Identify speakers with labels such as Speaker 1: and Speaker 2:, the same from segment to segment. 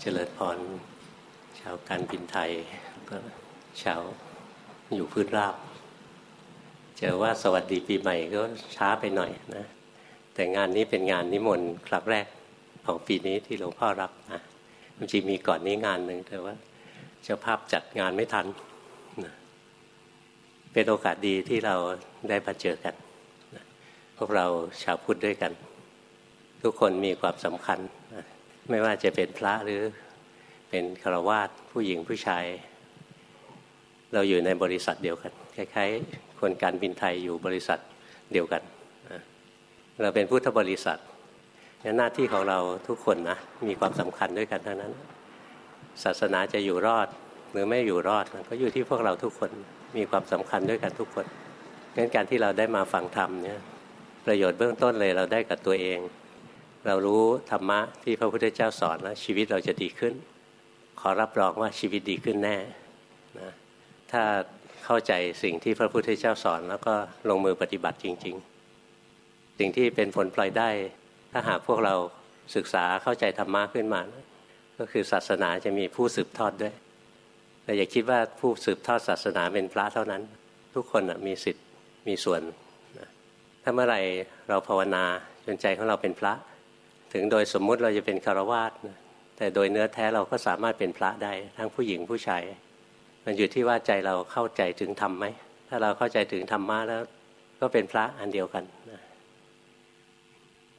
Speaker 1: เจริญพร ชาวการบินไทยก็ชาวอยู่พื้นราบ เจอว่าสวัสดีปีใหม่ก็ช้าไปหน่อยนะ แต่งานนี้เป็นงานนิมนต์ครั้งแรกของปีนี้ที่หลวงพ่อรับนะจริงมีก่อนนี้งานหนึ่งแต่ว่าเจ้าภาพจัดงานไม่ทันนะเป็นโอกาสดีที่เราได้มาเจอกันนะพวกเราชาวพุทธด้วยกัน ทุกคนมีความสำคัญนะ ไม่ว่าจะเป็นพระหรือเป็นฆราวาสผู้หญิงผู้ชาย เราอยู่ในบริษัทเดียวกันคล้ายๆคนการบินไทยอยู่บริษัทเดียวกันเราเป็นพุทธบริษัทหน้าที่ของเราทุกคนนะมีความสำคัญด้วยกันทั้งนั้น ศาสนาจะอยู่รอดหรือไม่อยู่รอดก็อยู่ที่พวกเราทุกคนมีความสำคัญด้วยกันทุกคนงั้นการที่เราได้มาฟังธรรมเนี่ยประโยชน์เบื้องต้นเลยเราได้กับตัวเอง เรารู้ธรรมะที่พระพุทธเจ้าสอนแล้วชีวิตเราจะดีขึ้น ขอรับรองว่าชีวิตดีขึ้นแน่นะถ้าเข้าใจสิ่งที่พระพุทธเจ้าสอนแล้วก็ลงมือปฏิบัติจริง ๆ สิ่งที่เป็นผลปล่อยได้ ถ้าหากพวกเราศึกษาเข้าใจธรรมะขึ้นมานะก็คือศาสนาจะมีผู้สืบทอดด้วยแต่อย่าคิดว่าผู้สืบทอดศาสนาเป็นพระเท่านั้น ทุกคนมีสิทธิ์มีส่วนนะถ้าเมื่อไหร่เราภาวนาจนใจของเราเป็นพระ ถึงโดยสมมุติเราจะเป็นคารวาสนะแต่โดยเนื้อแท้เราก็สามารถเป็นพระได้ทั้งผู้หญิงผู้ชายมันอยู่ที่ว่าใจเราเข้าใจถึงธรรมไหมถ้าเราเข้าใจถึงธรรมะแล้ว ก็เป็นพระอันเดียวกัน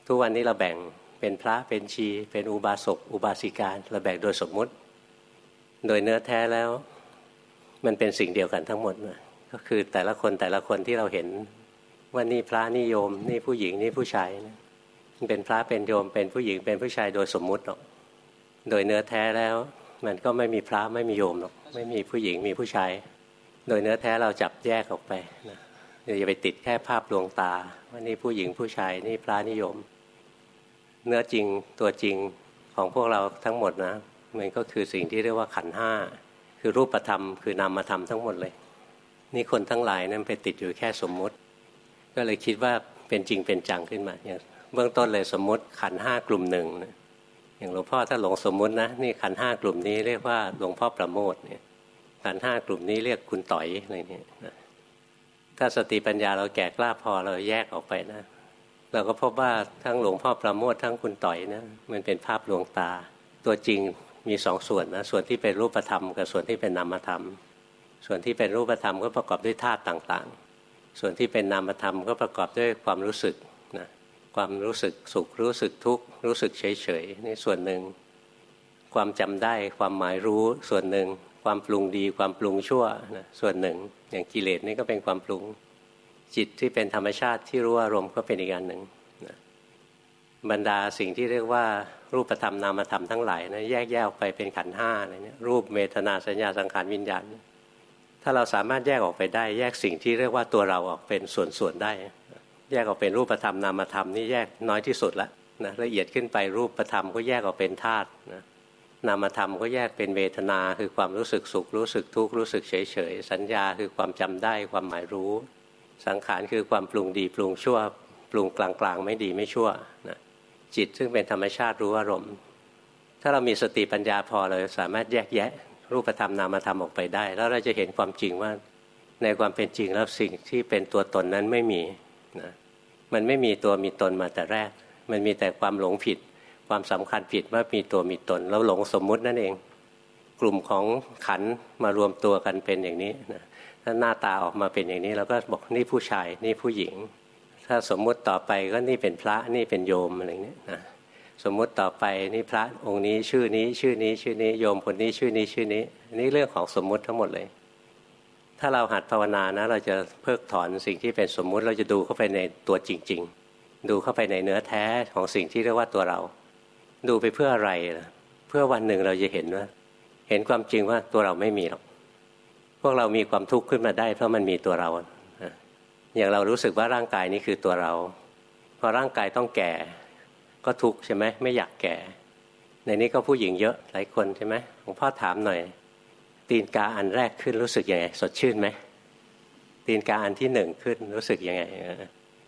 Speaker 1: ทุกวันนี้เราแบ่งเป็นพระเป็นชี เป็นอุบาสกอุบาสิกาเราแบ่งโดยสมมุติ โดยเนื้อแท้แล้ว มันเป็นสิ่งเดียวกันทั้งหมดก็คือแต่ละคนแต่ละคนที่เราเห็นว่านี่พระนี่โยม นี่ผู้หญิงนี่ผู้ชายนะ เป็นพระเป็นโยมเป็นผู้หญิงเป็นผู้ชายโดยสมมุติหรอกโดยเนื้อแท้แล้ว มันก็ไม่มีพระไม่มีโยมหรอกไม่มีผู้หญิงมีผู้ชาย โดยเนื้อแท้เราจับแยกออกไปนะอย่าไปติดแค่ภาพลวงตาว่านี่ผู้หญิงผู้ชายนี่พระนิยม เนื้อจริงตัวจริงของพวกเราทั้งหมดนะมันก็คือสิ่งที่เรียกว่าขันห้าคือรูปธรรม คือนามธรรมทั้งหมดเลย นี่คนทั้งหลายนั้นไปติดอยู่แค่สมมุติ ก็เลยคิดว่าเป็นจริงเป็นจังขึ้นมาอย่าง เบื้องต้นเลยสมมติขันห้ากลุ่มหนึ่งนะอย่างหลวงพ่อถ้าหลงสมมุตินะนี่ขันห้ากลุ่มนี้เรียกว่าหลวงพ่อประโมทเนี่ยขันห้ากลุ่มนี้เรียกคุณต่อยอะไรเนี่ยถ้าสติปัญญาเราแก่กล้าพอเราแยกออกไปนะ เราก็พบว่าทั้งหลวงพ่อประโมททั้งคุณต่อยนะมันเป็นภาพลวงตา ตัวจริงมีสองส่วนนะส่วนที่เป็นรูปธรรมกับส่วนที่เป็นนามธรรม ส่วนที่เป็นรูปธรรมก็ประกอบด้วยธาตุต่างๆ ส่วนที่เป็นนามธรรมก็ประกอบด้วยความรู้สึก ความรู้สึกสุขรู้สึกทุกข์รู้สึกเฉยๆนี่ส่วนหนึ่ง ความจำได้ความหมายรู้ส่วนหนึ่ง ความปรุงดีความปรุงชั่วนะส่วนหนึ่ง อย่างกิเลสนี่ก็เป็นความปรุง จิตที่เป็นธรรมชาติที่รู้อารมณ์ก็เป็นอีกอันหนึ่งนะบรรดาสิ่งที่เรียกว่ารูปธรรมนามธรรมทั้งหลายนะแยกแยกออกไปเป็นขันห้าอะไรเนี่ยรูปเมตนาสัญญาสังขารวิญญาณ ถ้าเราสามารถแยกออกไปได้ แยกสิ่งที่เรียกว่าตัวเราออกเป็นส่วนๆได้ แยกออกเป็นรูปธรรมนามธรรมนี่แยกน้อยที่สุดละนะละเอียดขึ้นไปรูปธรรมก็แยกออกเป็นธาตุนะนามธรรมก็แยกเป็นเวทนาคือความรู้สึกสุข รู้สึกทุกข์รู้สึกเฉยๆสัญญาคือความจำได้ความหมายรู้ สังขารคือความปรุงดีปรุงชั่ว ปรุงกลางๆ ไม่ดีไม่ชั่วนะจิตซึ่งเป็นธรรมชาติรู้อารมณ์ ถ้าเรามีสติปัญญาพอเราสามารถแยกแยะ รูปธรรมนามธรรมออกไปได้ แล้วเราจะเห็นความจริงว่าในความเป็นจริงแล้วสิ่งที่เป็นตัวตนนั้นไม่มีนะ มันไม่มีตัวมีตนมาแต่แรก มันมีแต่ความหลงผิด ความสำคัญผิดว่ามีตัวมีตนเราหลงสมมุตินั่นเอง กลุ่มของขันมารวมตัวกันเป็นอย่างนี้นะถ้าหน้าตาออกมาเป็นอย่างนี้เราก็บอกนี่ผู้ชายนี่ผู้หญิง ถ้าสมมุติต่อไปก็นี่เป็นพระนี่เป็นโยมอะไรเงี้ยนะสมมุติต่อไปนี่พระองค์นี้ชื่อนี้ชื่อนี้ชื่อนี้โยมคนนี้ชื่อนี้ชื่อนี้นี่เรื่องของสมมุติทั้งหมดเลย ถ้าเราหัดภาวนานะ เราจะเพิกถอนสิ่งที่เป็นสมมุติเราจะดูเข้าไปในตัวจริง ๆ ดูเข้าไปในเนื้อแท้ของสิ่งที่เรียกว่าตัวเรา ดูไปเพื่ออะไรเพื่อวันหนึ่งเราจะเห็นว่า เห็นความจริงว่าตัวเราไม่มีหรอกพวกเรามีความทุกข์ขึ้นมาได้เพราะมันมีตัวเราอย่างเรารู้สึกว่าร่างกายนี้คือตัวเราพอร่างกายต้องแก่ ก็ทุกข์ใช่ไหมไม่อยากแก่ ในนี้ก็ผู้หญิงเยอะหลายคนใช่ไหมหลวงพ่อถามหน่อย ตีนกาอันแรกขึ้นรู้สึกยังไงสดชื่นไหมตีนกาอันที่หนึ่งขึ้นรู้สึกยังไง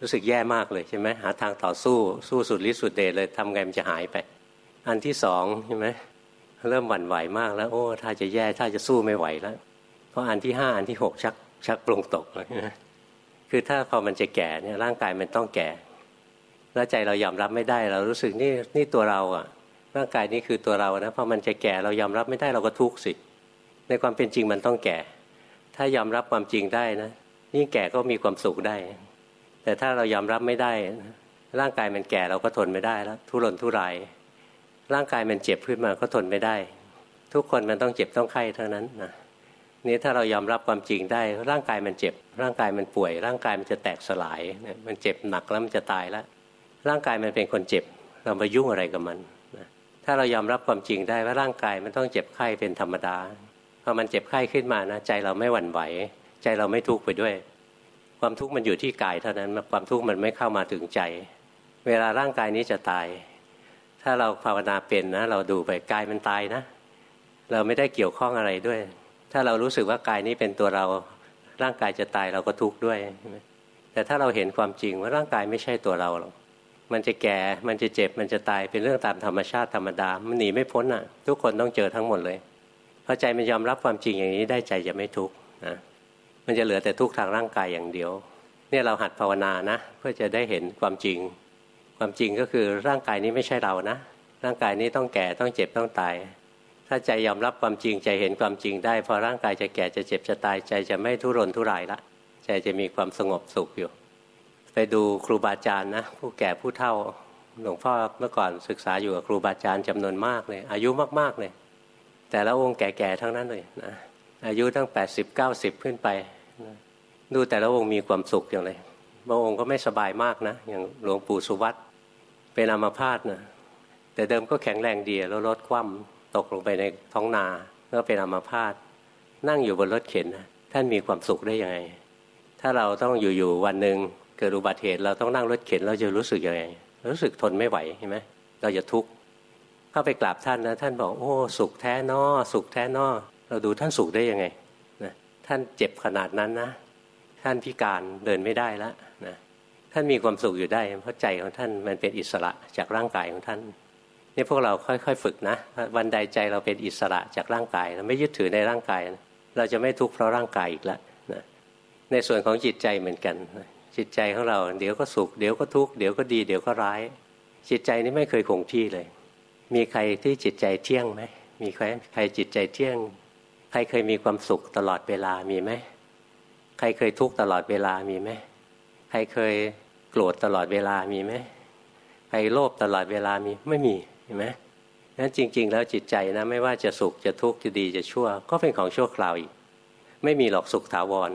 Speaker 1: รู้สึกแย่มากเลยใช่ไหมหาทางต่อสู้สู้สุดฤทธิ์สุดเดชเลยทำไงมันจะหายไป อันที่สองใช่ไหมเริ่มหวั่นไหวมากแล้ว โอ้ ถ้าจะแย่ถ้าจะสู้ไม่ไหวแล้วเพราะอันที่ห้าอันที่หกชักชักปรุงตกเลยนะคือถ้าพอมันจะแก่เนี่ยร่างกายมันต้องแก่ แล้วใจเรายอมรับไม่ได้ เรารู้สึกนี่นี่ตัวเราอะร่างกายนี้คือตัวเรานะพอมันจะแก่เรายอมรับไม่ได้เราก็ทุกข์สิ ในความเป็นจริงมันต้องแก่ ถ้ายอมรับความจริงได้นะยิ่งแก่ก็มีความสุขได้ แต่ถ้าเรายอมรับไม่ได้ ร่างกายมันแก่เราก็ทนไม่ได้แล้ว ทุรนทุราย ร่างกายมันเจ็บขึ้นมาก็ทนไม่ได้ ทุกคนมันต้องเจ็บต้องไข้เท่านั้นนะนี่ถ้าเรายอมรับความจริงได้ ร่างกายมันเจ็บ ร่างกายมันป่วย ร่างกายมันจะแตกสลายมันเจ็บหนักแล้วมันจะตายแล้วร่างกายมันเป็นคนเจ็บ เรามายุ่งอะไรกับมันถ้าเรายอมรับความจริงได้ว่าร่างกายมันต้องเจ็บไข้เป็นธรรมดา พอมันเจ็บไข้ขึ้นมานะใจเราไม่หวั่นไหว ใจเราไม่ทุกข์ไปด้วย ความทุกข์มันอยู่ที่กายเท่านั้นความทุกข์มันไม่เข้ามาถึงใจ เวลาร่างกายนี้จะตาย ถ้าเราภาวนาเป็นนะ เราดูไปกายมันตายนะ เราไม่ได้เกี่ยวข้องอะไรด้วย ถ้าเรารู้สึกว่ากายนี้เป็นตัวเราร่างกายจะตายเราก็ทุกข์ด้วย แต่ถ้าเราเห็นความจริงว่าร่างกายไม่ใช่ตัวเราหรอกมันจะแก่ มันจะเจ็บ มันจะตาย เป็นเรื่องตามธรรมชาติธรรมดา มันหนีไม่พ้นอะ ทุกคนต้องเจอทั้งหมดเลย พอใจมันยอมรับความจริงอย่างนี้ได้ใจจะไม่ทุกข์นะมันจะเหลือแต่ทุกข์ทางร่างกายอย่างเดียว เนี่ยเราหัดภาวนานะ เพื่อจะได้เห็นความจริง ความจริงก็คือร่างกายนี้ไม่ใช่เรานะ ร่างกายนี้ต้องแก่ต้องเจ็บต้องตาย ถ้าใจยอมรับความจริงใจเห็นความจริงได้ พอร่างกายจะแก่จะเจ็บจะตายใจจะไม่ทุรนทุรายละใจจะมีความสงบสุขอยู่ ไปดูครูบาอาจารย์นะ ผู้แก่ผู้เฒ่าหลวงพ่อเมื่อก่อนศึกษาอยู่กับครูบาอาจารย์จำนวนมากเลยอายุมากๆเลย แต่ละองค์แก่ๆทั้งนั้นเลยนะอายุตั้งแปดสิบเก้าสิบขึ้นไปนะดูแต่ละองค์มีความสุขอย่างไรบางองค์ก็ไม่สบายมากนะ อย่างหลวงปู่สุวัตเป็นอัมพาตนะแต่เดิมก็แข็งแรงดีแล้วลดคว่ำตกลงไปในท้องนาก็เป็นอัมาพาตนั่งอยู่บนรถเข็นท่านมีความสุขได้ยังไง ถ้าเราต้องอยู่ๆวันหนึ่งเกิดอุบัติเหตุเราต้องนั่งรถเข็นเราจะรู้สึกยังไง รู้สึกทนไม่ไหวใช่ไหมเราจะทุกข์ เข้าไปกราบท่านนะท่านบอกโอ้สุขแท้นอสุขแท้นอเราดูท่านสุขได้ยังไงนะท่านเจ็บขนาดนั้นนะ ท่านพิการเดินไม่ได้แล้วนะท่านมีความสุขอยู่ได้ เพราะใจของท่านมันเป็นอิสระจากร่างกายของท่านนี่พวกเราค่อยๆฝึกนะวันใดใจเราเป็นอิสระจากร่างกายเราไม่ยึดถือในร่างกาย เราจะไม่ทุกข์เพราะร่างกายอีกแล้วนะในส่วนของจิตใจเหมือนกัน จิตใจของเราเดี๋ยวก็สุขเดี๋ยวก็ทุกข์เดี๋ยวก็ดี เดี๋ยวก็ร้าย จิตใจนี่ไม่เคยคงที่เลย มีใครที่จิตใจเที่ยงไหม มีใครใครจิตใจเที่ยง ใครเคยมีความสุขตลอดเวลามีไหม ใครเคยทุกข์ตลอดเวลามีไหม ใครเคยโกรธตลอดเวลามีไหม ใครโลภตลอดเวลามีไม่มีเห็นไหมนั้นจริง ๆ แล้วจิตใจนะไม่ว่าจะสุขจะทุกข์จะดีจะชั่ว ก็เป็นของชั่วคราวอีก ไม่มีหรอกสุขถาวร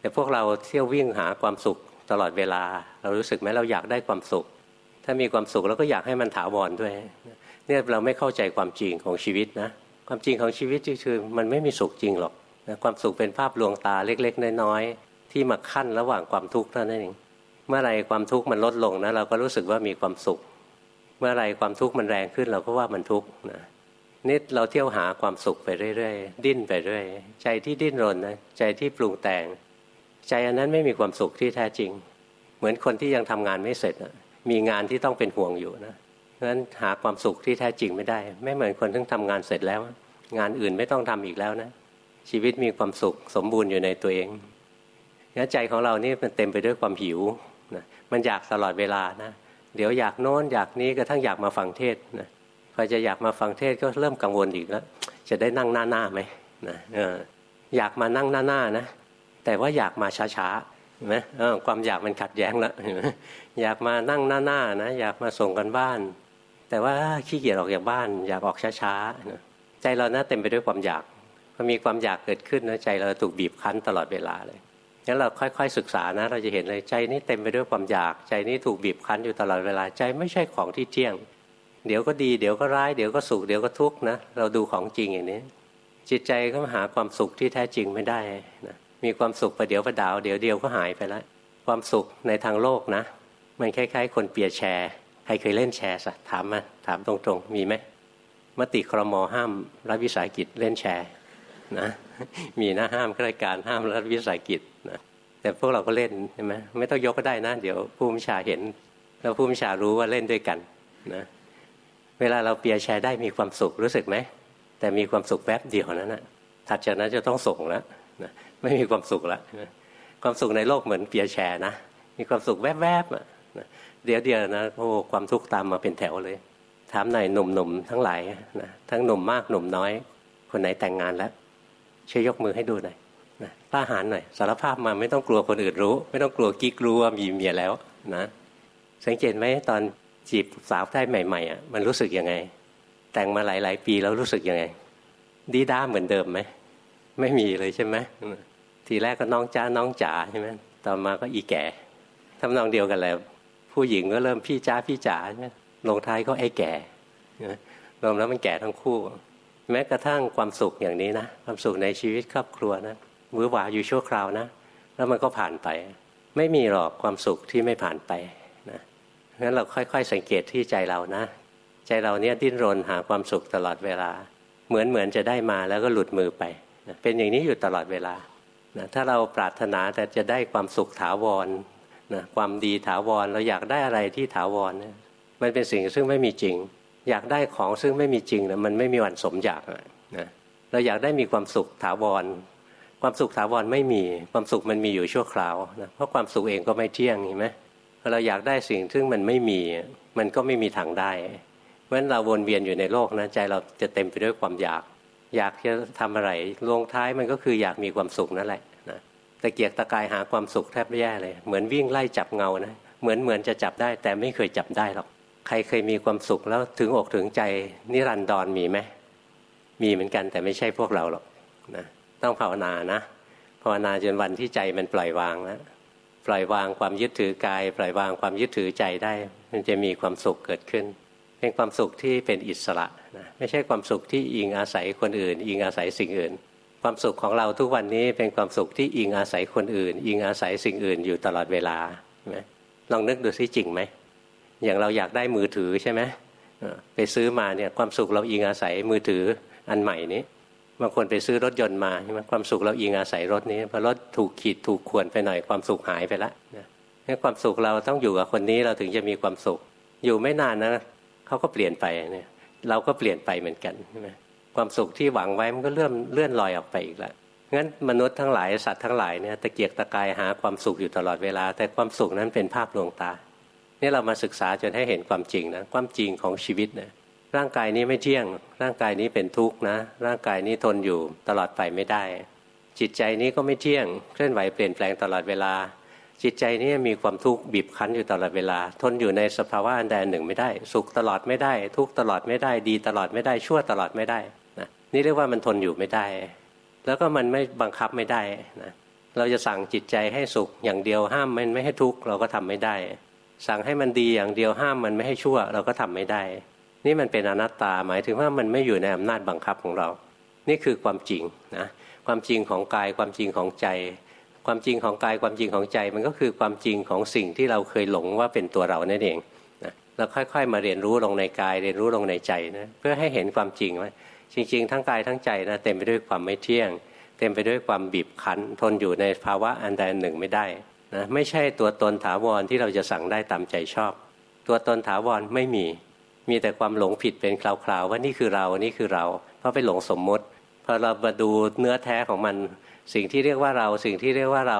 Speaker 1: แต่พวกเราเที่ยววิ่งหาความสุขตลอดเวลา เรารู้สึกไหมเราอยากได้ความสุข ถ้ามีความสุขเราก็อยากให้มันถาวรด้วย เนี่ยเราไม่เข้าใจความจริงของชีวิตนะความจริงของชีวิตคือมันไม่มีสุขจริงหรอกนะความสุขเป็นภาพลวงตาเล็ก ๆ น้อยๆที่มาขั้นระหว่างความทุกข์เท่านั้นเองเมื่อไรความทุกข์มันลดลงนะเราก็รู้สึกว่ามีความสุข เมื่อไรความทุกข์มันแรงขึ้นเราก็ว่ามันทุกข์นะนี่เราเที่ยวหาความสุขไปเรื่อยๆดิ้นไปเรื่อยใจที่ดิ้นรนนะใจที่ปรุงแต่ง ใจอันนั้นไม่มีความสุขที่แท้จริง เหมือนคนที่ยังทำงานไม่เสร็จมีงานที่ต้องเป็นห่วงอยู่นะ ราะฉะนั้นหาความสุขที่แท้จริงไม่ได้ ไม่เหมือนคนที่ทำงานเสร็จแล้ว งานอื่นไม่ต้องทำอีกแล้วนะ ชีวิตมีความสุขสมบูรณ์อยู่ในตัวเองงั้นใจของเรานี่มันเต็มไปด้วยความหิวนะมันอยากตลอดเวลานะเดี๋ยวอยากโน้นอยากนี้กระทั่งอยากมาฟังเทศนะพอจะอยากมาฟังเทศก็เริ่มกังวลอีกแล้วจะได้นั่งหน้าหน้าไหมนะอยากมานั่งหน้าหน้านะแต่ว่าอยากมาช้าๆเห็นไหมความอยากมันขัดแย้งแล้วอยากมานั่งหน้าหน้านะอยากมาส่งกันบ้าน แต่ว่าขี้เกียจออกจากบ้านอยากออกช้าๆใจเรานะเต็มไปด้วยความอยากพอมีความอยากเกิดขึ้นนะใจเราถูกบีบคั้นตลอดเวลาเลยงั้นเราค่อยๆศึกษานะ เราจะเห็นเลยใจนี้เต็มไปด้วยความอยาก ใจนี้ถูกบีบคั้นอยู่ตลอดเวลาใจไม่ใช่ของที่เที่ยง เดี๋ยวก็ดีเดี๋ยวก็ร้ายเดี๋ยวก็สุขเดี๋ยวก็ทุกข์นะเราดูของจริงอย่างนี้ จิตใจก็หาความสุขที่แท้จริงไม่ได้นะมีความสุขประเดี๋ยวประดาวเดี๋ยวเดียวก็หายไปแล้วความสุขในทางโลกนะ มันคล้ายๆ คนเปียแชร์ ใครเคยเล่นแชร์สถามมาถามตรงๆ มีไหมมติครมห้ามรัฐวิสาหกิจเล่นแชร์นะมีนะห้ามรายการห้ามรัฐวิสาหกิจนะแต่พวกเราก็เล่นใช่ไหมไม่ต้องยกก็ได้นะ เดี๋ยวผู้มิชาเห็น แล้วผู้มิชารู้ว่าเล่นด้วยกันนะเวลาเราเปียแชร์ได้มีความสุขรู้สึกไหมแต่มีความสุขแวบเดียวนั้นนะถัดจากนั้นจะต้องส่งแล้วนะไม่มีความสุขแล้วความสุขในโลกเหมือนเปียแชร์นะมีความสุขแวบๆนะ เดี๋ยวเดียวนะโอ้ความทุกข์ตามมาเป็นแถวเลย ถามหน่อยหนุ่มๆทั้งหลายนะทั้งหนุ่มมากหนุ่มน้อย คนไหนแต่งงานแล้วช่วยยกมือให้ดูหน่อยนะกล้าหาญหน่อยสารภาพมาไม่ต้องกลัวคนอื่นรู้ ไม่ต้องกลัวกิ๊กรู้ว่ามีเมียแล้วนะสังเกตไหมตอนจีบสาวได้ใหม่ๆอะมันรู้สึกยังไง แต่งมาหลายๆ ปีแล้วรู้สึกยังไง ดีด้าเหมือนเดิมไหมไม่มีเลยใช่ไหมทีแรกก็น้องจ้าน้องจ๋าใช่ไหมต่อมาก็อีแก่ทำนองเดียวกันแล้ว ผู้หญิงก็เริ่มพี่จ้าพี่จ๋าใช่ไหมลงท้ายก็ไอ้แก่รวมแล้วมันแก่ทั้งคู่ แม้กระทั่งความสุขอย่างนี้นะความสุขในชีวิตครอบครัวนะมือหวาอยู่ชั่วคราวนะ แล้วมันก็ผ่านไป ไม่มีหรอกความสุขที่ไม่ผ่านไปนะงั้นเราค่อยๆ สังเกตที่ใจเรานะ ใจเราเนี้ยดิ้นรนหาความสุขตลอดเวลา เหมือนเหมือนจะได้มาแล้วก็หลุดมือไปนะเป็นอย่างนี้อยู่ตลอดเวลานะถ้าเราปรารถนาแต่จะได้ความสุขถาวร นะความดีถาวรเราอยากได้อะไรที่ถาวรนะมันเป็นสิ่งซึ่งไม่มีจริง อยากได้ของซึ่งไม่มีจริงนะมันไม่มีวันสมอยากนะเราอยากได้มีความสุขถาวร ความสุขถาวรไม่มีความสุขมันมีอยู่ชั่วคราวนะเพราะความสุขเองก็ไม่เที่ยงเห็นไหมเราอยากได้สิ่งซึ่งมันไม่มีมันก็ไม่มีทางได้เพราะฉะนั้นเราวนเวียนอยู่ในโลกนะใจเราจะเต็มไปด้วยความอยาก อยากจะทำอะไรลงท้ายมันก็คืออยากมีความสุขนั่นแหละ ตะเกียกตะกายหาความสุขแทบแย่เลย เหมือนวิ่งไล่จับเงานะเหมือนเหมือนจะจับได้แต่ไม่เคยจับได้หรอก ใครเคยมีความสุขแล้วถึงอกถึงใจนิรันดรมีไหมมีเหมือนกันแต่ไม่ใช่พวกเราหรอกนะต้องภาวนานะภาวนาจนวันที่ใจมันปล่อยวางแล้วปล่อยวางความยึดถือกาย ปล่อยวางความยึดถือใจได้ มันจะมีความสุขเกิดขึ้น เป็นความสุขที่เป็นอิสระนะไม่ใช่ความสุขที่อิงอาศัยคนอื่น อิงอาศัยสิ่งอื่น ความสุขของเราทุกวันนี้เป็นความสุขที่อิงอาศัยคนอื่น อิงอาศัยสิ่งอื่นอยู่ตลอดเวลาลองนึกดูซิจริงไหมอย่างเราอยากได้มือถือใช่ไหมไปซื้อมาเนี่ยความสุขเราอิงอาศัยมือถืออันใหม่นี้บางคนไปซื้อรถยนต์มาใช่ไหมความสุขเราอิงอาศัยรถนี้พอรถถูกขีดถูกข่วนไปหน่อยความสุขหายไปละนี่ความสุขเราต้องอยู่กับคนนี้เราถึงจะมีความสุข อยู่ไม่นานนะเขาก็เปลี่ยนไปเนี่ยเราก็เปลี่ยนไปเหมือนกันใช่ไหม ความสุขที่หวังไว้มันก็เลื่อนเลื่อนลอยออกไปอีกแล้วงั้นมนุษย์ทั้งหลายสัตว์ทั้งหลายเนี่ยตะเกียกตะกายหาความสุขอยู่ตลอดเวลา แต่ความสุขนั้นเป็นภาพลวงตานี่เรามาศึกษาจนให้เห็นความจริงนะความจริงของชีวิตนะร่างกายนี้ไม่เที่ยง ร่างกายนี้เป็นทุกข์นะ ร่างกายนี้ทนอยู่ตลอดไปไม่ได้ จิตใจนี้ก็ไม่เที่ยง เคลื่อนไหวเปลี่ยนแปลงตลอดเวลา จิตใจนี้มีความทุกข์บีบคั้นอยู่ตลอดเวลา ทนอยู่ในสภาวะอันใดหนึ่งไม่ได้ สุขตลอดไม่ได้ ทุกข์ตลอดไม่ได้ ดีตลอดไม่ได้ชั่วตลอดไม่ได้ นี่เรียกว่ามันทนอยู่ไม่ได้ แล้วก็มันไม่บังคับไม่ได้นะเราจะสั่งจิตใจให้สุขอย่างเดียวห้ามมันไม่ให้ทุกข์เราก็ทำไม่ได้ สั่งให้มันดีอย่างเดียวห้ามมันไม่ให้ชั่ว เราก็ทำไม่ได้ นี่มันเป็นอนัตตาหมายถึงว่ามันไม่อยู่ในอำนาจบังคับของเรา นี่คือความจริงนะความจริงของกายความจริงของใจ ความจริงของกายความจริงของใจ มันก็คือความจริงของสิ่งที่เราเคยหลงว่าเป็นตัวเรานั่นเองนะเราค่อยๆ มาเรียนรู้ลงในกาย เรียนรู้ลงในใจนะเพื่อให้เห็นความจริงว่า จริง ๆ ทั้งกายทั้งใจนะเต็มไปด้วยความไม่เที่ยง เต็มไปด้วยความบีบคั้น ทนอยู่ในภาวะอันใดหนึ่งไม่ได้นะไม่ใช่ตัวตนถาวรที่เราจะสั่งได้ตามใจชอบ ตัวตนถาวรไม่มี มีแต่ความหลงผิดเป็นคราวๆว่านี่คือเรานี่คือเรา เพราะไปหลงสมมติพอเรามาดูเนื้อแท้ของมัน สิ่งที่เรียกว่าเราสิ่งที่เรียกว่าเรา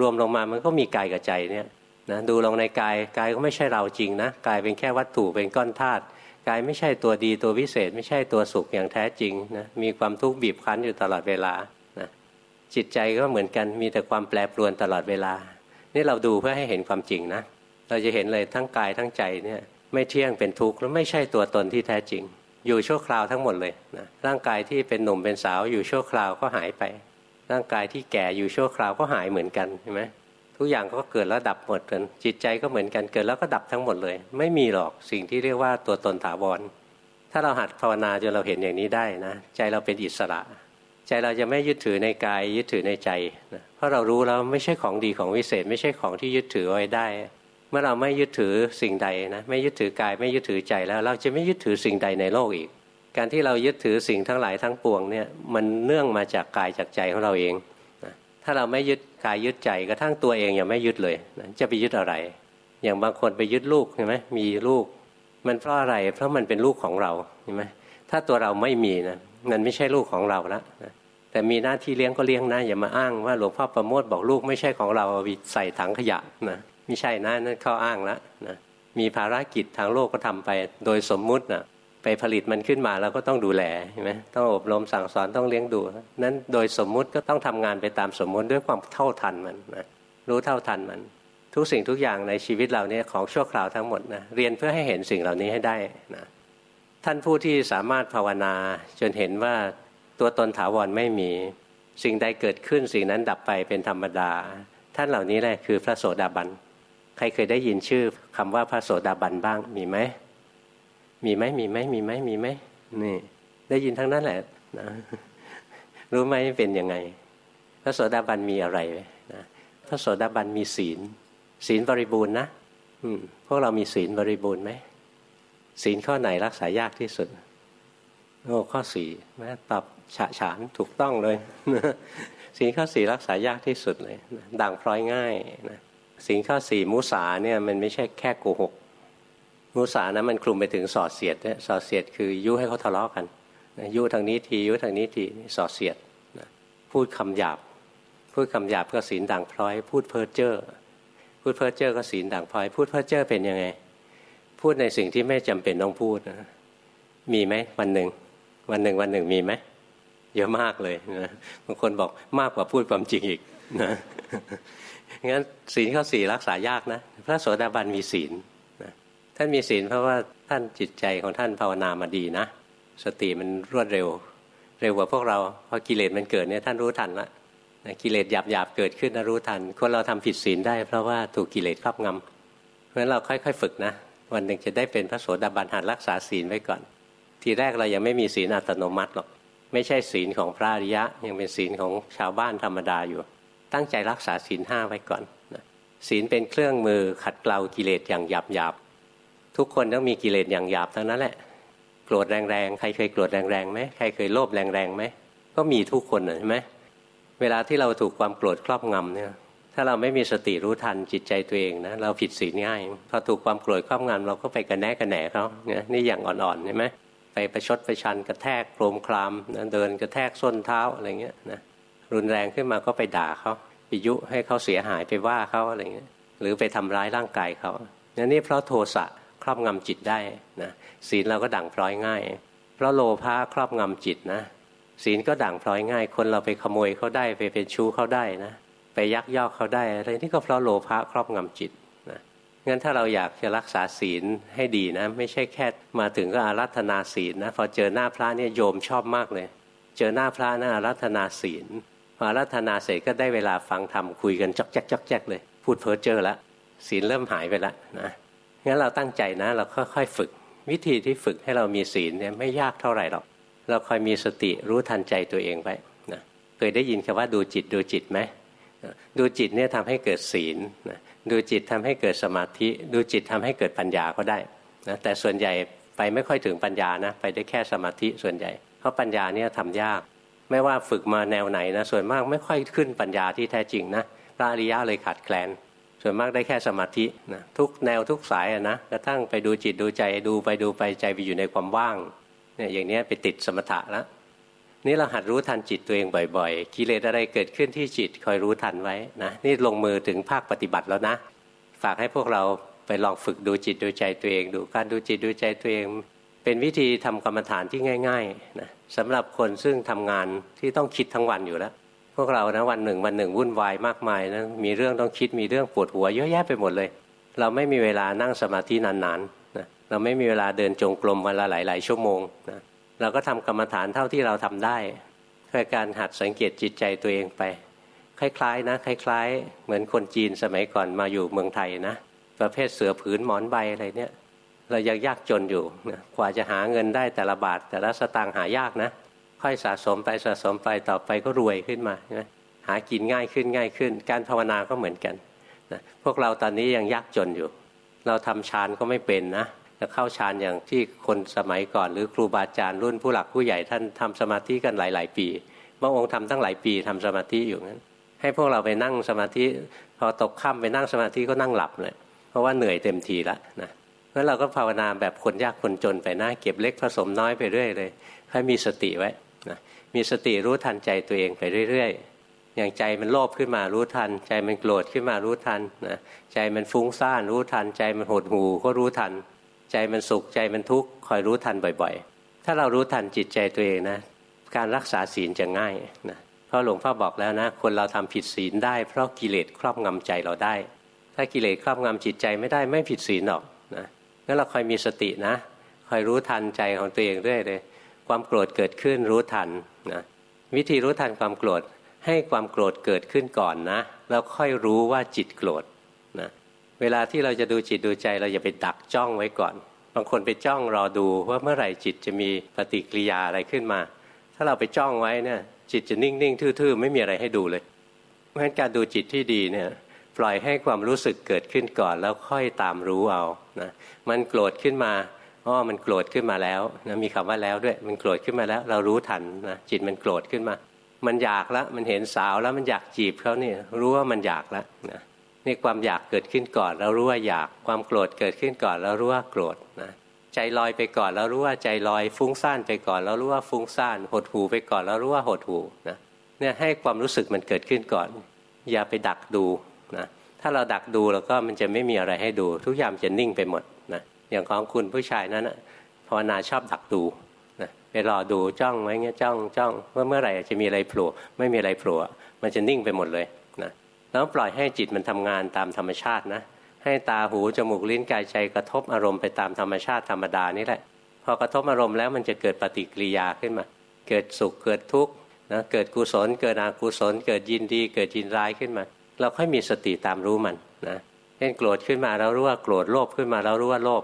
Speaker 1: รวมลงมามันก็มีกายกับใจเนี่ยนะดูลงในกายกายก็ไม่ใช่เราจริงนะกายเป็นแค่วัตถุเป็นก้อนธาตุ กายไม่ใช่ตัวดีตัววิเศษ ไม่ใช่ตัวสุขอย่างแท้จริงนะมีความทุกข์บีบคั้นอยู่ตลอดเวลานะจิตใจก็เหมือนกันมีแต่ความแปรปรวนตลอดเวลา นี่เราดูเพื่อให้เห็นความจริงนะ เราจะเห็นเลยทั้งกายทั้งใจเนี่ยไม่เที่ยงเป็นทุกข์แล้วไม่ใช่ตัวตนที่แท้จริง อยู่ชั่วคราวทั้งหมดเลยนะร่างกายที่เป็นหนุ่มเป็นสาวอยู่ชั่วคราวก็หายไป ร่างกายที่แก่อยู่ชั่วคราวก็หายเหมือนกันเห็นไหม ทุกอย่างก็เกิดแล้วดับหมดกันจิตใจก็เหมือนกันเกิดแล้วก็ดับทั้งหมดเลย ไม่มีหรอกสิ่งที่เรียกว่าตัวตนถาวรถ้าเราหัดภาวนาจนเราเห็นอย่างนี้ได้นะ ใจเราเป็นอิสระ ใจเราจะไม่ยึดถือในกายยึดถือในใจนะเพราะเรารู้แล้วไม่ใช่ของดีของวิเศษ ไม่ใช่ของที่ยึดถือไว้ได้ เมื่อเราไม่ยึดถือสิ่งใดนะไม่ยึดถือกายไม่ยึดถือใจแล้ว เราจะไม่ยึดถือสิ่งใดในโลกอีก การที่เรายึดถือสิ่งทั้งหลายทั้งปวงเนี่ยมันเนื่องมาจากกายจากใจของเราเอง ถ้าเราไม่ยึดกายยึดใจกระทั่งตัวเองยังไม่ยึดเลยนะจะไปยึดอะไร อย่างบางคนไปยึดลูกใช่ไหมมีลูก มันเพราะอะไร เพราะมันเป็นลูกของเราใช่ไหมถ้าตัวเราไม่มีนะมันไม่ใช่ลูกของเราแล้วนะแต่มีหน้าที่เลี้ยงก็เลี้ยงนะอย่ามาอ้างว่าหลวงพ่อประโมทบอกลูกไม่ใช่ของเราใส่ถังขยะนะไม่ใช่นะนั่นเข้ออ้างล้วนะมีภารกิจทางโลกก็ทำไป โดยสมมุตินะ ไปผลิตมันขึ้นมาเราก็ต้องดูแลใช่ไหมต้องอบรมสั่งสอนต้องเลี้ยงดู นั้นโดยสมมุติก็ต้องทำงานไปตามสมมุติด้วยความเท่าทันมันนะรู้เท่าทันมัน ทุกสิ่งทุกอย่างในชีวิตเราเนี่ยของชั่วคราวทั้งหมดนะเรียนเพื่อให้เห็นสิ่งเหล่านี้ให้ได้นะท่านผู้ที่สามารถภาวนาจนเห็นว่าตัวตนถาวรไม่มีสิ่งใดเกิดขึ้นสิ่งนั้นดับไปเป็นธรรมดา ท่านเหล่านี้แหละคือพระโสดาบัน ใครเคยได้ยินชื่อคำว่าพระโสดาบันบ้างมีไหม มีไหมมีไหมมีไหมมีไหมนี่ ได้ยินทั้งนั้นแหละนะรู้ไหมเป็นยังไง พระโสดาบันมีอะไรนะพระโสดาบันมีศีล ศีลบริบูรณ์นะพวกเรามีศีลบริบูรณ์ไหมศีลข้อไหนรักษายากที่สุดโอ้ข้อสี่แม่ตอบฉะฉานถูกต้องเลยศีลข้อสี่รักษายากที่สุดเลยด่างพร้อยง่ายนะศีลข้อสี่มุสาเนี่ยมันไม่ใช่แค่โกหก มุสานะมันคลุมไปถึงสอดเสียดเนี่ยสอดเสียดคือยุให้เขาทะเลาะกันยุทางนี้ทียุทางนี้ทีสอดเสียดนะพูดคำหยาบ พูดคำหยาบก็ศีลด่างพร้อย พูดเพ้อเจ้อพูดเพ้อเจ้อก็ศีลด่างพร้อย พูดเพ้อเจ้อเป็นยังไง พูดในสิ่งที่ไม่จำเป็นต้องพูดนะมีไหมวันหนึ่งวันหนึ่งวันหนึ่งมีไหมเยอะมากเลยนะบางคนบอกมากกว่าพูดความจริงอีกนะงั้นศีลข้อสี่รักษายากนะ พระโสดาบันมีศีลน ท่านมีศีลเพราะว่าท่านจิตใจของท่านภาวนามาดีนะ สติมันรวดเร็ว เร็วกว่าพวกเราพอกิเลสมันเกิดเนี่ยท่านรู้ทันละกิเลสหยาบหยาบเกิดขึ้นนะรู้ทัน คนเราทำผิดศีลได้เพราะว่าถูกกิเลสครอบงำเพราะฉะนั้นเราค่อยๆฝึกนะ วันหนึ่งจะได้เป็นพระโสดาบันหัดรักษาศีลไว้ก่อน ทีแรกเรายังไม่มีศีลอัตโนมัติหรอกไม่ใช่ศีลของพระอริยะ ยังเป็นศีลของชาวบ้านธรรมดาอยู่ ตั้งใจรักษาศีลห้าไว้ก่อนศีลเป็นเครื่องมือขัดเกลากิเลสอย่างหยาบหยาบ ทุกคนต้องมีกิเลสอย่างหยาบทั้งนั้นแหละโกรธแรงๆ ใครเคยโกรธแรงๆไหมใครเคยโลภแรงๆไหมก็มีทุกคนใช่ไหมเวลาที่เราถูกความโกรธครอบงำเนี่ย ถ้าเราไม่มีสติรู้ทันจิตใจตัวเองนะเราผิดศีลง่ายพอถูกความโกรธครอบงำเราก็ไปกระแนกกระแหนเขาเนี่ยนี่อย่างอ่อนๆใช่ไหมไปประชดประชันกระแทกโครมคลามนะเดินกระแทกส้นเท้าอะไรเงี้ยนะรุนแรงขึ้นมาก็ไปด่าเขาไปยุให้เขาเสียหายไปว่าเขาอะไรเงี้ยหรือไปทำร้ายร่างกายเขานี่นี่เพราะโทสะ ครอบงำจิตได้นะศีลเราก็ดั่งพร้อยง่าย เพราะโลภะครอบงำจิตนะ ศีลก็ด่างพร้อยง่าย คนเราไปขโมยเขาได้ไปเป็นชู้เขาได้นะไปยักยอกเขาได้อะไรนี่ก็เพราะโลภะครอบงำจิตนะงั้นถ้าเราอยากจะรักษาศีลให้ดีนะ ไม่ใช่แค่มาถึงก็อารัธนาศีลนะพอเจอหน้าพระเนี่ยโยมชอบมากเลย เจอหน้าพระนะอารัธนาศีลพออารัธนาเสร็จก็ได้เวลาฟังธรรมคุยกันจอกแจ๊กจอกแจ๊กเลย พูดเพ้อเจอแล้วศีลเริ่มหายไปแล้วนะ งั้นเราตั้งใจนะ เราค่อยๆฝึก วิธีที่ฝึกให้เรามีศีลเนี่ยไม่ยากเท่าไหร่หรอก เราคอยมีสติรู้ทันใจตัวเองไปนะเคยได้ยินคำว่าดูจิตดูจิตไหมดูจิตเนี่ยทำให้เกิดศีลนะดูจิตทำให้เกิดสมาธิ ดูจิตทำให้เกิดปัญญาก็ได้นะแต่ส่วนใหญ่ไปไม่ค่อยถึงปัญญานะไปได้แค่สมาธิส่วนใหญ่ เพราะปัญญาเนี่ยทำยาก ไม่ว่าฝึกมาแนวไหนนะส่วนมากไม่ค่อยขึ้นปัญญาที่แท้จริงนะพระอริยะเลยขาดแคลน ส่วนมากได้แค่สมาธินะทุกแนวทุกสายนะกระทั่งไปดูจิตดูใจดูไปดูไปใจไปอยู่ในความว่างเนี่ยอย่างนี้ไปติดสมถะแล้วนี่เราหัดรู้ทันจิตตัวเองบ่อยๆ กิเลสอะไรเกิดขึ้นที่จิตคอยรู้ทันไว้นะนี่ลงมือถึงภาคปฏิบัติแล้วนะ ฝากให้พวกเราไปลองฝึกดูจิตดูใจตัวเอง ดูการดูจิตดูใจตัวเอง เป็นวิธีทำกรรมฐานที่ง่ายๆนะสำหรับคนซึ่งทำงานที่ต้องคิดทั้งวันอยู่แล้ว พวกเรานะวันหนึ่งวันหนึ่งวุ่นวายมากมายนะมีเรื่องต้องคิดมีเรื่องปวดหัวเยอะแยะไปหมดเลย เราไม่มีเวลานั่งสมาธินานๆนะเราไม่มีเวลาเดินจงกรมวันละหลาย ๆ ชั่วโมงนะเราก็ทำกรรมฐานเท่าที่เราทำได้ค่อการหัดสังเกตจิตใจตัวเองไป คล้ายๆนะคล้ายๆ เหมือนคนจีนสมัยก่อนมาอยู่เมืองไทยนะประเภทเสือผืนหมอนใบอะไรเนี่ยเรายังยากจนอยู่นะกว่าจะหาเงินได้แต่ละบาทแต่ละสตางค์หายากนะ ค่อยสะสมไปสะสมไปต่อไปก็รวยขึ้นมาใช่ไหมหากินง่ายขึ้นง่ายขึ้น การภาวนาก็เหมือนกันนะพวกเราตอนนี้ยังยากจนอยู่ เราทำฌานก็ไม่เป็นนะจะเข้าฌานอย่างที่คนสมัยก่อน หรือครูบาอาจารย์รุ่นผู้หลักผู้ใหญ่ท่านทำสมาธิกันหลาย ๆ ปีบางองค์ทำตั้งหลายปีทำสมาธิอยู่นั้นให้พวกเราไปนั่งสมาธิ พอตกค่ำไปนั่งสมาธิก็นั่งหลับเลยเพราะว่าเหนื่อยเต็มทีแล้วนะงั้นเราก็ภาวนาแบบคนยากคนจนไปนะเก็บเล็กผสมน้อยไปเรื่อยเลยให้มีสติไว้ มีสติรู้ทันใจตัวเองไปเรื่อยๆ อย่างใจมันโลภขึ้นมารู้ทัน ใจมันโกรธขึ้นมารู้ทันนะใจมันฟุ้งซ่านรู้ทัน ใจมันหดหูก็รู้ทัน ใจมันสุขใจมันทุกข์คอยรู้ทันบ่อยๆ ถ้าเรารู้ทันจิตใจตัวเองนะการรักษาศีลจะง่ายนะเพราะหลวงพ่อบอกแล้วนะ คนเราทำผิดศีลได้ เพราะกิเลสครอบงำใจเราได้ ถ้ากิเลสครอบงำจิตใจไม่ได้ไม่ผิดศีลหรอกนะงั้นเราคอยมีสตินะคอยรู้ทันใจของตัวเองเรื่อยเลย ความโกรธเกิดขึ้นรู้ทันนะวิธีรู้ทันความโกรธให้ความโกรธเกิดขึ้นก่อนนะแล้วค่อยรู้ว่าจิตโกรธนะเวลาที่เราจะดูจิตดูใจเราอย่าไปดักจ้องไว้ก่อน บางคนไปจ้องรอดูว่าเมื่อไหร่จิตจะมีปฏิกิริยาอะไรขึ้นมา ถ้าเราไปจ้องไว้เนี่ยจิตจะนิ่งๆทื่อๆ ไม่มีอะไรให้ดูเลยเพราะฉะนั้นการดูจิตที่ดีเนี่ยปล่อยให้ความรู้สึกเกิดขึ้นก่อน แล้วค่อยตามรู้เอานะมันโกรธขึ้นมา อ๋อมันโกรธขึ้นมาแล้วนะมีคำว่าแล้วด้วยมันโกรธขึ้นมาแล้ว เรารู้ทันนะจิตมันโกรธขึ้นมา มันอยากแล้วมันเห็นสาวแล้วมันอยากจีบเขาเนี่ยรู้ว่ามันอยากแล้วนะนี่ความอยากเกิดขึ้นก่อน เรารู้ว่าอยากความโกรธเกิดขึ้นก่อน เรารู้ว่าโกรธนะใจลอยไปก่อน เรารู้ว่าใจลอย ฟุ้งซ่านไปก่อน เรารู้ว่าฟุ้งซ่าน หดหูไปก่อน เรารู้ว่าหดหูนะเนี่ยให้ความรู้สึกมันเกิดขึ้นก่อน อย่าไปดักดูนะถ้าเราดักดูแล้วก็มันจะไม่มีอะไรให้ดู ทุกอย่างจะนิ่งไปหมด อย่างของคุณผู้ชายนั้นภาวนาชอบดักดูนะไปรอดูจ้องไว้เงี้ยจ้องจ้องว่าเมื่อไหร่จะมีอะไรโผล่ไม่มีอะไรโผล่มันจะนิ่งไปหมดเลยนะแล้วปล่อยให้จิตมันทำงานตามธรรมชาตินะให้ตาหูจมูกลิ้นกายใจกระทบอารมณ์ไปตามธรรมชาติธรรมดานี่แหละ พอกระทบอารมณ์แล้วมันจะเกิดปฏิกิริยาขึ้นมา เกิดสุขเกิดทุกข์นะเกิดกุศล เกิดอกุศล เกิดยินดี เกิดยินร้ายขึ้นมา เราค่อยมีสติตามรู้มันนะเช่นโกรธขึ้นมาเรารู้ว่าโกรธโลภขึ้นมาเรารู้ว่าโลภ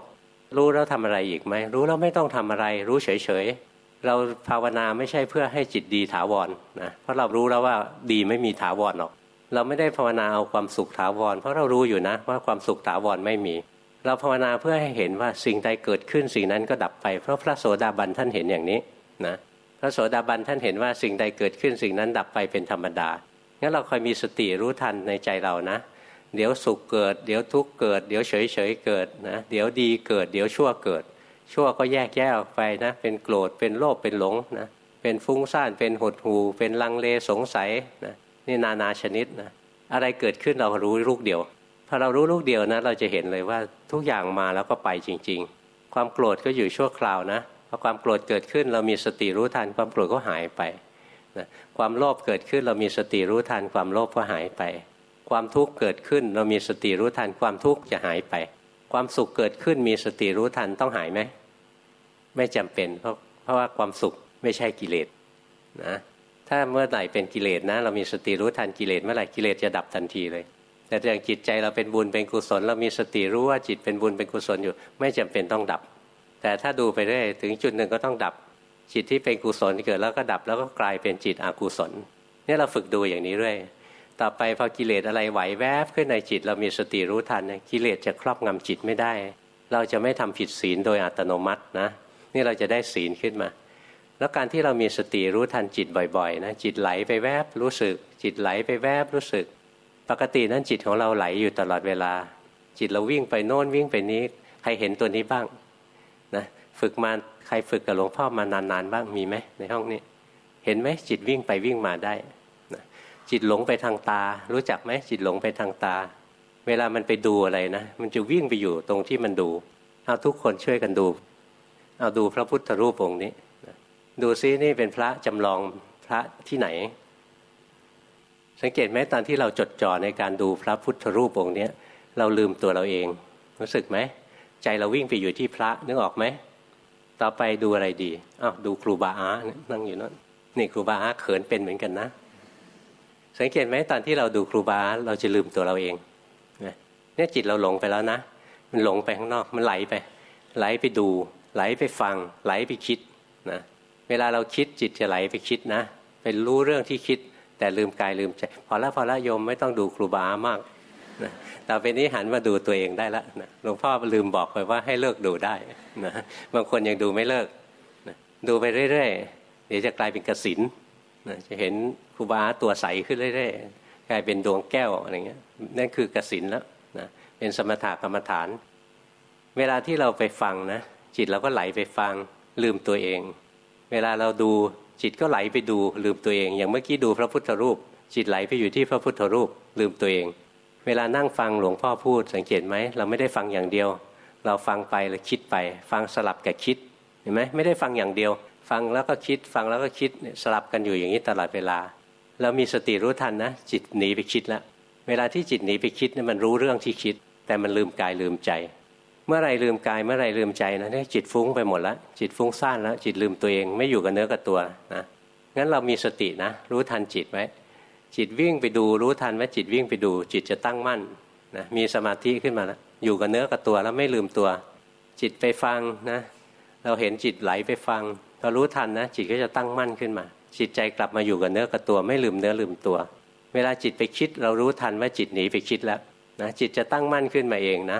Speaker 1: รู้แล้วทำอะไรอีกไหมรู้แล้วไม่ต้องทำอะไร รู้เฉยๆเราภาวนาไม่ใช่เพื่อให้จิตดีถาวรนะเพราะเรารู้แล้วว่าดีไม่มีถาวรหรอก เราไม่ได้ภาวนาเอาความสุขถาวร เพราะเรารู้อยู่นะว่าความสุขถาวรไม่มี เราภาวนาเพื่อให้เห็นว่าสิ่งใดเกิดขึ้นสิ่งนั้นก็ดับไป เพราะพระโสดาบันท่านเห็นอย่างนี้นะพระโสดาบันท่านเห็นว่าสิ่งใดเกิดขึ้นสิ่งนั้นดับไปเป็นธรรมดา งั้นเราคอยมีสติรู้ทันในใจเรานะ เดี๋ยวสุขเกิด เดี๋ยวทุกข์เกิด เดี๋ยวเฉยเฉยเกิดนะเดี๋ยวดีเกิด เดี๋ยวชั่วเกิด ชั่วก็แยกแยกออกไปนะเป็นโกรธเป็นโลภเป็นหลงนะเป็นฟุ้งซ่านเป็นหดหู่เป็นลังเลสงสัยนะนี่นานาชนิดนะอะไรเกิดขึ้นเรารู้ลูกเดียวพอเรารู้ลูกเดียวนะเราจะเห็นเลยว่าทุกอย่างมาแล้วก็ไปจริง ๆ ความโกรธก็อยู่ชั่วคราวนะพอความโกรธเกิดขึ้นเรามีสติรู้ทันความโกรธก็หายไปนะความโลภเกิดขึ้นเรามีสติรู้ทันความโลภก็หายไป ความทุกข์เกิดขึ้น เรามีสติรู้ทันความทุกข์จะหายไป ความสุขเกิดขึ้นมีสติรู้ทันต้องหายไหมไม่จำเป็นเพราะเพราะว่าความสุขไม่ใช่กิเลสนะถ้าเมื่อไหร่เป็นกิเลสนะ เรามีสติรู้ทันกิเลสเมื่อไหร่กิเลสจะดับทันทีเลย แต่อย่างจิตใจเราเป็นบุญเป็นกุศล เรามีสติรู้ว่าจิตเป็นบุญเป็นกุศลอยู่ ไม่จำเป็นต้องดับ แต่ถ้าดูไปเรื่อยถึงจุดหนึ่งก็ต้องดับ จิตที่เป็นกุศลเกิดแล้วก็ดับแล้วก็กลายเป็นจิตอกุศลนี่เราฝึกดูอย่างนี้เรื่อย ต่อไปพอกิเลสอะไรไหวแวบขึ้นในจิต เรามีสติรู้ทันกิเลสจะครอบงำจิตไม่ได้ เราจะไม่ทำผิดศีลโดยอัตโนมัตินะ นี่เราจะได้ศีลขึ้นมา แล้วการที่เรามีสติรู้ทันจิตบ่อยๆนะจิตไหลไปแวบรู้สึก จิตไหลไปแวบรู้สึก ปกตินั้นจิตของเราไหลอยู่ตลอดเวลา จิตเราวิ่งไปโน่นวิ่งไปนี้ ใครเห็นตัวนี้บ้างนะฝึกมาใครฝึกกับหลวงพ่อมานานๆบ้างมีไหมในห้องนี้ เห็นไหมจิตวิ่งไปวิ่งมาได้ จิตหลงไปทางตา รู้จักไหมจิตหลงไปทางตา เวลามันไปดูอะไรนะ มันจะวิ่งไปอยู่ตรงที่มันดูเอาทุกคนช่วยกันดู เอาดูพระพุทธรูปองค์นี้ ดูซินี่เป็นพระจำลองพระที่ไหน สังเกตไหมตอนที่เราจดจ่อในการดูพระพุทธรูปองค์นี้เราลืมตัวเราเอง รู้สึกไหมใจเราวิ่งไปอยู่ที่พระนึกออกไหมต่อไปดูอะไรดีอ้าวดูครูบาอานั่งอยู่นั่นนี่ครูบาอาเขินเป็นเหมือนกันนะ สังเกตไหมตอนที่เราดูครูบาเราจะลืมตัวเราเองเนี่ยจิตเราหลงไปแล้วนะ มันหลงไปข้างนอกมันไหลไป ไหลไปดู ไหลไปฟัง ไหลไปคิดนะเวลาเราคิดจิตจะไหลไปคิดนะไปรู้เรื่องที่คิด แต่ลืมกายลืมใจพอละพอละโยมไม่ต้องดูครูบามากนะต่อไปนี้หันมาดูตัวเองได้แล้วนะหลวงพ่อลืมบอกไปว่าให้เลิกดูได้นะบางคนยังดูไม่เลิกนะดูไปเรื่อยๆเดี๋ยวจะกลายเป็นกสินนะ จะเห็นครูบาตัวใสขึ้นเรื่อยๆกลายเป็นดวงแก้วอะไรเงี้ยนั่นคือกสินแล้วนะเป็นสมถะกรรมฐาน เวลาที่เราไปฟังนะจิตเราก็ไหลไปฟังลืมตัวเอง เวลาเราดูจิตก็ไหลไปดูลืมตัวเอง อย่างเมื่อกี้ดูพระพุทธรูป จิตไหลไปอยู่ที่พระพุทธรูป ลืมตัวเอง เวลานั่งฟังหลวงพ่อพูดสังเกตไหมเราไม่ได้ฟังอย่างเดียว เราฟังไปแล้วคิดไป ฟังสลับกับคิดเห็นไหมไม่ได้ฟังอย่างเดียว ฟังแล้วก็คิดฟังแล้วก็คิดสลับกันอยู่อย่างนี้ตลอดเวลา เรามีสติรู้ทันนะ จิตหนีไปคิดแล้วเวลาที่จิตหนีไปคิดเนี่ยมันรู้เรื่องที่คิด แต่มันลืมกายลืมใจ เมื่อไรลืมกายเมื่อไรลืมใจนะเนี่ยจิตฟุ้งไปหมดแล้วจิตฟุ้งซ่านแล้ว จิตลืมตัวเองไม่อยู่กับเนื้อกับตัวนะงั้นเรามีสตินะ รู้ทันจิตไว้จิตวิ่งไปดูรู้ทันว่าจิตวิ่งไปดู จิตจะตั้งมั่นนะมีสมาธิขึ้นมาแล้วอยู่กับเนื้อกับตัวแล้วไม่ลืมตัว จิตไปฟังนะ เราเห็นจิตไหลไปฟัง พอรู้ทันนะจิตก็จะตั้งมั่นขึ้นมา จิตใจกลับมาอยู่กับเนื้อกับตัวไม่ลืมเนื้อลืมตัว เวลาจิตไปคิด เรารู้ทันว่าจิตหนีไปคิดแล้วนะจิตจะตั้งมั่นขึ้นมาเองนะ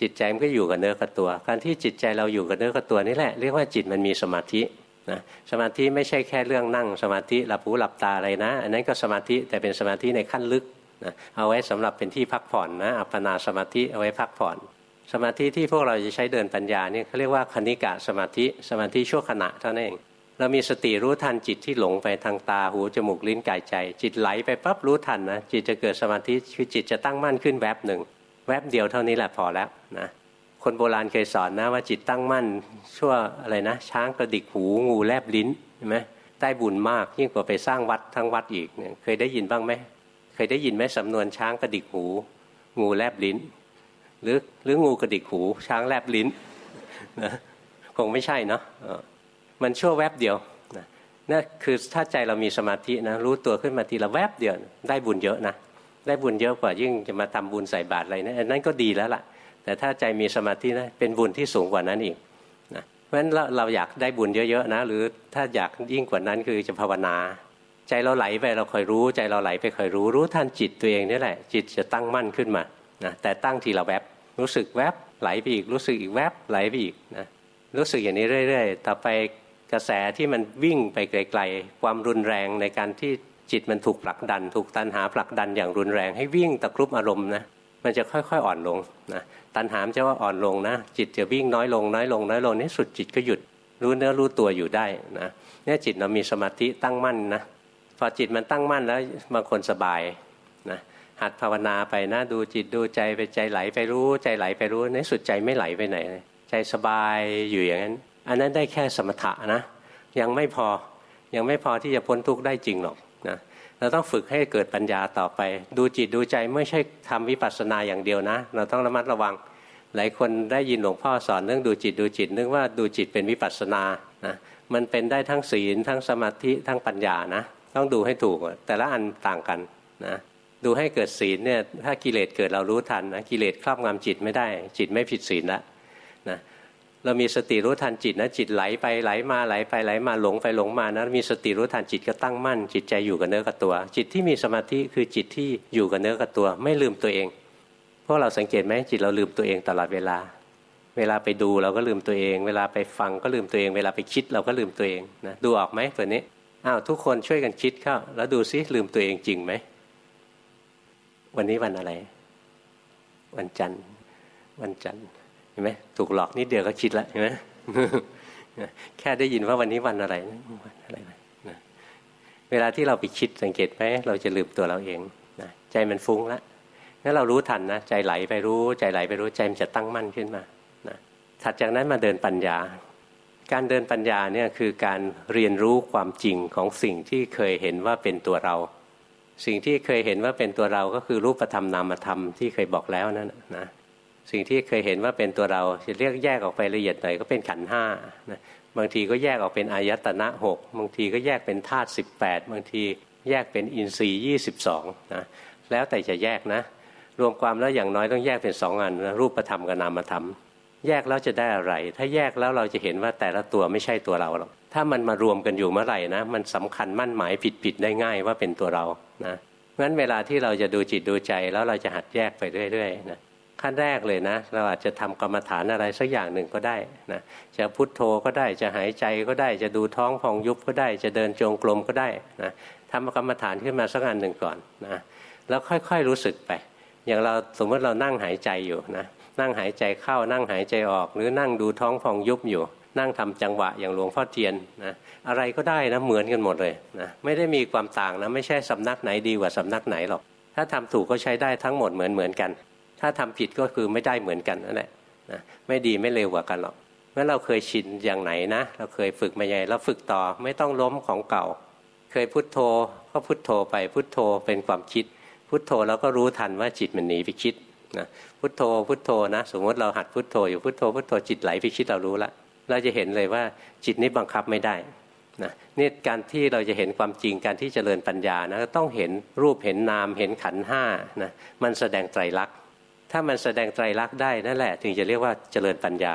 Speaker 1: จิตใจมันก็อยู่กับเนื้อกับตัว การที่จิตใจเราอยู่กับเนื้อกับตัวนี่แหละเรียกว่าจิตมันมีสมาธินะสมาธิไม่ใช่แค่เรื่องนั่ง สมาธิหลับหูหลับตาอะไรนะ อันนั้นก็สมาธิแต่เป็นสมาธิในขั้นลึกนะเอาไว้สำหรับเป็นที่พักผ่อนนะอัปปนาสมาธิเอาไว้พักผ่อน สมาธิที่พวกเราจะใช้เดินปัญญาเนี่ยเขาเรียกว่าคณิกะสมาธิสมาธิชั่วขณะเท่านั้นเองเรามีสติรู้ทันจิตที่หลงไปทางตาหูจมูกลิ้นกายใจ จิตไหลไปปั๊บรู้ทันนะจิตจะเกิดสมาธิคือจิตจะตั้งมั่นขึ้นแวบหนึ่งแวบเดียวเท่านี้แหละพอแล้วนะคนโบราณเคยสอนนะว่าจิตตั้งมั่นชั่วอะไรนะ ช้างกระดิกหูงูแลบลิ้นเห็นไหมได้บุญมากยิ่งกว่าไปสร้างวัดทั้งวัดอีกเนี่ยเคยได้ยินบ้างไหมเคยได้ยินไหมสำนวนช้างกระดิกหู งูแลบลิ้น หรือหรืองูกระดิกหู ช้างแลบลิ้นนะคงไม่ใช่เนาะมันชั่วแวบเดียวนะนั่นคือถ้าใจเรามีสมาธินะรู้ตัวขึ้นมาทีละแวบเดียวได้บุญเยอะนะได้บุญเยอะกว่ายิ่งจะมาทำบุญใส่บาตรอะไรนะนั่นก็ดีแล้วล่ะ แต่ถ้าใจมีสมาธินะเป็นบุญที่สูงกว่านั้นอีกนะเพราะฉะนั้นเราอยากได้บุญเยอะๆนะหรือถ้าอยากยิ่งกว่านั้นคือจะภาวนาใจเราไหลไปเราคอยรู้ใจเราไหลไปคอยรู้รู้ทันจิตตัวเองนี่แหละ จิตจะตั้งมั่นขึ้นมา นะแต่ตั้งทีละแวบรู้สึกแวบไหลไปอีกรู้สึกอีกแวบไหลไปอีกนะรู้สึกอย่างนี้เรื่อยๆ ต่อไปกระแสที่มันวิ่งไปไกลๆ ความรุนแรงในการที่จิตมันถูกผลักดัน ถูกตันหาผลักดันอย่างรุนแรง ให้วิ่งตะครุบอารมณ์นะมันจะค่อยๆอ่อนลงนะตัณหามจะว่าอ่อนลงนะ จิตจะวิ่งน้อยลงน้อยลงน้อยลงในสุดจิตก็หยุดรู้เนื้อรู้ตัวอยู่ได้นะเนี่ยจิตเรามีสมาธิตั้งมั่นนะพอจิตมันตั้งมั่นแล้วบางคนสบาย หัดภาวนาไปนะดูจิตดูใจไปใจไหลไปรู้ใจไหลไปรู้ในสุดใจไม่ไหลไปไหนใจสบายอยู่อย่างนั้น อันนั้นได้แค่สมถะนะยังไม่พอยังไม่พอที่จะพ้นทุกข์ได้จริงหรอกนะเราต้องฝึกให้เกิดปัญญาต่อไป ดูจิตดูใจไม่ใช่ทำวิปัสสนาอย่างเดียวนะ เราต้องระมัดระวัง หลายคนได้ยินหลวงพ่อสอนเรื่องดูจิตดูจิต นึกว่าดูจิตเป็นวิปัสสนานะมันเป็นได้ทั้งศีลทั้งสมาธิทั้งปัญญานะ ต้องดูให้ถูกแต่ละอันต่างกันนะ ดูให้เกิดศีลเนี่ยถ้ากิเลสเกิดเรารู้ทันนะกิเลสครอบงำจิตไม่ได้ จิตไม่ผิดศีลล้วนะเรามีสติรู้ทันจิตนะจิตไหลไปไหลมาไหลไปไหลมาหลงไปหลงมานะมีสติรู้ทันจิตก็ตั้งมั่น จิตใจอยู่กับเนื้อกับตัว จิตที่มีสมาธิคือจิตที่อยู่กับเนื้อกับตัว ไม่ลืมตัวเองพวกเราสังเกตไหมจิตเราลืมตัวเองตลอดเวลา เวลาไปดูเราก็ลืมตัวเอง เวลาไปฟังก็ลืมตัวเอง เวลาไปคิดเราก็ลืมตัวเองนะดูออกไหมตัวนี้อ้าวทุกคนช่วยกันคิดเข้าแล้วดูซิลืมตัวเองจริงไหม วันนี้วันอะไร วันจันทร์ วันจันทร์เห็นไหมถูกหลอกนิดเดียวก็คิดแล้วเห็นไหมแค่ได้ยินว่าวันนี้วันอะไรวันอะไรนะเวลาที่เราไปคิดสังเกตไหมเราจะลืมตัวเราเองนะใจมันฟุ้งล้วงั้นเรารู้ทันนะ ใจไหลไปรู้ใจไหลไปรู้ใจมันจะตั้งมั่นขึ้นมานะถัดจากนั้นมาเดินปัญญา การเดินปัญญาเนี่ยคือการเรียนรู้ความจริงของสิ่งที่เคยเห็นว่าเป็นตัวเรา สิ่งที่เคยเห็นว่าเป็นตัวเราก็คือรูปธรรมนามธรรมที่เคยบอกแล้วนั่นนะสิ่งที่เคยเห็นว่าเป็นตัวเราจะเรียกแยกออกไปละเอียดหน่อยก็เป็นขันห้านะบางทีก็แยกออกเป็นอายตนะหกบางทีก็แยกเป็นธาตุสิบแปดบางทีแยกเป็นอินทรีย์ยี่สิบสองนะแล้วแต่จะแยกนะ รวมความแล้วอย่างน้อยต้องแยกเป็นสองอันนะรูปธรรมกับนามธรรม แยกแล้วจะได้อะไร ถ้าแยกแล้วเราจะเห็นว่าแต่ละตัวไม่ใช่ตัวเราหรอกถ้ามันมารวมกันอยู่เมื่อไหร่นะ มันสำคัญมั่นหมายผิดผิดได้ง่ายว่าเป็นตัวเรานะงั้นเวลาที่เราจะดูจิตดูใจแล้วเราจะหัดแยกไปเรื่อยๆนะขั้นแรกเลยนะ เราอาจจะทำกรรมฐานอะไรสักอย่างหนึ่งก็ได้นะจะพุทโธก็ได้จะหายใจก็ได้จะดูท้องพองยุบก็ได้ จะเดินจงกรมก็ได้นะทำกรรมฐานขึ้นมาสักอันหนึ่งก่อนนะแล้วค่อยๆรู้สึกไป อย่างเราสมมติเรานั่งหายใจอยู่นะ นั่งหายใจเข้านั่งหายใจออก หรือนั่งดูท้องพองยุบอยู่ นั่งทำจังหวะอย่างหลวงพ่อเทียนนะอะไรก็ได้นะเหมือนกันหมดเลยนะไม่ได้มีความต่างนะไม่ใช่สำนักไหนดีกว่าสำนักไหนหรอก ถ้าทำถูกก็ใช้ได้ทั้งหมดเหมือนเหมือนกัน ถ้าทำผิดก็คือไม่ได้เหมือนกันนั่นแหละนะไม่ดีไม่เลวกว่ากันหรอกเมื่อเราเคยชินอย่างไหนนะ เราเคยฝึกมาใหญ่เราฝึกต่อไม่ต้องล้มของเก่า เคยพุทโธก็พุทโธไปพุทโธเป็นความคิด พุทโธเราก็รู้ทันว่าจิตมันหนีไปคิด นะพุทโธพุทโธนะสมมติเราหัดพุทโธอยู่พุทโธพุทโธจิตไหลไปคิดเรารู้ละเราจะเห็นเลยว่าจิตนี้บังคับไม่ได้นะนี่การที่เราจะเห็นความจริงการที่จเจริญปัญญานะต้องเห็นรูปเห็นนามเห็นขันห้านะมันแสดงไตรลักษณ์ถ้ามันแสดงไตรลักษณ์ได้นั่นแหละ ถึงจะเรียกว่าเจริญปัญญา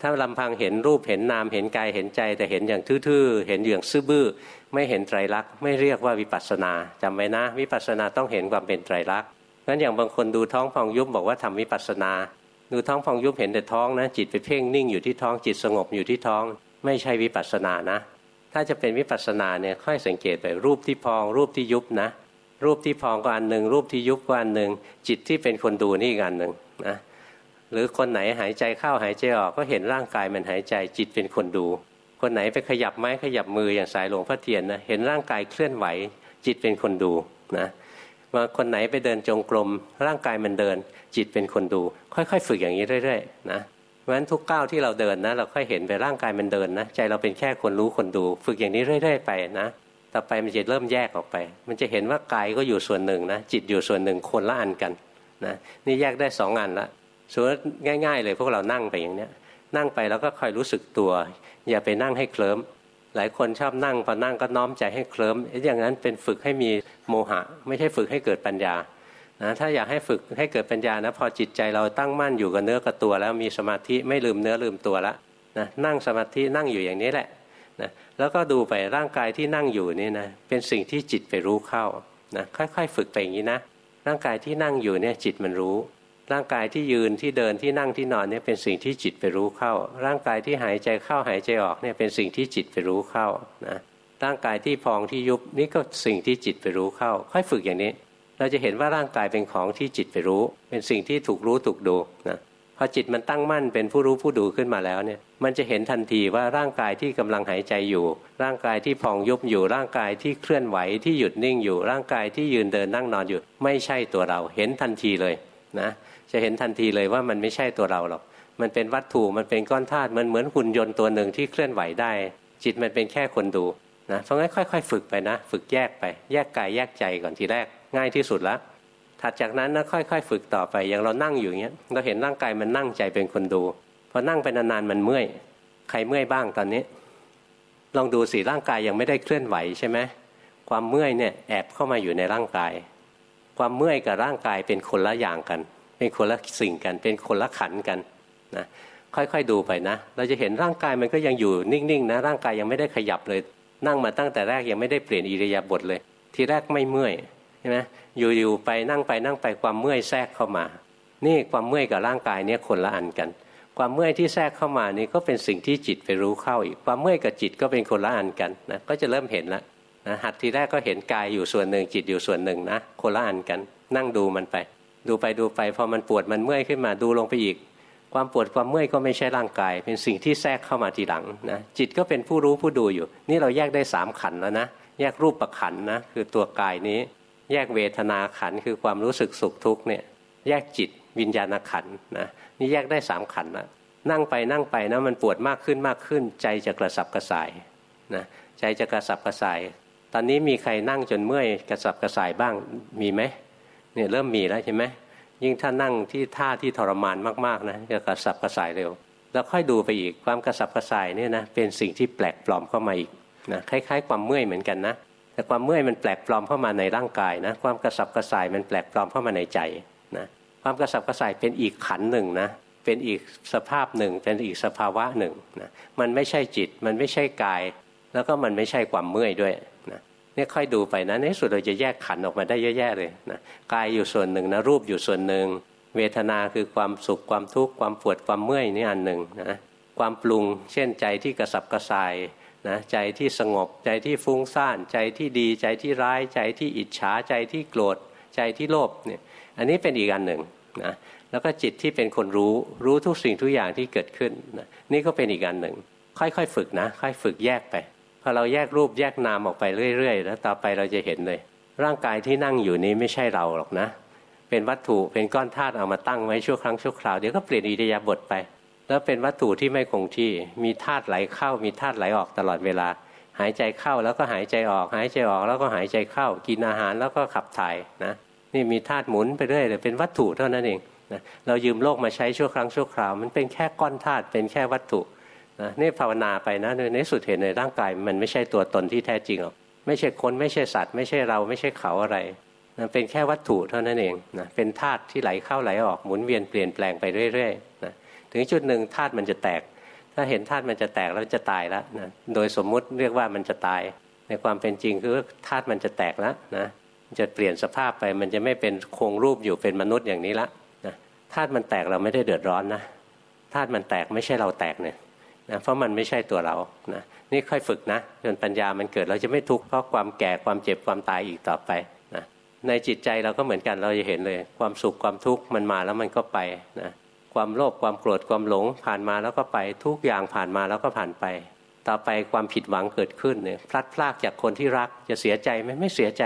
Speaker 1: ถ้าลำพังเห็นรูปเห็นนามเห็นกายเห็นใจ แต่เห็นอย่างทื่อๆ เห็นอย่างซื่อบื้อ ไม่เห็นไตรลักษณ์ไม่เรียกว่าวิปัสสนาจำไว้นะ วิปัสสนาต้องเห็นความเป็นไตรลักษณ์ งั้นอย่างบางคนดูท้องพองยุบบอกว่าทำวิปัสสนา ดูท้องพองยุบเห็นแต่ท้องนะ จิตไปเพ่งนิ่งอยู่ที่ท้องจิตสงบอยู่ที่ท้อง ไม่ใช่วิปัสสนานะ ถ้าจะเป็นวิปัสสนาเนี่ยค่อยสังเกตไปรูปที่พองรูปที่ยุบนะ รูปที่พองก็อันหนึ่งรูปที่ยุบก็อันหนึ่งจิตที่เป็นคนดูนี่อีกอันหนึ่งนะหรือคนไหนหายใจเข้าหายใจออกก็เห็นร่างกายมันหายใจจิตเป็นคนดู คนไหนไปขยับไม้ขยับมืออย่างสายหลวงพ่อเทียนนะเห็นร่างกายเคลื่อนไหว จิตเป็นคนดูนะ ว่าคนไหนไปเดินจงกรมร่างกายมันเดิน จิตเป็นคนดู ค่อย ๆ ฝึกอย่างนี้เรื่อยๆนะเพราะฉะนั้นทุกก้าวที่เราเดินนะ เราค่อยเห็นไปร่างกายมันเดินนะใจเราเป็นแค่คนรู้คนดู ฝึกอย่างนี้เรื่อยๆไปนะต่อไปมันจะเริ่มแยกออกไป มันจะเห็นว่ากายก็อยู่ส่วนหนึ่งนะจิตอยู่ส่วนหนึ่งคนละอันกันนะนี่แยกได้สองอันละสมมติง่าย ๆ เลยพวกเรานั่งไปอย่างเนี้ยนั่งไปแล้วก็คอยรู้สึกตัว อย่าไปนั่งให้เคลิ้ม หลายคนชอบนั่งพอนั่งก็น้อมใจให้เคลิ้มอย่างนั้นเป็นฝึกให้มีโมหะ ไม่ใช่ฝึกให้เกิดปัญญานะถ้าอยากให้ฝึกให้เกิดปัญญานะพอจิตใจเราตั้งมั่นอยู่กับเนื้อกับตัว แล้วมีสมาธิไม่ลืมเนื้อลืมตัวละนะนั่งสมาธินั่งอยู่อย่างนี้แหละนะแล้วก็ดูไปร่างกายที่นั่งอยู่นี่นะเป็นสิ่งที่จิตไปรู้เข้านะค่อยๆ ฝึกไปอย่างนี้นะร่างกายที่นั่งอยู่เนี่ยจิตมันรู้ ร่างกายที่ยืนที่เดินที่นั่งที่นอนเนี่ยเป็นสิ่งที่จิตไปรู้เข้า ร่างกายที่หายใจเข้าหายใจออกเนี่ยเป็นสิ่งที่จิตไปรู้เข้านะร่างกายที่พองที่ยุบนี่ก็สิ่งที่จิตไปรู้เข้า ค่อยฝึกอย่างนี้ เราจะเห็นว่าร่างกายเป็นของที่จิตไปรู้ เป็นสิ่งที่ถูกรู้ถูกดูนะพอจิตมันตั้งมั่นเป็นผู้รู้ผู้ดูขึ้นมาแล้วเนี่ยมันจะเห็นทันทีว่าร่างกายที่กำลังหายใจอยู่ ร่างกายที่พองยุบอยู่ร่างกายที่เคลื่อนไหวที่หยุดนิ่งอยู่ร่างกายที่ยืนเดินนั่งนอนอยู่ ไม่ใช่ตัวเราเห็นทันทีเลยนะ จะเห็นทันทีเลยว่ามันไม่ใช่ตัวเราหรอก มันเป็นวัตถุมันเป็นก้อนธาตุมันเหมือนหุ่นยนต์ตัวหนึ่งที่เคลื่อนไหวได้ จิตมันเป็นแค่คนดูนะเพราะงั้นค่อย ๆ ฝึกไปนะ ฝึกแยกไป แยกกายแยกใจก่อนทีแรกง่ายที่สุดแล้วถัดจากนั้นนะค่อย ๆ ฝึกต่อไปอย่างเรานั่งอยู่เงี้ยเราเห็นร่างกายมันนั่งใจเป็นคนดูพอนั่งไปนานๆมันเมื่อยใครเมื่อยบ้างตอนนี้ ลองดูสิร่างกายยังไม่ได้เคลื่อนไหวใช่ไหมความเมื่อยเนี่ยแอบเข้ามาอยู่ในร่างกาย ความเมื่อยกับร่างกายเป็นคนละอย่างกัน เป็นคนละสิ่งกัน เป็นคนละขันกันนะค่อยๆดูไปนะ เราจะเห็นร่างกายมันก็ยังอยู่นิ่งๆนะร่างกายยังไม่ได้ขยับเลย นั่งมาตั้งแต่แรกยังไม่ได้เปลี่ยนอิริยาบถเลย ทีแรกไม่เมื่อยใช่ไหมอยู่ๆไปนั่งไปนั่งไปความเมื่อยแทรกเข้ามา นี่ความเมื่อยกับร่างกายเนี่ยคนละอันกัน ความเมื่อยที่แทรกเข้ามานี่ก็เป็นสิ่งที่จิตไปรู้เข้าอีก ความเมื่อยกับจิตก็เป็นคนละอันกันนะก็จะเริ่มเห็นแล้วนะหัดทีแรกก็เห็นกายอยู่ส่วนหนึ่งจิตอยู่ส่วนหนึ่งนะคนละอันกัน นั่งดูมันไป ดูไปดูไปพอมันปวดมันเมื่อยขึ้นมาดูลงไปอีก ความปวดความเมื่อยก็ไม่ใช่ร่างกาย เป็นสิ่งที่แทรกเข้ามาทีหลังนะจิตก็เป็นผู้รู้ผู้ดูอยู่ นี่เราแยกได้สามขันแล้วนะแยกรูปประขันนะคือตัวกายนี้ แยกเวทนาขันคือความรู้สึกสุขทุกเนี่ยแยกจิตวิญญาณขันนะนี่แยกได้สามขันละนั่งไปนั่งไปนะมันปวดมากขึ้นมากขึ้น ใจจะกระสับกระส่ายนะใจจะกระสับกระส่าย ตอนนี้มีใครนั่งจนเมื่อยกระสับกระส่ายบ้างมีไหม เนี่ยเริ่มมีแล้วใช่ไหมยิ่งถ้านั่งที่ท่าที่ทรมานมากๆนะจะกระสับกระส่ายเร็ว แล้วค่อยดูไปอีกความกระสับกระส่ายเนี่ยนะเป็นสิ่งที่แปลกปลอมเข้ามาอีกนะคล้าย ๆ ความเมื่อยเหมือนกันนะแต่ความเมื่อยมันแปลกปลอมเข้ามาในร่างกายนะความกระสับกระส่ายมันแปลกปลอมเข้ามาในใจนะความกระสับกระส่ายเป็นอีกขันหนึ่งนะเป็นอีกสภาพหนึ่ง เป็นอีกสภาวะหนึ่งนะมันไม่ใช่จิตมันไม่ใช่กาย แล้วก็มันไม่ใช่ความเมื่อยด้วยนะ นี่ค่อยดูไปนะในสุดเราจะแยกขันออกมาได้เยอะแยะเลยนะกายอยู่ส่วนหนึ่งนะรูปอยู่ส่วนหนึ่ง เวทนาคือความสุขความทุกข์ความปวดความเมื่อยนี่อันหนึ่งนะความปรุง เช่นใจที่กระสับกระส่ายนะใจที่สงบใจที่ฟุ้งซ่าน ใจที่ดีใจที่ร้าย ใจที่อิจฉาใจที่โกรธ ใจที่โลภเนี่ยอันนี้เป็นอีกอันหนึ่งนะแล้วก็จิตที่เป็นคนรู้รู้ทุกสิ่งทุกอย่างที่เกิดขึ้นนะนี่ก็เป็นอีกอันหนึ่ง ค่อยๆ ฝึกนะ ค่อยฝึกแยกไป พอเราแยกรูปแยกนามออกไปเรื่อย ๆ แล้วต่อไปเราจะเห็นเลย ร่างกายที่นั่งอยู่นี้ไม่ใช่เราหรอกนะ เป็นวัตถุเป็นก้อนธาตุเอามาตั้งไว้ชั่วครั้งชั่วคราวเดี๋ยวก็เปลี่ยนอิริยาบถไป แล้วเป็นวัตถุที่ไม่คงที่มีธาตุไหลเข้า มีธาตุไหลออกตลอดเวลา หายใจเข้าแล้วก็หายใจออก หายใจออกแล้วก็หายใจเข้า กินอาหารแล้วก็ขับถ่ายนะนี่มีธาตุหมุนไปเรื่อยเลยเป็นวัตถุเท่านั้นเองนะเรายืมโลกมาใช้ชั่วครั้งชั่วคราว มันเป็นแค่ก้อนธาตุเป็นแค่วัตถุ นะนี่ภาวนาไปนะในสุดเห็นในร่างกาย มันไม่ใช่ตัวตนที่แท้จริงหรอกไม่ใช่คนไม่ใช่สัตว์ ไม่ใช่เราไม่ใช่เขาอะไรนะเป็นแค่วัตถุเท่านั้นเองนะเป็นธาตุที่ไหลเข้าไหลออกหมุนเวียนเปลี่ยนแปลงไปเรื่อยๆนะถึงจุดหนึ่งธาตุมันจะแตก ถ้าเห็นธาตุมันจะแตกแล้วจะตายแล้วนะโดยสมมุติเรียกว่ามันจะตาย ในความเป็นจริงคือธาตุมันจะแตกแล้วนะจะเปลี่ยนสภาพไปมันจะไม่เป็นโครงรูปอยู่เป็นมนุษย์อย่างนี้ละนะธาตุมันแตกเราไม่ได้เดือดร้อนนะธาตุมันแตกไม่ใช่เราแตกเนี่ย นะเพราะมันไม่ใช่ตัวเรานะนี่ค่อยฝึกนะจนปัญญามันเกิดเราจะไม่ทุกข์เพราะความแก่ความเจ็บความตายอีกต่อไปนะในจิตใจเราก็เหมือนกันเราจะเห็นเลย ความสุขความทุกข์มันมาแล้วมันก็ไปนะความโลภความโกรธความหลงผ่านมาแล้วก็ไปทุกอย่างผ่านมาแล้วก็ผ่านไป ต่อไปความผิดหวังเกิดขึ้นเนี่ยพลัดพรากจากคนที่รักจะเสียใจไหมไม่เสียใจ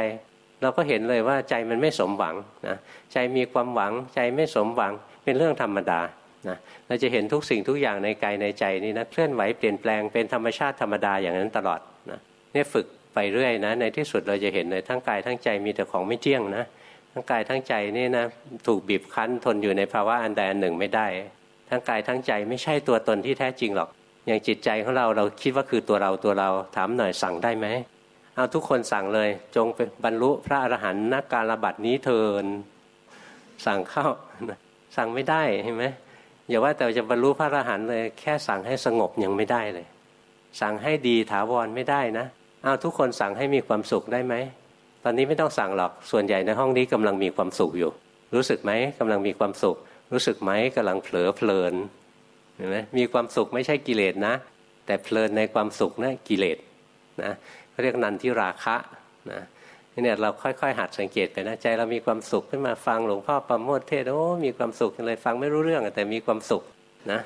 Speaker 1: เราก็เห็นเลยว่าใจมันไม่สมหวังนะใจมีความหวังใจไม่สมหวังเป็นเรื่องธรรมดา นะเราจะเห็นทุกสิ่งทุกอย่างในกายในใจนี่นะเคลื่อนไหวเปลี่ยนแปลงเป็นธรรมชาติธรรมดาอย่างนั้นตลอดนะนี่ฝึกไปเรื่อยนะในที่สุดเราจะเห็นเลยทั้งกายทั้งใจมีแต่ของไม่เที่ยงนะทั้งกายทั้งใจนี่นะถูกบีบคั้นทนอยู่ในภาวะอันใดอันหนึ่งไม่ได้ ทั้งกายทั้งใจไม่ใช่ตัวตนที่แท้จริงหรอก อย่างจิตใจของเราเราคิดว่าคือตัวเราตัวเราถามหน่อยสั่งได้ไหมเอาทุกคนสั่งเลยจงเป็นบรรลุพระอรหันต์นักการระบัดนี้เทินสั่งเข้าสั่งไม่ได้เห็นไหม อย่าว่าแต่จะบรรลุพระอรหันต์เลยแค่สั่งให้สงบยังไม่ได้เลย สั่งให้ดีถาวรไม่ได้นะเอาทุกคนสั่งให้มีความสุขได้ไหมตอนนี้ไม่ต้องสั่งหรอกส่วนใหญ่ในห้องนี้กำลังมีความสุขอยู่ รู้สึกไหมกำลังมีความสุข รู้สึกไหมกำลังเผลอเพลินเห็นไหมมีความสุขไม่ใช่กิเลสนะ แต่เพลินในความสุขนะกิเลสนะเรียกนันทิราคะนะ เนี่ยเราค่อยๆ หัดสังเกตไปนะใจเรามีความสุขขึ้นมาฟังหลวงพ่อประโมทเทศโอ้มีความสุขเลยฟังไม่รู้เรื่องแต่มีความสุขนะ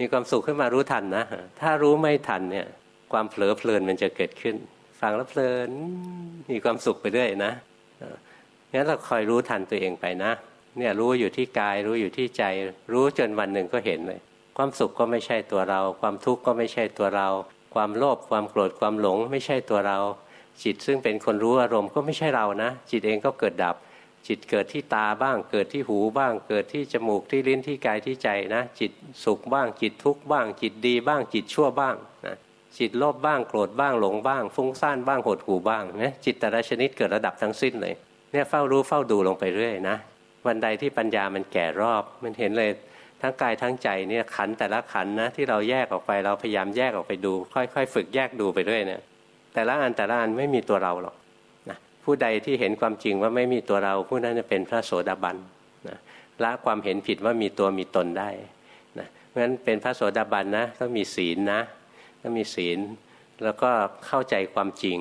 Speaker 1: มีความสุขขึ้นมารู้ทันนะ ถ้ารู้ไม่ทันเนี่ยความเผลอเพลินมันจะเกิดขึ้น ฟังแล้วเพลินมีความสุขไปเรื่อยนะงั้นเราคอยรู้ทันตัวเองไปนะเนี่ยรู้อยู่ที่กายรู้อยู่ที่ใจ รู้จนวันหนึ่งก็เห็นเลย ความสุขก็ไม่ใช่ตัวเรา ความทุกข์ก็ไม่ใช่ตัวเรา ความโลภความโกรธความหลงไม่ใช่ตัวเรา จิตซึ่งเป็นคนรู้อารมณ์ก็ไม่ใช่เรานะ จิตเองก็เกิดดับ จิตเกิดที่ตาบ้าง เกิดที่หูบ้าง เกิดที่จมูกที่ลิ้นที่กายที่ใจนะ จิตสุขบ้าง จิตทุกข์บ้าง จิตดีบ้าง จิตชั่วบ้างนะจิตโลภบ้างโกรธบ้างหลงบ้าง ฟุ้งซ่านบ้างหดหูบ้างนะจิตแต่ละชนิดเกิดระดับทั้งสิ้นเลยเนี่ยเฝ้ารู้เฝ้าดูลงไปเรื่อยนะวันใดที่ปัญญามันแก่รอบมันเห็นเลยทั้งกายทั้งใจเนี่ยขันแต่ละขันนะที่เราแยกออกไปเราพยายามแยกออกไปดู ค่อยๆ ฝึกแยกดูไปเรื่อยเนี่ย แต่ละอันแต่ละอันไม่มีตัวเราหรอกนะผู้ใดที่เห็นความจริงว่าไม่มีตัวเรา ผู้นั้นจะเป็นพระโสดาบันนะละความเห็นผิดว่ามีตัวมีตนได้นะเพราะฉะนั้นเป็นพระโสดาบันนะต้องมีศีลนะต้องมีศีล แล้วก็เข้าใจความจริง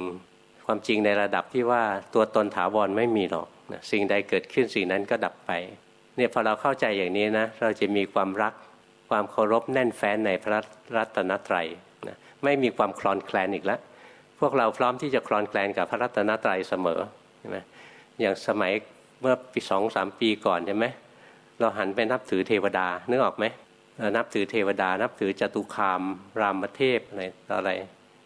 Speaker 1: ความจริงในระดับที่ว่าตัวตนถาวรไม่มีหรอกนะสิ่งใดเกิดขึ้นสิ่งนั้นก็ดับไปเนี่ยพอเราเข้าใจอย่างนี้นะเราจะมีความรักความเคารพแน่นแฟ้นในพระรัตนตรัยนะไม่มีความคลอนแคลนอีกแล้ว พวกเราพร้อมที่จะคลอนแคลนกับพระรัตนตรัยเสมอใช่ไหมอย่างสมัยเมื่อปีสองสามปีก่อนใช่ไหมเราหันไปนับถือเทวดานึกออกไหมนับถือเทวดา นับถือจตุคาม รามเทพอะไรต่ออะไร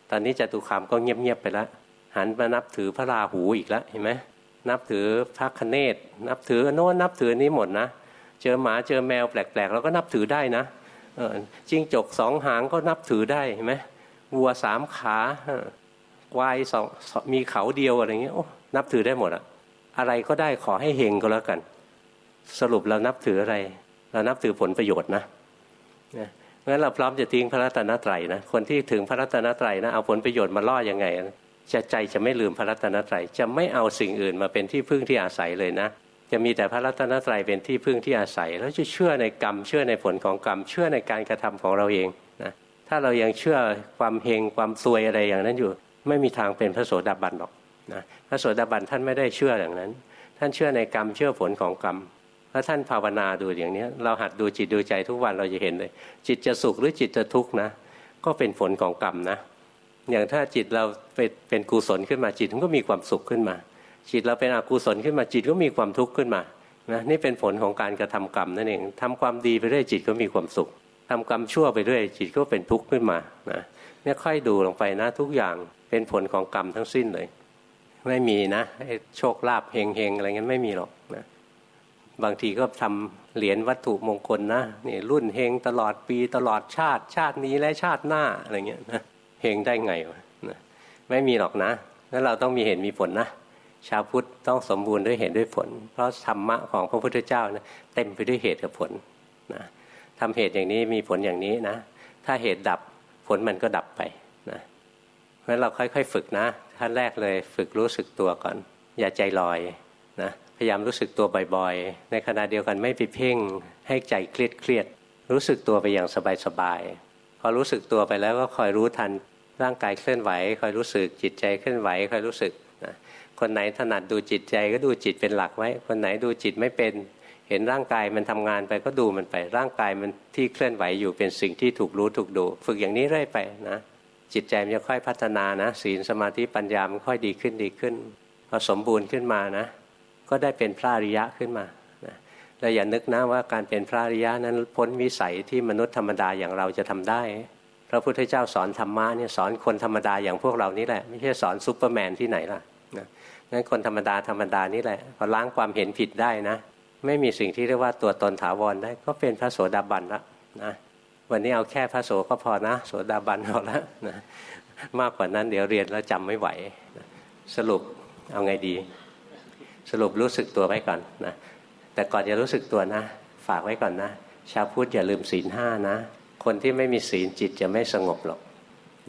Speaker 1: ตอนนี้จตุคามก็เงียบๆไปแล้วหันมานับถือพระราหูอีกแล้วเห็นไหมนับถือพระคเนศนับถือโน้นนับถือนี้หมดนะเจอหมาเจอแมวแปลกๆเราก็นับถือได้นะจิ้งจกสองหางก็นับถือได้เห็นไหมวัวสามขา วายสองมีเขาเดียวอะไรเงี้ยนับถือได้หมดอะอะไรก็ได้ขอให้เฮงก็แล้วกัน สรุปเรานับถืออะไร เรานับถือผลประโยชน์นะเพราะฉะนั้นเราพร้อมจะทิ้งพระรัตนตรัยนะคนที่ถึงพระรัตนตรัยนะเอาผลประโยชน์มาล่อยังไงจะใจจะไม่ลืมพระรัตนตรัยจะไม่เอาสิ่งอื่นมาเป็นที่พึ่งที่อาศัยเลยนะ จะมีแต่พระรัตนตรัยเป็นที่พึ่งที่อาศัย แล้วจะเชื่อในกรรมเชื่อในผลของกรรมเชื่อในการกระทำของเราเองนะถ้าเรายังเชื่อความเฮงความซวยอะไรอย่างนั้นอยู่ ไม่มีทางเป็นพระโสดาบันหรอกนะพระโสดาบันท่านไม่ได้เชื่ออย่างนั้น ท่านเชื่อในกรรมเชื่อผลของกรรมถ้าท่านภาวนาดูอย่างนี้เราหัดดูจิตดูใจทุกวันเราจะเห็นเลย จิตจะสุขหรือจิตจะทุกข์นะ ก็เป็นผลของกรรมนะ อย่างถ้าจิตเราเป็นกุศลขึ้นมาจิตมันก็มีความสุขขึ้นมา จิตเราเป็นอกุศลขึ้นมาจิตก็มีความทุกข์ขึ้นมานะนี่เป็นผลของการกระทำกรรมนั่นเองทำความดีไปเรื่อยจิตก็มีความสุขทำกรรมชั่วไปเรื่อยจิตก็เป็นทุกข์ขึ้นมานะ เนี่ยค่อยดูลงไปนะทุกอย่างเป็นผลของกรรมทั้งสิ้นเลย ไม่มีนะโชคลาภเฮงเฮงอะไรเงี้ยไม่มีหรอกนะบางทีก็ทำเหรียญวัตถุมงคลนะนี่รุ่นเฮงตลอดปีตลอดชาติ ชาตินี้และชาติหน้าอะไรเงี้ยนะเฮงได้ไงวะนะไม่มีหรอกนะแล้วเราต้องมีเหตุมีผลนะชาวพุทธต้องสมบูรณ์ด้วยเหตุด้วยผล เพราะธรรมะของพระพุทธเจ้านะเต็มไปด้วยเหตุกับผลนะทำเหตุอย่างนี้มีผลอย่างนี้นะ ถ้าเหตุดับ ลมันก็ดับไปนะเพราะฉะนั้นเราค่อย ๆ ฝึกนะขั้นแรกเลยฝึกรู้สึกตัวก่อน อย่าใจลอยนะพยายามรู้สึกตัวบ่อยๆ ในขณะเดียวกันไม่ไปเพ่งให้ใจเครียดเครียดรู้สึกตัวไปอย่างสบายๆพอรู้สึกตัวไปแล้วก็คอยรู้ทันร่างกายเคลื่อนไหว คอยรู้สึกจิตใจเคลื่อนไหวคอยรู้สึกนะคนไหนถนัดดูจิตใจก็ดูจิตเป็นหลักไว้ คนไหนดูจิตไม่เป็น เห็นร่างกายมันทำงานไปก็ดูมันไป ร่างกายมันที่เคลื่อนไหวอยู่เป็นสิ่งที่ถูกรู้ถูกดู ฝึกอย่างนี้เรื่อยไปนะ จิตใจมันจะค่อยพัฒนานะ ศีลสมาธิปัญญามันค่อยดีขึ้นดีขึ้นพอสมบูรณ์ขึ้นมานะ ก็ได้เป็นพระอริยะขึ้นมานะเราอย่านึกนะว่าการเป็นพระอริยะนั้นพ้นวิสัยที่มนุษย์ธรรมดาอย่างเราจะทำได้ พระพุทธเจ้าสอนธรรมะเนี่ยสอนคนธรรมดาอย่างพวกเรานี่แหละ ไม่ใช่สอนซูเปอร์แมนที่ไหนล่ะนั้นคนธรรมดาธรรมดานี่แหละพอล้างความเห็นผิดได้นะ ไม่มีสิ่งที่เรียกว่าตัวตนถาวรได้ ก็เป็นพระโสดาบันละนะวันนี้เอาแค่พระโสก็พอนะ โสดาบันพอแล้วนะมากกว่านั้นเดี๋ยวเรียนแล้วจำไม่ไหวนะสรุปเอาไงดี สรุปรู้สึกตัวไว้ก่อนนะแต่ก่อนจะรู้สึกตัวนะ ฝากไว้ก่อนนะ ชาวพุทธอย่าลืมศีลห้านะ คนที่ไม่มีศีลจิตจะไม่สงบหรอก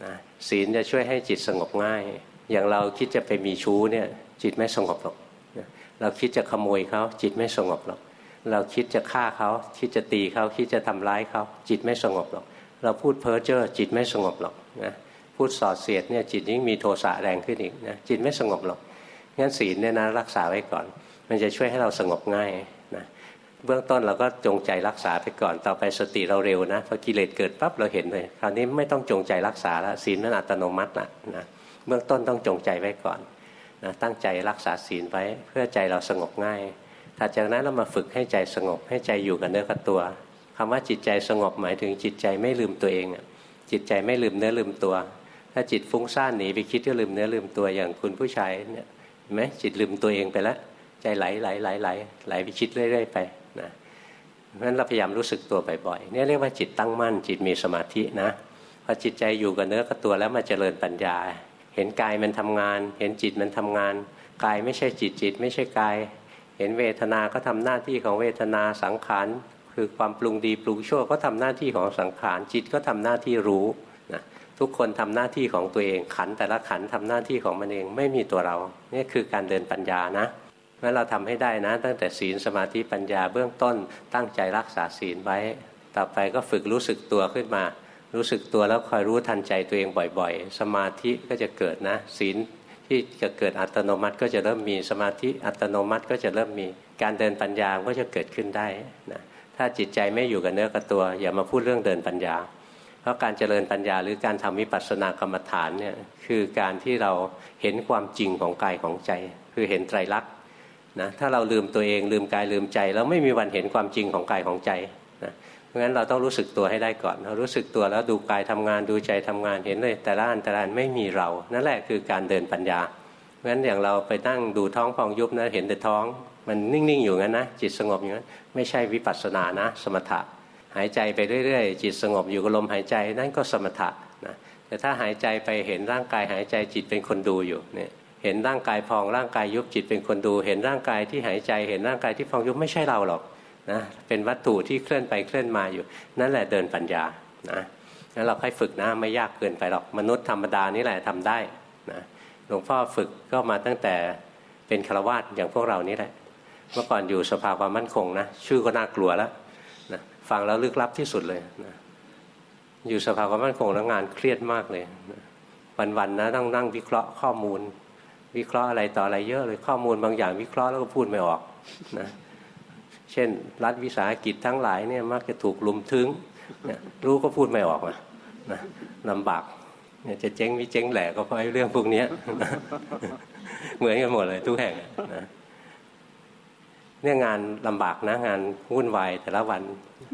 Speaker 1: นะศีลจะช่วยให้จิตสงบง่าย อย่างเราคิดจะไปมีชู้เนี่ยจิตไม่สงบหรอก เราคิดจะขโมยเขาจิตไม่สงบหรอก เราคิดจะฆ่าเขาคิดจะตีเขาคิดจะทำร้ายเขาจิตไม่สงบหรอก เราพูดเพ้อเจ้อจิตไม่สงบหรอกนะพูดสอดเสียดเนี่ยจิตยิ่งมีโทสะแรงขึ้นอีกนะจิตไม่สงบหรอกงั้นศีลเนี่ยนะรักษาไว้ก่อน มันจะช่วยให้เราสงบง่ายนะเบื้องต้นเราก็จงใจรักษาไปก่อน ต่อไปสติเราเร็วนะพอกิเลสเกิดปั๊บเราเห็นเลยคราวนี้ไม่ต้องจงใจรักษาแล้วศีลนั้นอัตโนมัติละนะเบื้องต้นต้องจงใจไว้ก่อน นะตั้งใจรักษาศีลไว้เพื่อใจเราสงบง่ายถัดจากนั้นเรามาฝึกให้ใจสงบให้ใจอยู่กับเนื้อกับตัวคำว่าจิตใจสงบหมายถึงจิตใจไม่ลืมตัวเองจิตใจไม่ลืมเนื้อลืมตัว ถ้าจิตฟุ้งซ่านหนีไปคิดก็ลืมเนื้อลืมตัวอย่างคุณผู้ชายเนี่ยเห็นไหมจิตลืมตัวเองไปแล้วใจไหลไหลไหลไหลไหลไปคิดเรื่อยๆไปนะเพราะฉะนั้นเราพยายามรู้สึกตัวบ่อยๆนี่เรียกว่าจิตตั้งมั่นจิตมีสมาธินะพอจิตใจอยู่กับเนื้อกับตัวแล้วมาเจริญปัญญา เห็นกายมันทำงาน เห็นจิตมันทำงาน กายไม่ใช่จิตจิต ไม่ใช่กาย เห็นเวทนาก็ทำหน้าที่ของเวทนาสังขารคือความปรุงดีปรุงชั่วก็ทำหน้าที่ของสังขารจิตก็ทำหน้าที่รู้นะทุกคนทำหน้าที่ของตัวเองขันแต่ละขันทำหน้าที่ของมันเองไม่มีตัวเรานี่คือการเดินปัญญานะงั้นเราทำให้ได้นะ ตั้งแต่ศีลสมาธิปัญญาเบื้องต้นตั้งใจรักษาศีลไว้ ต่อไปก็ฝึกรู้สึกตัวขึ้นมา รู้สึกตัวแล้วคอยรู้ทันใจตัวเองบ่อยๆ สมาธิก็จะเกิดนะศีลที่จะเกิดอัตโนมัติก็จะเริ่มมีสมาธิอัตโนมัติก็จะเริ่มมีการเดินปัญญาก็จะเกิดขึ้นได้นะถ้าจิตใจไม่อยู่กับเนื้อกับตัว อย่ามาพูดเรื่องเดินปัญญา เพราะการเจริญปัญญาหรือการทำวิปัสสนากรรมฐานเนี่ยคือการที่เราเห็นความจริงของกายของใจ คือเห็นไตรลักษณ์นะถ้าเราลืมตัวเองลืมกายลืมใจ แล้วไม่มีวันเห็นความจริงของกายของใจ ราะงั้นเราต้องรู้สึกตัวให้ได้ก่อนเรารู้สึกตัวแล้วดูกายทำงานดูใจทำงานเห็นเลย แต่ละอันแต่ละอันไม่มีเรา นั่นแหละคือการเดินปัญญาเพราะฉะนั้นอย่างเราไปนั่งดูท้องพองยุบนะเห็นแต่ท้อง มันนิ่งๆอยู่งั้นนะจิตสงบอย่างนั้นไม่ใช่วิปัสสนานะ สมถะ หายใจไปเรื่อยๆ จิตสงบอยู่กับลมหายใจนั่นก็สมถะนะแต่ถ้าหายใจไปเห็นร่างกายหายใจจิตเป็นคนดูอยู่เนี่ยเห็นร่างกายพองร่างกายยุบจิตเป็นคนดู เห็นร่างกายที่หายใจ เห็นร่างกายที่พองยุบไม่ใช่เราหรอก นะเป็นวัตถุที่เคลื่อนไปเคลื่อนมาอยู่ นั่นแหละเดินปัญญานะแล้วเราค่อยฝึกนะไม่ยากเกินไปหรอกมนุษย์ธรรมดานี่แหละทำได้นะหลวงพ่อฝึกก็มาตั้งแต่เป็นฆราวาสอย่างพวกเรานี่แหละ เมื่อก่อนอยู่สภาความมั่นคงนะชื่อก็น่ากลัวแล้วนะฟังแล้วลึกลับที่สุดเลยนะอยู่สภาความมั่นคงแล้วงานเครียดมากเลยวันๆนะต้องนั่งวิเคราะห์ข้อมูล วิเคราะห์อะไรต่ออะไรเยอะเลยข้อมูลบางอย่างวิเคราะห์แล้วก็พูดไม่ออกนะ เช่น รัฐวิสาหกิจทั้งหลายเนี่ยมักจะถูกลุมทึงรู้ก็พูดไม่ออกนะลำบากเนี่ยจะเจ๊งวิเจ๊งแหลกก็เพราะเรื่องพวกนี้เหมือนกันหมดเลยทุกแห่งนะเนี่ยงานลำบากนะงานวุ่นวายแต่ละวัน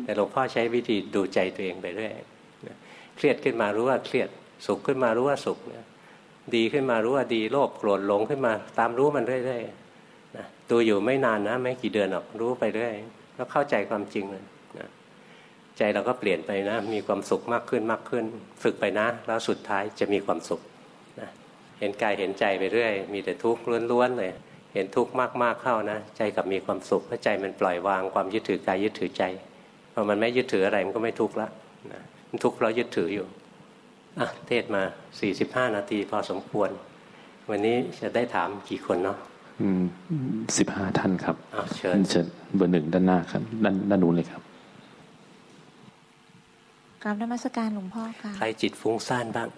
Speaker 1: แต่หลวงพ่อใช้วิธีดูใจตัวเองไปเรื่อยเครียดขึ้นมารู้ว่าเครียดสุขขึ้นมารู้ว่าสุขดีขึ้นมารู้ว่าดีโลภโกรธหลงขึ้นมา ตามรู้มันเรื่อยๆ ดูอยู่ไม่นานนะ ไม่กี่เดือนหรอกรู้ไปเรื่อยแล้วเข้าใจความจริงเลยนะใจเราก็เปลี่ยนไปนะ มีความสุขมากขึ้นมากขึ้น ฝึกไปนะ แล้วสุดท้ายจะมีความสุขนะเห็นกายเห็นใจไปเรื่อย มีแต่ทุกข์ล้วนๆเลยเห็นทุกข์มากๆเข้านะ ใจกับมีความสุขเพราะใจมันปล่อยวางความยึดถือกายยึดถือใจพอมันไม่ยึดถืออะไรมันก็ไม่ทุกข์ละนะมันทุกข์เพราะยึดถืออยู่อะเทศมาสี่สิบห้านาทีพอสมควร วันนี้จะได้ถามกี่คนเนาะ
Speaker 2: สิบห้าท่านครับ
Speaker 1: เชิญ
Speaker 2: เชิญเบอร์หนึ่งด้านหน้าครับด้านด้านนู้นเลยครับ
Speaker 3: กราบนมัสการหลวงพ่อค่ะ
Speaker 1: ใครจิตฟุ้งซ่านบ้าง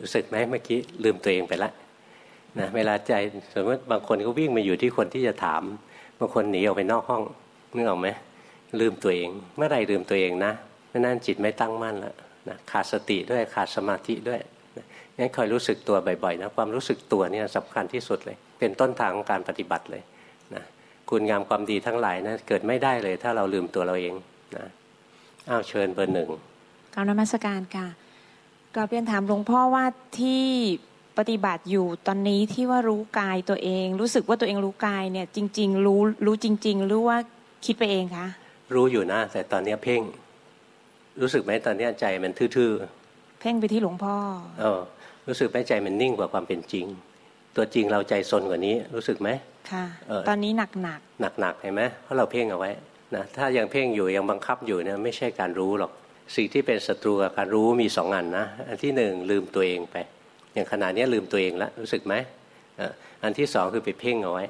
Speaker 1: รู้สึกไหมเมื่อกี้ลืมตัวเองไปละนะเวลาใจสมมติบางคนก็วิ่งมาอยู่ที่คนที่จะถาม บางคนหนีออกไปนอกห้องนึกออกไหมลืมตัวเอง เมื่อไรลืมตัวเองนะเพราะนั้นจิตไม่ตั้งมั่นแล้วนะขาดสติด้วยขาดสมาธิด้วยงั้นคอยรู้สึกตัวบ่อยๆนะความรู้สึกตัวเนี่ยสำคัญที่สุดเลย เป็นต้นทางของการปฏิบัติเลยนะคุณงามความดีทั้งหลายนะเกิดไม่ได้เลย ถ้าเราลืมตัวเราเองนะอ้าวเชิญเบอร์หนึ่ง
Speaker 3: กราบนมัสการค่ะกราบเรียนถามหลวงพ่อว่าที่ปฏิบัติอยู่ตอนนี้ที่ว่ารู้กายตัวเอง รู้สึกว่าตัวเองรู้กายเนี่ย จริง ๆ รู้รู้จริง ๆ หรือว่าคิดไปเองคะ
Speaker 1: รู้อยู่นะ แต่ตอนนี้เพ่ง รู้สึกไหมตอนนี้ใจมันทื่อ
Speaker 3: ๆ เพ่งไปที่หลวงพ่อ
Speaker 1: เออรู้สึกไหมใจมันนิ่งกว่าความเป็นจริง ตัวจริงเราใจซนกว่านี้รู้สึกไหม
Speaker 3: ค่ะตอนนี้หนักหนัก
Speaker 1: หนักหนักเห็นไหมเพราะเราเพ่งเอาไว้นะถ้ายังเพ่งอยู่ยังบังคับอยู่เนี่ยไม่ใช่การรู้หรอกสิ่งที่เป็นศัตรูกับการรู้มีสองอันนะอันที่หนึ่งลืมตัวเองไป อย่างขณะนี้ลืมตัวเองแล้วรู้สึกไหมอันที่สองคือไปเพ่งเอาไว้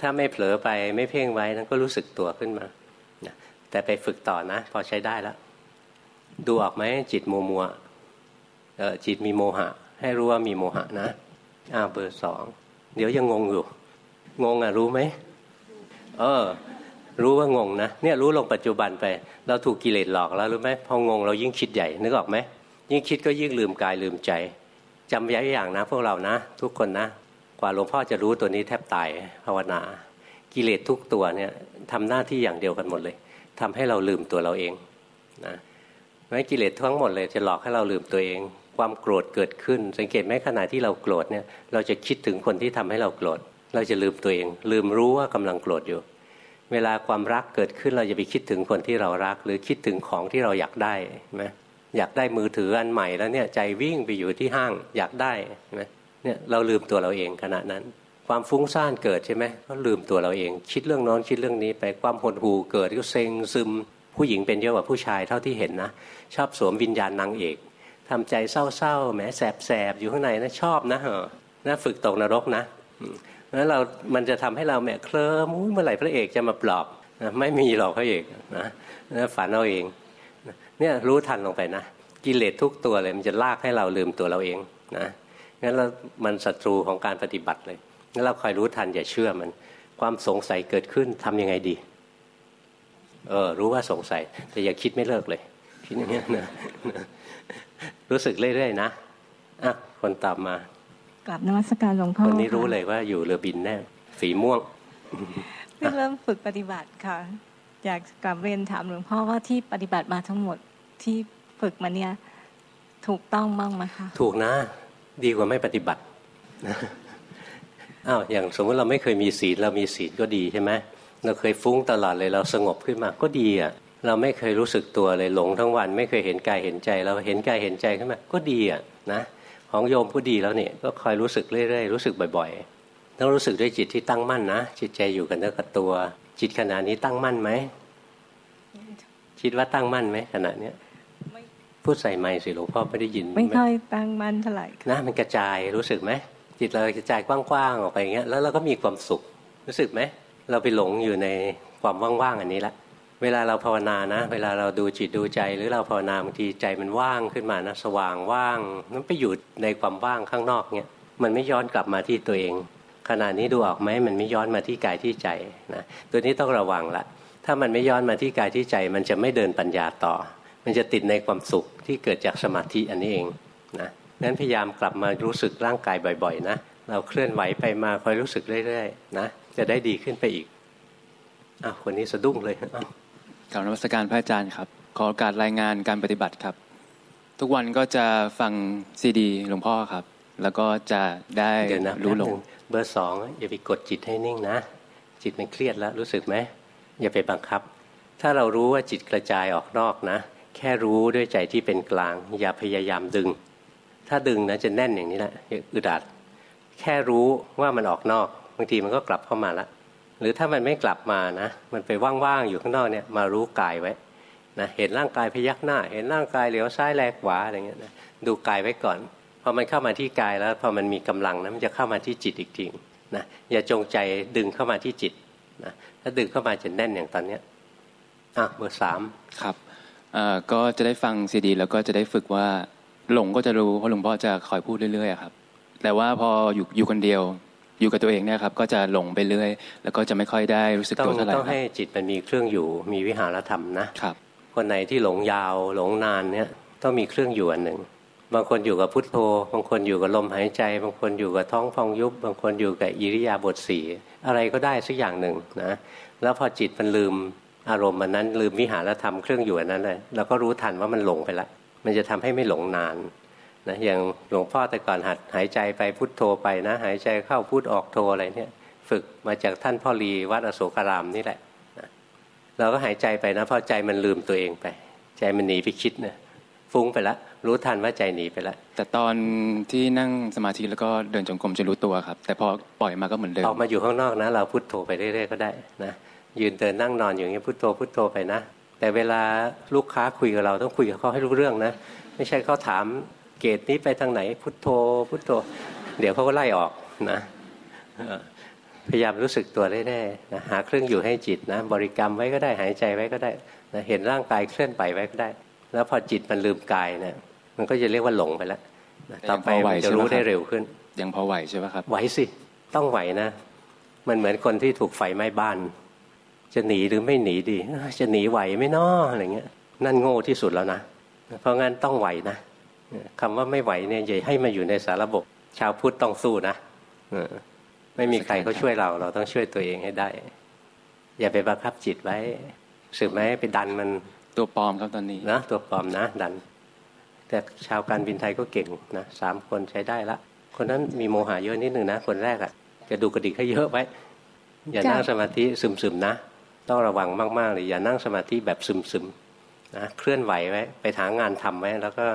Speaker 1: ถ้าไม่เผลอไปไม่เพ่งไว้นั้นก็รู้สึกตัวขึ้นมาแต่ไปฝึกต่อนะ พอใช้ได้แล้ว ดูออกไหมจิตมัวมัวจิตมีโมหะ ให้รู้ว่ามีโมหะนะ อ้าเบอร์สองเดี๋ยวยังงงอยู่ งงอะรู้ไหมเออ รู้ว่างงนะเนี่ยรู้ลงปัจจุบันไป เราถูกกิเลสหลอกแล้วรู้ไหมพองงเรายิ่งคิดใหญ่นึกออกไหมยิ่งคิดก็ยิ่งลืมกายลืมใจจำไว้อย่างนะ พวกเรานะ ทุกคนนะ กว่าหลวงพ่อจะรู้ตัวนี้แทบตายภาวนา กิเลสทุกตัวเนี่ยทำหน้าที่อย่างเดียวกันหมดเลยทำให้เราลืมตัวเราเองนะไม่กิเลสทั้งหมดเลยจะหลอกให้เราลืมตัวเอง ความโกรธเกิดขึ้น สังเกตไหมขณะที่เราโกรธเนี่ยเราจะคิดถึงคนที่ทำให้เราโกรธ เราจะลืมตัวเอง ลืมรู้ว่ากำลังโกรธอยู่ เวลาความรักเกิดขึ้นเราจะไปคิดถึงคนที่เรารัก หรือคิดถึงของที่เราอยากได้ไหมอยากได้มือถืออันใหม่แล้วเนี่ยใจวิ่งไปอยู่ที่ห้างอยากได้ไหมเนี่ยเราลืมตัวเราเองขณะนั้นความฟุ้งซ่านเกิดใช่ไหมก็ลืมตัวเราเอง คิดเรื่องน้อนคิดเรื่องนี้ไปความหดหู่เกิดก็เซ็งซึม ผู้หญิงเป็นเยอะกว่าผู้ชายเท่าที่เห็นนะ ชอบสวมวิญญาณนางเอก ทำใจเศร้าๆแหมแสบๆอยู่ข้างในนะชอบนะเหรอนะฝึกตกนรกนะนั้นเรา มันจะทำให้เราแหมเคลิ้มเมื่อไหร่พระเอกจะมาปลอบนะไม่มีหรอกพระเอกนะนะฝันเอาเองเนี่ยรู้ทันลงไปนะกิเลสทุกตัวเลยมันจะลากให้เราลืมตัวเราเองนะงั้นเรามันศัตรูของการปฏิบัติเลยงั้นเราคอยรู้ทันอย่าเชื่อมัน ความสงสัยเกิดขึ้นทำยังไงดี เออรู้ว่าสงสัย แต่อย่าคิดไม่เลิกเลยคิดอย่างนี้นะ รู้สึกเรื่อยๆนะอะคนตามมา
Speaker 3: กลับนมัสการหลวงพ่อ
Speaker 1: คนนี้รู้เลยว่าอยู่เรือบินแน่ฝีม่วง
Speaker 3: เพิ่งเริ่มฝึกปฏิบัติค่ะ อยากกลับเรียนถามหลวงพ่อว่าที่ปฏิบัติมาทั้งหมดที่ฝึกมาเนี่ย ถูกต้องบ้างไหมคะ
Speaker 1: ถูกนะ ดีกว่าไม่ปฏิบัติอ้าวอย่างสมมติเราไม่เคยมีศีลเรามีศีลก็ดีใช่ไหมเราเคยฟุ้งตลอดเลยเราสงบขึ้นมาก็ดีอะ เราไม่เคยรู้สึกตัวเลยหลงทั้งวัน ไม่เคยเห็นกายเห็นใจ เราเห็นกายเห็นใจขึ้นมาก็ดีอะนะของโยมก็ดีแล้วเนี่ยก็คอยรู้สึกเรื่อยๆรู้สึกบ่อยๆต้องรู้สึกด้วยจิตที่ตั้งมั่นนะจิตใจอยู่กันเนื้อกับตัว จิตขณะนี้ตั้งมั่นไหมคิดว่าตั้งมั่นไหมขณะเนี้ยพูดใส่ไมค์สิหลวงพ่อไม่ได้ยิน
Speaker 3: ไม่ค่อยตั้งมั่นเท่าไหร่
Speaker 1: นะมันกระจายรู้สึกไหมจิตเรากระจายกว้างๆออกไปอย่างเงี้ยแล้วเราก็มีความสุขรู้สึกไหมเราไปหลงอยู่ในความว่างๆอันนี้ละ เวลาเราภาวนานะ เวลาเราดูจิตดูใจ หรือเราภาวนาบางทีใจมันว่างขึ้นมานะสว่างว่างนั้นไปอยู่ในความว่างข้างนอกเนี้ยมันไม่ย้อนกลับมาที่ตัวเอง ขณะนี้ดูออกไหมมันไม่ย้อนมาที่กายที่ใจนะตัวนี้ต้องระวังละถ้ามันไม่ย้อนมาที่กายที่ใจ มันจะไม่เดินปัญญาต่อ มันจะติดในความสุขที่เกิดจากสมาธิอันนี้เองนะนั้นพยายามกลับมารู้สึกร่างกายบ่อยๆนะเราเคลื่อนไหวไปมาคอยรู้สึกเรื่อยๆนะจะได้ดีขึ้นไปอีกอ้าวคนนี้สะดุ้งเลยอ้าว
Speaker 4: กล่าวนวัตการพระอาจารย์ครับ ขอการรายงานการปฏิบัติครับ ทุกวันก็จะฟังซีดีหลวงพ่อครับ แล้วก็จะได้รู้ลง
Speaker 1: เบอร์สองอย่าไปกดจิตให้นิ่งนะ จิตมันเครียดแล้วรู้สึกไหมอย่าไปบังคับ ถ้าเรารู้ว่าจิตกระจายออกนอกนะ แค่รู้ด้วยใจที่เป็นกลาง อย่าพยายามดึง ถ้าดึงนะจะแน่นอย่างนี้แหละอึดอัดแค่รู้ว่ามันออกนอกบางทีมันก็กลับเข้ามาละ หรือถ้ามันไม่กลับมานะ มันไปว่างๆอยู่ข้างนอกเนี่ยมารู้กายไว้นะเห็นร่างกายพยักหน้า เห็นร่างกายเหลียวซ้ายแลกขวาอะไรเงี้ยนะดูกายไว้ก่อนพอมันเข้ามาที่กายแล้วพอมันมีกำลังนะมันจะเข้ามาที่จิตอีกทีนะอย่าจงใจดึงเข้ามาที่จิตนะถ้าดึงเข้ามาจะแน่นอย่างตอนเนี้ยอะเบอร์สาม
Speaker 4: ครับก็จะได้ฟังซีดี แล้วก็จะได้ฝึกว่าหลงก็จะรู้เพราะหลวงพ่อจะคอยพูดเรื่อยๆครับแต่ว่าพออยู่อยู่คนเดียว อยู่กับตัวเองเนี่ยครับก็จะหลงไปเรื่อย แล้วก็จะไม่ค่อยได้รู้สึกตัวเท่าไหร่
Speaker 1: ต้องให้จิตมันมีเครื่องอยู่มีวิหารธรรมนะครับคนไหนที่หลงยาวหลงนานเนี่ยต้องมีเครื่องอยู่อันหนึ่งบางคนอยู่กับพุทโธ บางคนอยู่กับลมหายใจ บางคนอยู่กับท้องพองยุบ บางคนอยู่กับอิริยาบถสี่อะไรก็ได้สักอย่างหนึ่งนะแล้วพอจิตมันลืมอารมณ์มันนั้นลืมวิหารธรรมเครื่องอยู่อันนั้นเลยเราก็รู้ทันว่ามันหลงไปละมันจะทำให้ไม่หลงนาน นะอย่างหลวงพ่อแต่ก่อนหัดหายใจไปพุทโธไปนะ หายใจเข้าพุทออกโธอะไรเนี่ย ฝึกมาจากท่านพ่อรีวัดอโศการามนี่แหละนะเราก็หายใจไปนะพอใจมันลืมตัวเองไป ใจมันหนีไปคิดนะฟุ้งไปแล้วรู้ทันว่าใจหนีไปแล้ว
Speaker 4: แต่ตอนที่นั่งสมาธิแล้วก็เดินจงกรมจะรู้ตัวครับ แต่พอปล่อยมาก็เหมือนเดิม
Speaker 1: ออกมาอยู่ข้างนอกนะ เราพุทโธไปเรื่อยๆก็ได้นะยืนเดินนั่งนอนอย่างนี้พุทโธพุทโธไปนะ แต่เวลาลูกค้าคุยกับเราต้องคุยกับเขาให้รู้เรื่องนะ ไม่ใช่เขาถาม เกตนี้ไปทางไหน พุทโธ พุทโธ เดี๋ยวเขาก็ไล่ออกนะพยายามรู้สึกตัวแน่ๆนะหาเครื่องอยู่ให้จิตนะ บริกรรมไว้ก็ได้หายใจไว้ก็ได้นะเห็นร่างกายเคลื่อนไปไว้ก็ได้ แล้วพอจิตมันลืมกายเนะี่ยมันก็จะเรียกว่าหลงไปแล้วต่อไปมันจะรู้ได้เร็วขึ้น
Speaker 4: ยังพอไหวใช่ไหมครับ
Speaker 1: ไหวสิ ต้องไหวนะ มันเหมือนคนที่ถูกไฟไหม้บ้าน จะหนีหรือไม่หนีดี จะหนีไหวไม่นออะไรเงี้ย นั่นโง่ที่สุดแล้วนะ เพราะงั้นต้องไหวนะ คำว่าไม่ไหวเนี่ยอย่าให้มาอยู่ในสารระบบ ชาวพุทธต้องสู้นะไม่มีใครเขาช่วยเรา เราต้องช่วยตัวเองให้ได้ อย่าไปบังคับจิตไว้สึกไหมไปดันมัน
Speaker 4: ตัวปลอมครับตอนนี้
Speaker 1: นะตัวปลอมนะ ดัน แต่ชาวการบินไทยก็เก่งนะสามคนใช้ได้ละ คนนั้นมีโมหะเยอะนิดหนึ่งนะ คนแรกอะ่ะจะดูกระดิกให้เยอะไว้อย่านั่งสมาธิซึมๆนะ ต้องระวังมากๆเลยอย่านั่งสมาธิแบบซึมๆนะเคลื่อนไหวไว้ ไปถางงานทำไว้ แล้วก็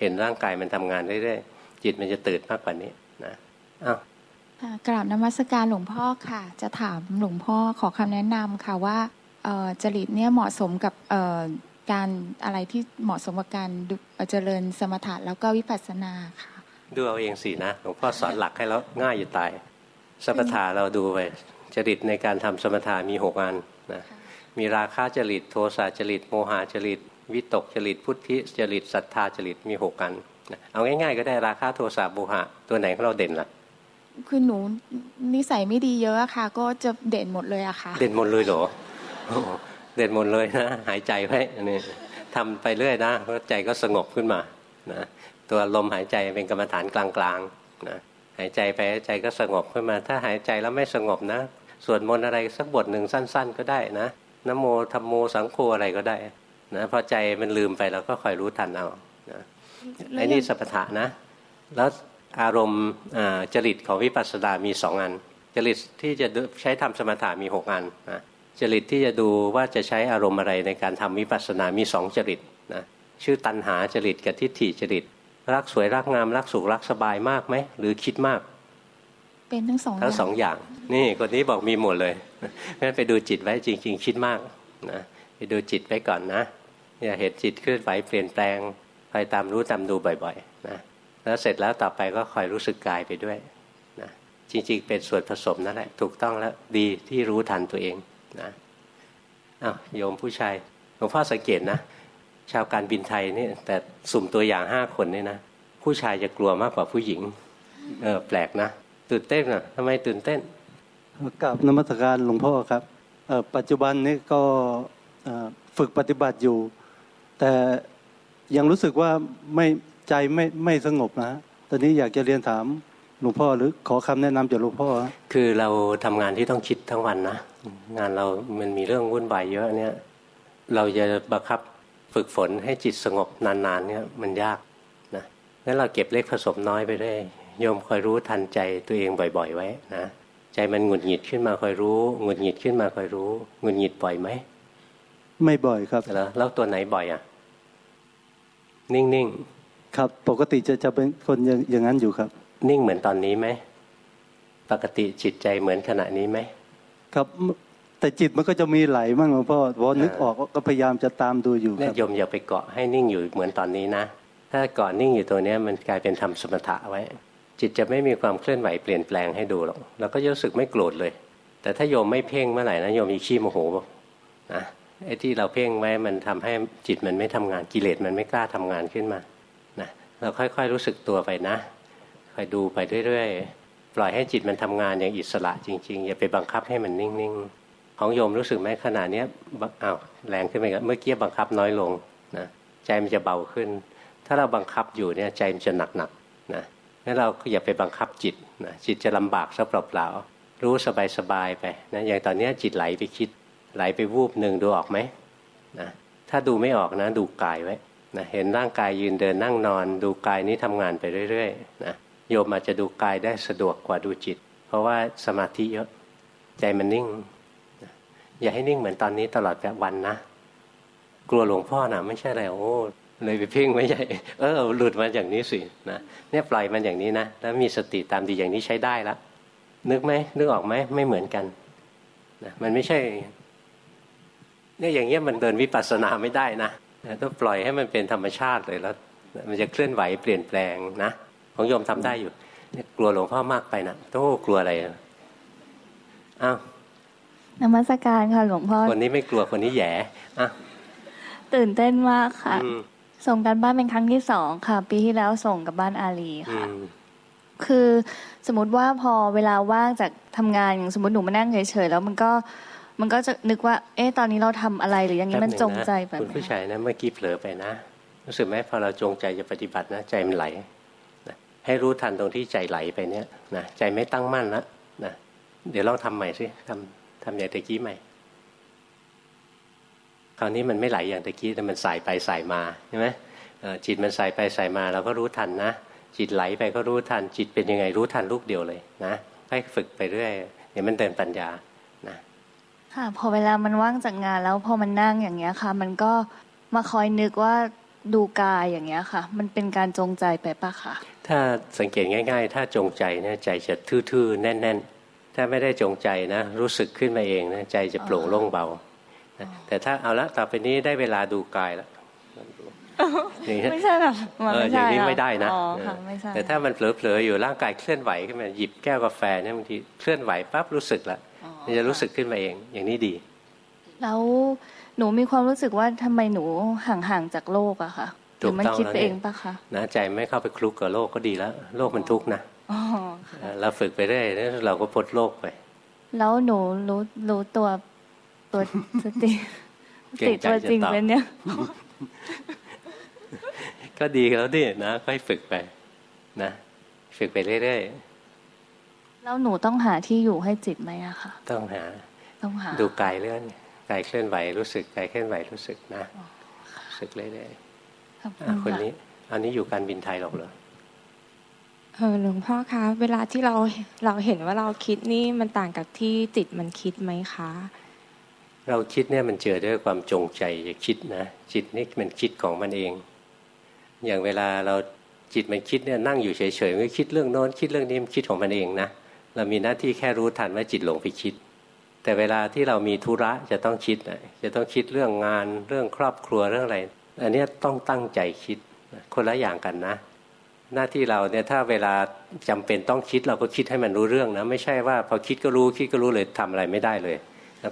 Speaker 1: เห็นร่างกายมันทำงานเรื่อยๆจิตมันจะตื่นมากกว่านี้นะอ้าว
Speaker 3: กราบนมัสการหลวงพ่อค่ะ จะถามหลวงพ่อขอคำแนะนำค่ะว่าจริตเนี่ยเหมาะสมกับการอะไรที่เหมาะสมกับการเจริญสมถะแล้วก็วิปัสสนาค่ะ
Speaker 1: ดูเอาเองสินะหลวงพ่อสอนหลักให้แล้วง่ายอยู่ตาย สมถะเราดูไปจริตในการทำสมถะมีหกอันนะมีราคะจริตโทสะจริตโมหะจริต วิตกจริตพุทธิจริตศรัทธาจริตมีหกกันเอาง่ายๆ ก็ได้ราคาโทสะโมหะ ตัวไหนของเราเด่นล่ะ
Speaker 3: คือหนูนิสัยไม่ดีเยอะค่ะ ก็จะเด่นหมดเลยอะค่ะ
Speaker 1: เด่นหมดเลยเหรอเด่นหมดเลยนะหายใจไว้นี่ทำไปเรื่อยนะใจก็สงบขึ้นมานะตัวลมหายใจเป็นกรรมฐานกลางๆนะหายใจไปใจก็สงบขึ้นมา ถ้าหายใจแล้วไม่สงบนะสวดมนต์อะไรสักบทหนึ่งสั้น ๆ ก็ได้นะนโมธรรมโมสังโฆอะไรก็ได้ นะพอใจมันลืมไปเราก็คอยรู้ทันเอานะไอ้นี่สัพพะนะ แล้วอารมณ์จริตของวิปัสสนามีสองอัน จริตที่จะใช้ทำสมถะมีหกอันนะจริตที่จะดูว่าจะใช้อารมณ์อะไรในการทำวิปัสสนามีสองจริตนะชื่อตัณหาจริตกับทิฏฐิจริต รักสวยรักงามรักสุขรักสบายมากไหมหรือคิดมาก
Speaker 3: เป็นทั้งสอง
Speaker 1: ทั้งสองอย่าง นี่คนนี้บอกมีหมดเลยงั้นไปดูจิตไว้จริง ๆ คิดมากนะ ไปดูจิตไว้ก่อนนะอย่าเห็นจิตเคลื่อนไหวเปลี่ยนแปลงคอยตามรู้ตามดูบ่อยๆนะแล้วเสร็จแล้วต่อไปก็คอยรู้สึกกายไปด้วยนะจริงๆ เป็นส่วนผสมนั่นแหละถูกต้องแล้วดีที่รู้ทันตัวเองนะอ้าวโยมผู้ชายหลวงพ่อสังเกตนะ ชาวการบินไทยนี่แต่สุ่มตัวอย่างห้าคนนี่นะผู้ชายจะกลัวมากกว่าผู้หญิงเออแปลกนะตื่นเต้นอะทำไมตื่นเต้น
Speaker 5: กับนมัสการหลวงพ่อครับปัจจุบันนี้ก็ ฝึกปฏิบัติอยู่ แต่ยังรู้สึกว่าไม่ใจไม่ไม่สงบนะตอนนี้อยากจะเรียนถามหลวงพ่อหรือขอคำแนะนำจากหลวงพ่อ
Speaker 1: คือเราทำงานที่ต้องคิดทั้งวันนะงานเรามันมีเรื่องวุ่นวายเยอะเนี่ยเราจะบังคับฝึกฝนให้จิตสงบนานๆเนี่ยมันยากนะงั้นเราเก็บเล็กผสมน้อยไปเรื่อยโยมคอยรู้ทันใจตัวเองบ่อย ๆ ไว้นะใจมันหงุดหงิดขึ้นมาคอยรู้หงุดหงิดขึ้นมาคอยรู้หงุดหงิดบ่อยไหม
Speaker 5: ไม่บ่อยครับ
Speaker 1: แล้วแล้วตัวไหนบ่อยอะ นิ่ง
Speaker 5: ครับ ปกติจะจะเป็นคนอย่างอย่างนั้นอยู่ครับ
Speaker 1: ๆนิ่งเหมือนตอนนี้ไหมปกติจิตใจเหมือนขณะนี้ไหม
Speaker 5: ครับแต่จิตมันก็จะมีไหลมั่งหลวงพ่อพอนึกออกก็พยายามจะตามดูอยู่ค
Speaker 1: เนี่ย
Speaker 5: รับ
Speaker 1: โยมอย่าไปเกาะให้นิ่งอยู่เหมือนตอนนี้นะ ถ้าเกาะนิ่งอยู่ตัวเนี้ยมันกลายเป็นทำสมถะไว้ จิตจะไม่มีความเคลื่อนไหวเปลี่ยนแปลงให้ดูหรอกเราก็จะรู้สึกไม่โกรธเลย แต่ถ้าโยมไม่เพ่งเมื่อไหร่นะโยมมีขี้โมโหนะ ไอ้ที่เราเพ่งไว้มันทำให้จิตมันไม่ทำงานกิเลสมันไม่กล้าทำงานขึ้นมานะเราค่อยๆรู้สึกตัวไปนะคอยดูไปเรื่อยๆปล่อยให้จิตมันทำงานอย่างอิสระจริงๆอย่าไปบังคับให้มันนิ่งๆ ของโยมรู้สึกไหมขนาดนี้ยอ้าวแรงขึ้นไปกันเมื่อกี้บังคับน้อยลงนะใจมันจะเบาขึ้น ถ้าเราบังคับอยู่เนี่ยใจมันจะหนักๆนะงั้นเราอย่าไปบังคับจิตนะจิตจะลำบากซะเปล่าๆรู้สบายๆไปนะอย่างตอนเนี้ยจิตไหลไปคิด ไหลไปวูบหนึ่งดูออกไหมนะถ้าดูไม่ออกนะ ดูกายไว้นะเห็นร่างกายยืนเดินนั่งนอน ดูกายนี้ทำงานไปเรื่อยๆนะโยมอาจจะดูกายได้สะดวกกว่าดูจิต เพราะว่าสมาธิเยอะใจมันนิ่ง อย่าให้นิ่งเหมือนตอนนี้ตลอดวันนะ กลัวหลวงพ่อนะไม่ใช่อะไรโอ้เลยไปเพ่งไม่ใช่เออหลุดมาอย่างนี้สินะเนี่ยปล่อยมันอย่างนี้นะแล้วมีสติตามดีอย่างนี้ใช้ได้ละนึกไหมนึกออกไหมไม่เหมือนกันนะมันไม่ใช่ เนี่ยอย่างเงี้ยมันเดินวิปัสสนาไม่ได้นะต้องปล่อยให้มันเป็นธรรมชาติเลยแล้ว มันจะเคลื่อนไหวเปลี่ยนแปลงนะของโยมทำได้อยู่เนี่ยกลัวหลวงพ่อมากไปนะโต้กลัวอะไรอะอ้าว
Speaker 6: นมัสการค่ะหลวงพ่อ
Speaker 1: คนนี้ไม่กลัวคนนี้แหย่อะ
Speaker 6: ตื่นเต้นมากค่ะ
Speaker 1: อืม
Speaker 6: ส่งการบ้านเป็นครั้งที่สองค่ะ ปีที่แล้วส่งกับบ้านอาลี
Speaker 1: อื
Speaker 6: ค่ะ
Speaker 1: ม
Speaker 6: คือสมมติว่าพอเวลาว่างจากทำงานอย่างสมมติหนูมานั่งเฉยๆแล้วมันก็ มันก็จะนึกว่า เอ๊ะตอนนี้เราทำอะไรหรืออย่างนี้มันจงใจแบบ
Speaker 1: คุณ
Speaker 6: ไหน
Speaker 1: ผู้ชายนะเมื่อกี้เผลอไปนะ รู้สึกไหมพอเราจงใจจะปฏิบัตินะใจมันไหลนะให้รู้ทันตรงที่ใจไหลไปเนี่ยนะใจไม่ตั้งมั่นแล้วนะเดี๋ยวลองทำใหม่สิทำทำอย่างตะกี้ใหม่คราวนี้มันไม่ไหลอย่างตะกี้แต่มันสายไปสายมาใช่ไหมเอ่อจิตมันสายไปสายมาเราก็รู้ทันนะจิตไหลไปก็รู้ทันจิตเป็นยังไงรู้ทันลูกเดียวเลยนะให้ฝึกไปเรื่อยเดี๋ยวมันเดินปัญญานะ
Speaker 6: ค่ะ พอเวลามันว่างจากงานแล้วพอมันนั่งอย่างเงี้ยค่ะ มันก็มาคอยนึกว่าดูกายอย่างเงี้ยค่ะ มันเป็นการจงใจไปปะคะ
Speaker 1: ถ้าสังเกตง่าย ๆ ถ้าจงใจเนี่ยใจจะทื่อๆแน่น ๆ ถ้าไม่ได้จงใจนะ รู้สึกขึ้นมาเองนะใจจะโปร่งโล่งเบานะแต่ถ้าเอาละต่อไปนี้ได้เวลาดูกายแล้ว อย่างนี้
Speaker 6: ไม่ใช่หรอมัน
Speaker 1: เออ
Speaker 6: ไม่
Speaker 1: อ
Speaker 6: ใช่
Speaker 1: ย่างนี้
Speaker 6: ค่ะ
Speaker 1: ไม่ได้นะ
Speaker 6: อ๋อค่ะไม่ใช่
Speaker 1: แต่ถ้ามันเผลอๆอยู่ร่างกายเคลื่อนไหวขึ้นมาหยิบแก้วกาแฟเนี่ยบางทีเคลื่อนไหวปั๊บรู้สึกละ
Speaker 6: อ๋อ
Speaker 1: มันจะรู้สึกขึ้นมาเอง อย่างนี้ดี
Speaker 6: แล้วหนูมีความรู้สึกว่าทำไมหนูห่างๆจากโลกอะค่ะหรือมันคิดไปเองปะคะ
Speaker 1: นะใจไม่เข้าไปคลุกกับโลกก็ดีแล้ว โลกมันทุกข์นะ
Speaker 6: อ๋อ
Speaker 1: เออเราฝึกไปเรื่อยแล้วเราก็พ้นโลกไป
Speaker 6: แล้วหนูรู้รู้ตัวตัวสติ
Speaker 1: เก่ง
Speaker 6: ติ
Speaker 1: ใจ
Speaker 6: ตัว
Speaker 1: จะ
Speaker 6: จริง
Speaker 1: ตอบ
Speaker 6: เป็นเนี่ย
Speaker 1: ก็ดีแล้วดินะค่อยฝึกไปนะฝึกไปเรื่อย
Speaker 6: แล้วหนูต้องหาที่อยู่ให้จิตไหมอะค่ะ
Speaker 1: ๆต้องหา
Speaker 6: ต้องหา
Speaker 1: ดูกายเลื่อนกายเคลื่อนไหวรู้สึกกายเคลื่อนไหวรู้สึกนะรู้สึกเรื่อย
Speaker 6: ขอบ
Speaker 1: ๆ
Speaker 6: คุ
Speaker 1: อะ
Speaker 6: ณ
Speaker 1: คน
Speaker 6: ค่ะ
Speaker 1: นี้ อันนี้อยู่การบินไทยหรอกเหรอ
Speaker 3: เออหลวงพ่อคะ เวลาที่เราเราเห็นว่าเราคิดนี่มันต่างกับที่จิตมันคิดไหมคะ
Speaker 1: เราคิดเนี่ยมันเจอด้วยความจงใจจะคิดนะจิตนี่มันคิดของมันเอง อย่างเวลาเราจิตมันคิดเนี่ยนั่งอยู่เฉยๆไม่คิดเรื่องโน้นคิดเรื่องนี้มันคิดของมันเองนะเรามีหน้าที่แค่รู้ทันว่าจิตหลงไปคิด แต่เวลาที่เรามีธุระจะต้องคิดจะต้องคิดเรื่องงานเรื่องครอบครัวเรื่องอะไรอันนี้ต้องตั้งใจคิดคนละอย่างกันนะ หน้าที่เราเนี่ยถ้าเวลาจำเป็นต้องคิดเราก็คิดให้มันรู้เรื่องนะไม่ใช่ว่าพอคิดก็รู้คิดก็รู้เลยทำอะไรไม่ได้เลย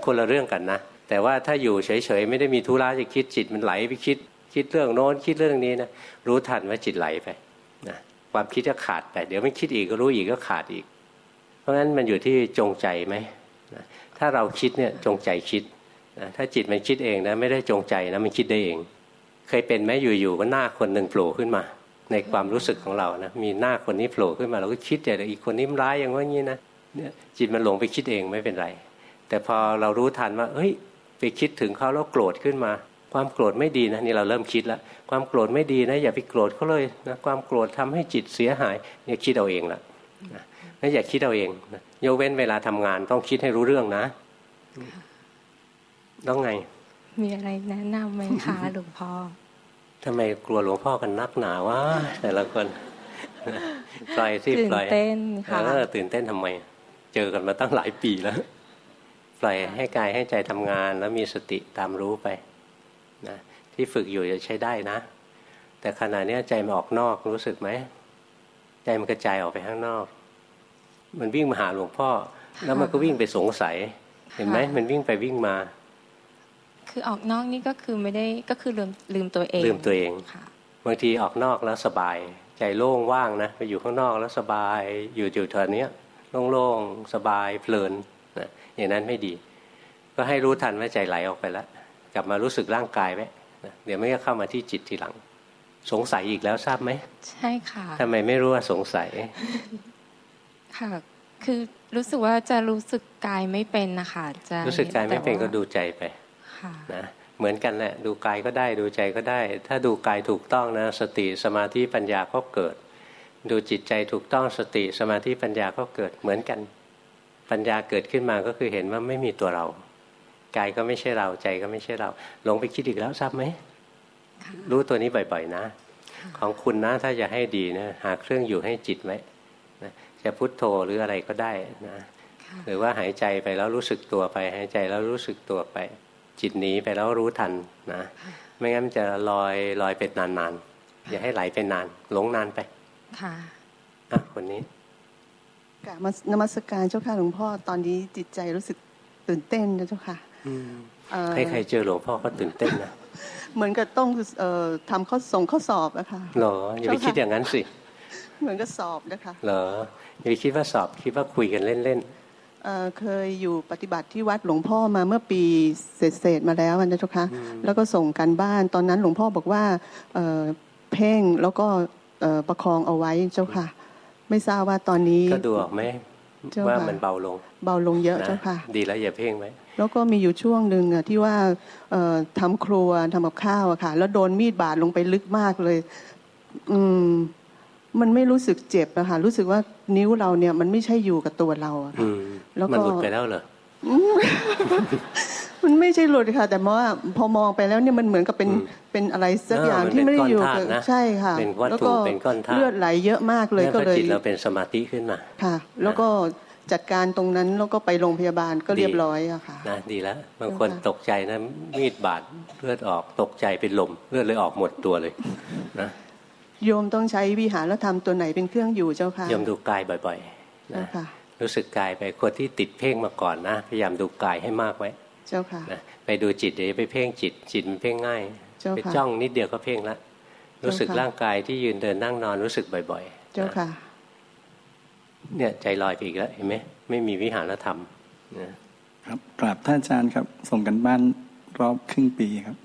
Speaker 1: คนละเรื่องกันนะแต่ว่าถ้าอยู่เฉยๆไม่ได้มีธุระจะคิดจิตมันไหลไปคิด คิดเรื่องโน้นคิดเรื่องนี้นะรู้ทันว่าจิตไหลไปนะความคิดก็ขาดไป เดี๋ยวมันคิดอีกก็รู้อีกก็ขาดอีก เพราะฉะนั้นมันอยู่ที่จงใจไหมถ้าเราคิดเนี่ยจงใจคิดถ้าจิตมันคิดเองนะไม่ได้จงใจนะมันคิดได้เอง เคยเป็นไหมอยู่ๆก็หน้าคนหนึ่งโผล่ขึ้นมา ในความรู้สึกของเรานะมีหน้าคนนี้โผล่ขึ้นมาเราก็คิดแต่อีกคนนี้ร้ายอย่างว่างี้นะเนี่ยจิตมันหลงไปคิดเองไม่เป็นไร แต่พอเรารู้ทันว่าเฮ้ยไปคิดถึงเขาแล้วโกรธขึ้นมา ความโกรธไม่ดีนะนี่เราเริ่มคิดแล้วความโกรธไม่ดีนะอย่าไปโกรธเขาเลยนะความโกรธทำให้จิตเสียหายเนี่ยคิดเอาเองละนะนั่นอย่าคิดเอาเองนะยกเว้นเวลาทำงานต้องคิดให้รู้เรื่องนะต้องไง
Speaker 3: มีอะไรแนะนำไหมคะหลวงพ่อ
Speaker 1: ทำไมกลัวหลวงพ่อกันนักหนาวะแต่ละคนปล่อยสิปล่อย
Speaker 3: ตื่นเต้นค่ะเอ
Speaker 1: อตื่นเต้นทำไม เจอกันมาตั้งหลายปีแล้ว ปล่อยให้กายให้ใจทำงานแล้วมีสติตามรู้ไป นะที่ฝึกอยู่จะใช้ได้นะ แต่ขณะนี้ใจมันออกนอกรู้สึกไหม ใจมันกระจายออกไปข้างนอก มันวิ่งมาหาหลวงพ่อ แล้วมันก็วิ่งไปสงสัย เห็นไหมมันวิ่งไปวิ่งมา
Speaker 3: คือออกนอกนี่ก็คือไม่ได้ก็คือลืมลืมตัวเอง
Speaker 1: ลืมตัวเองบางทีออกนอกแล้วสบาย ใจโล่งว่างนะไปอยู่ข้างนอกแล้วสบายอยู่อยู่แถวนี้โล่งๆสบายเพลินนะอย่างนั้นไม่ดี ก็ให้รู้ทันว่าใจไหลออกไปแล้ว กลับมารู้สึกร่างกายไว้เดี๋ยวไม่ก็เข้ามาที่จิตทีหลัง สงสัยอีกแล้วทราบไหม
Speaker 3: ใช่ค่ะ
Speaker 1: ทำไมไม่รู้ว่าสงสัย
Speaker 3: ค่ะ คือรู้สึกว่าจะรู้สึกกายไม่เป็นนะคะจะ
Speaker 1: รู้สึกกายไม่เป็นก็ดูใจไปนะเหมือนกันแหละดูกายก็ได้ดูใจก็ได้ ถ้าดูกายถูกต้องนะ สติสมาธิปัญญาก็เกิด ดูจิตใจถูกต้องสติสมาธิปัญญาก็เกิดเหมือนกัน ปัญญาเกิดขึ้นมาก็คือเห็นว่าไม่มีตัวเรา กายก็ไม่ใช่เราใจก็ไม่ใช่เรา หลงไปคิดอีกแล้วทราบไหมรู้ตัวนี้บ่อยๆนะ ของคุณนะถ้าจะให้ดีนะหาเครื่องอยู่ให้จิตไว้นะจะพุทโธหรืออะไรก็ได้นะหรือว่าหายใจไปแล้วรู้สึกตัวไป หายใจแล้วรู้สึกตัวไป จิตหนีไปแล้วรู้ทันนะไม่งั้นจะลอยลอยเป็นนานๆอย่าให้ไหลเป็นนาน หลงนานไป
Speaker 3: ค่ะ
Speaker 1: อะคนนี้
Speaker 7: กะนมัสการเจ้าค่ะหลวงพ่อตอนนี้จิตใจรู้สึกตื่นเต้นนะเจ้าค่ะ
Speaker 1: ใครใครเจอหลวงพ่อก็ตื่นเต้นนะ
Speaker 7: เหมือนกับต้องทำข้อส่งข้อสอบนะคะ
Speaker 1: หรออย่าไปคิดอย่างนั้นสิ
Speaker 7: เหมือนกับสอบนะคะ
Speaker 1: เหรออย่าไปคิดว่าสอบคิดว่าคุยกันเล่น
Speaker 7: ๆเคยอยู่ปฏิบัติที่วัดหลวงพ่อมาเมื่อปีเศษๆมาแล้วนะเจ้าคะแล้วก็ส่งกันบ้านตอนนั้นหลวงพ่อบอกว่าเพ่งแล้วก็ประคองเอาไว้เจ้าค่ะ ไม่ทราบว่าตอนนี้
Speaker 1: ก็ดูออกไหมว่ามันเบาลง
Speaker 7: เบาลงเยอะเจ้าค่ะ
Speaker 1: ดีแล้วอย่าเพ่งไว้
Speaker 7: แล้วก็มีอยู่ช่วงหนึ่งอะที่ว่าทำครัวทำกับข้าวอะค่ะ แล้วโดนมีดบาดลงไปลึกมากเลย อืม มันไม่รู้สึกเจ็บอะค่ะรู้สึกว่านิ้วเราเนี่ย มันไม่ใช่อยู่กับตัวเราอะค่ะ
Speaker 1: แล้วก็มันหลุดไปแล้วเหรอ
Speaker 7: มันไม่ใช่หลุดค่ะ แต่ว่าพอมองไปแล้วเนี่ยมันเหมือนกับเป็นเป็นอะไรสักอย่างที่ไม่ได้อยู่กับใช่ค่ะ
Speaker 1: แล้วก็
Speaker 7: เลือดไหลเยอะมากเลยก็เลยจิต
Speaker 1: เราเป็นสมาธิขึ้นมา
Speaker 7: ค่ะ แล้วก็ จัดการตรงนั้นแล้วก็ไปโรงพยาบาลก็เรียบร้อยอะค่ะ
Speaker 1: นะดีแล้วบางคนตกใจนะมีดบาดเลือดออกตกใจเป็นลมเลือดเลยออกหมดตัวเลยนะ
Speaker 7: โยมต้องใช้วิหารแล้วทำตัวไหนเป็นเครื่องอยู่เจ้าค่ะ
Speaker 1: โยมดูกายบ่อยๆนะรู้สึกกายไปคนที่ติดเพ่งมาก่อนนะพยายามดูกายให้มากไว้
Speaker 7: เจ้าค่ะ
Speaker 1: นะไปดูจิตเดี๋ยวไปเพ่งจิตจิตมันเพ่งง่ายไปจ้องนิดเดียวก็เพ่งละรู้สึกร่างกายที่ยืนเดินนั่งนอนรู้สึกบ่อย
Speaker 7: ๆ เจ้าค่ะ
Speaker 1: เนี่ยใจลอยไปอีกแล้วเห็นไหมไม่มีวิหารธรรม
Speaker 8: ครับกราบท่านอาจารย์ครับ ส่งกันบ้านรอบครึ่งปีครับ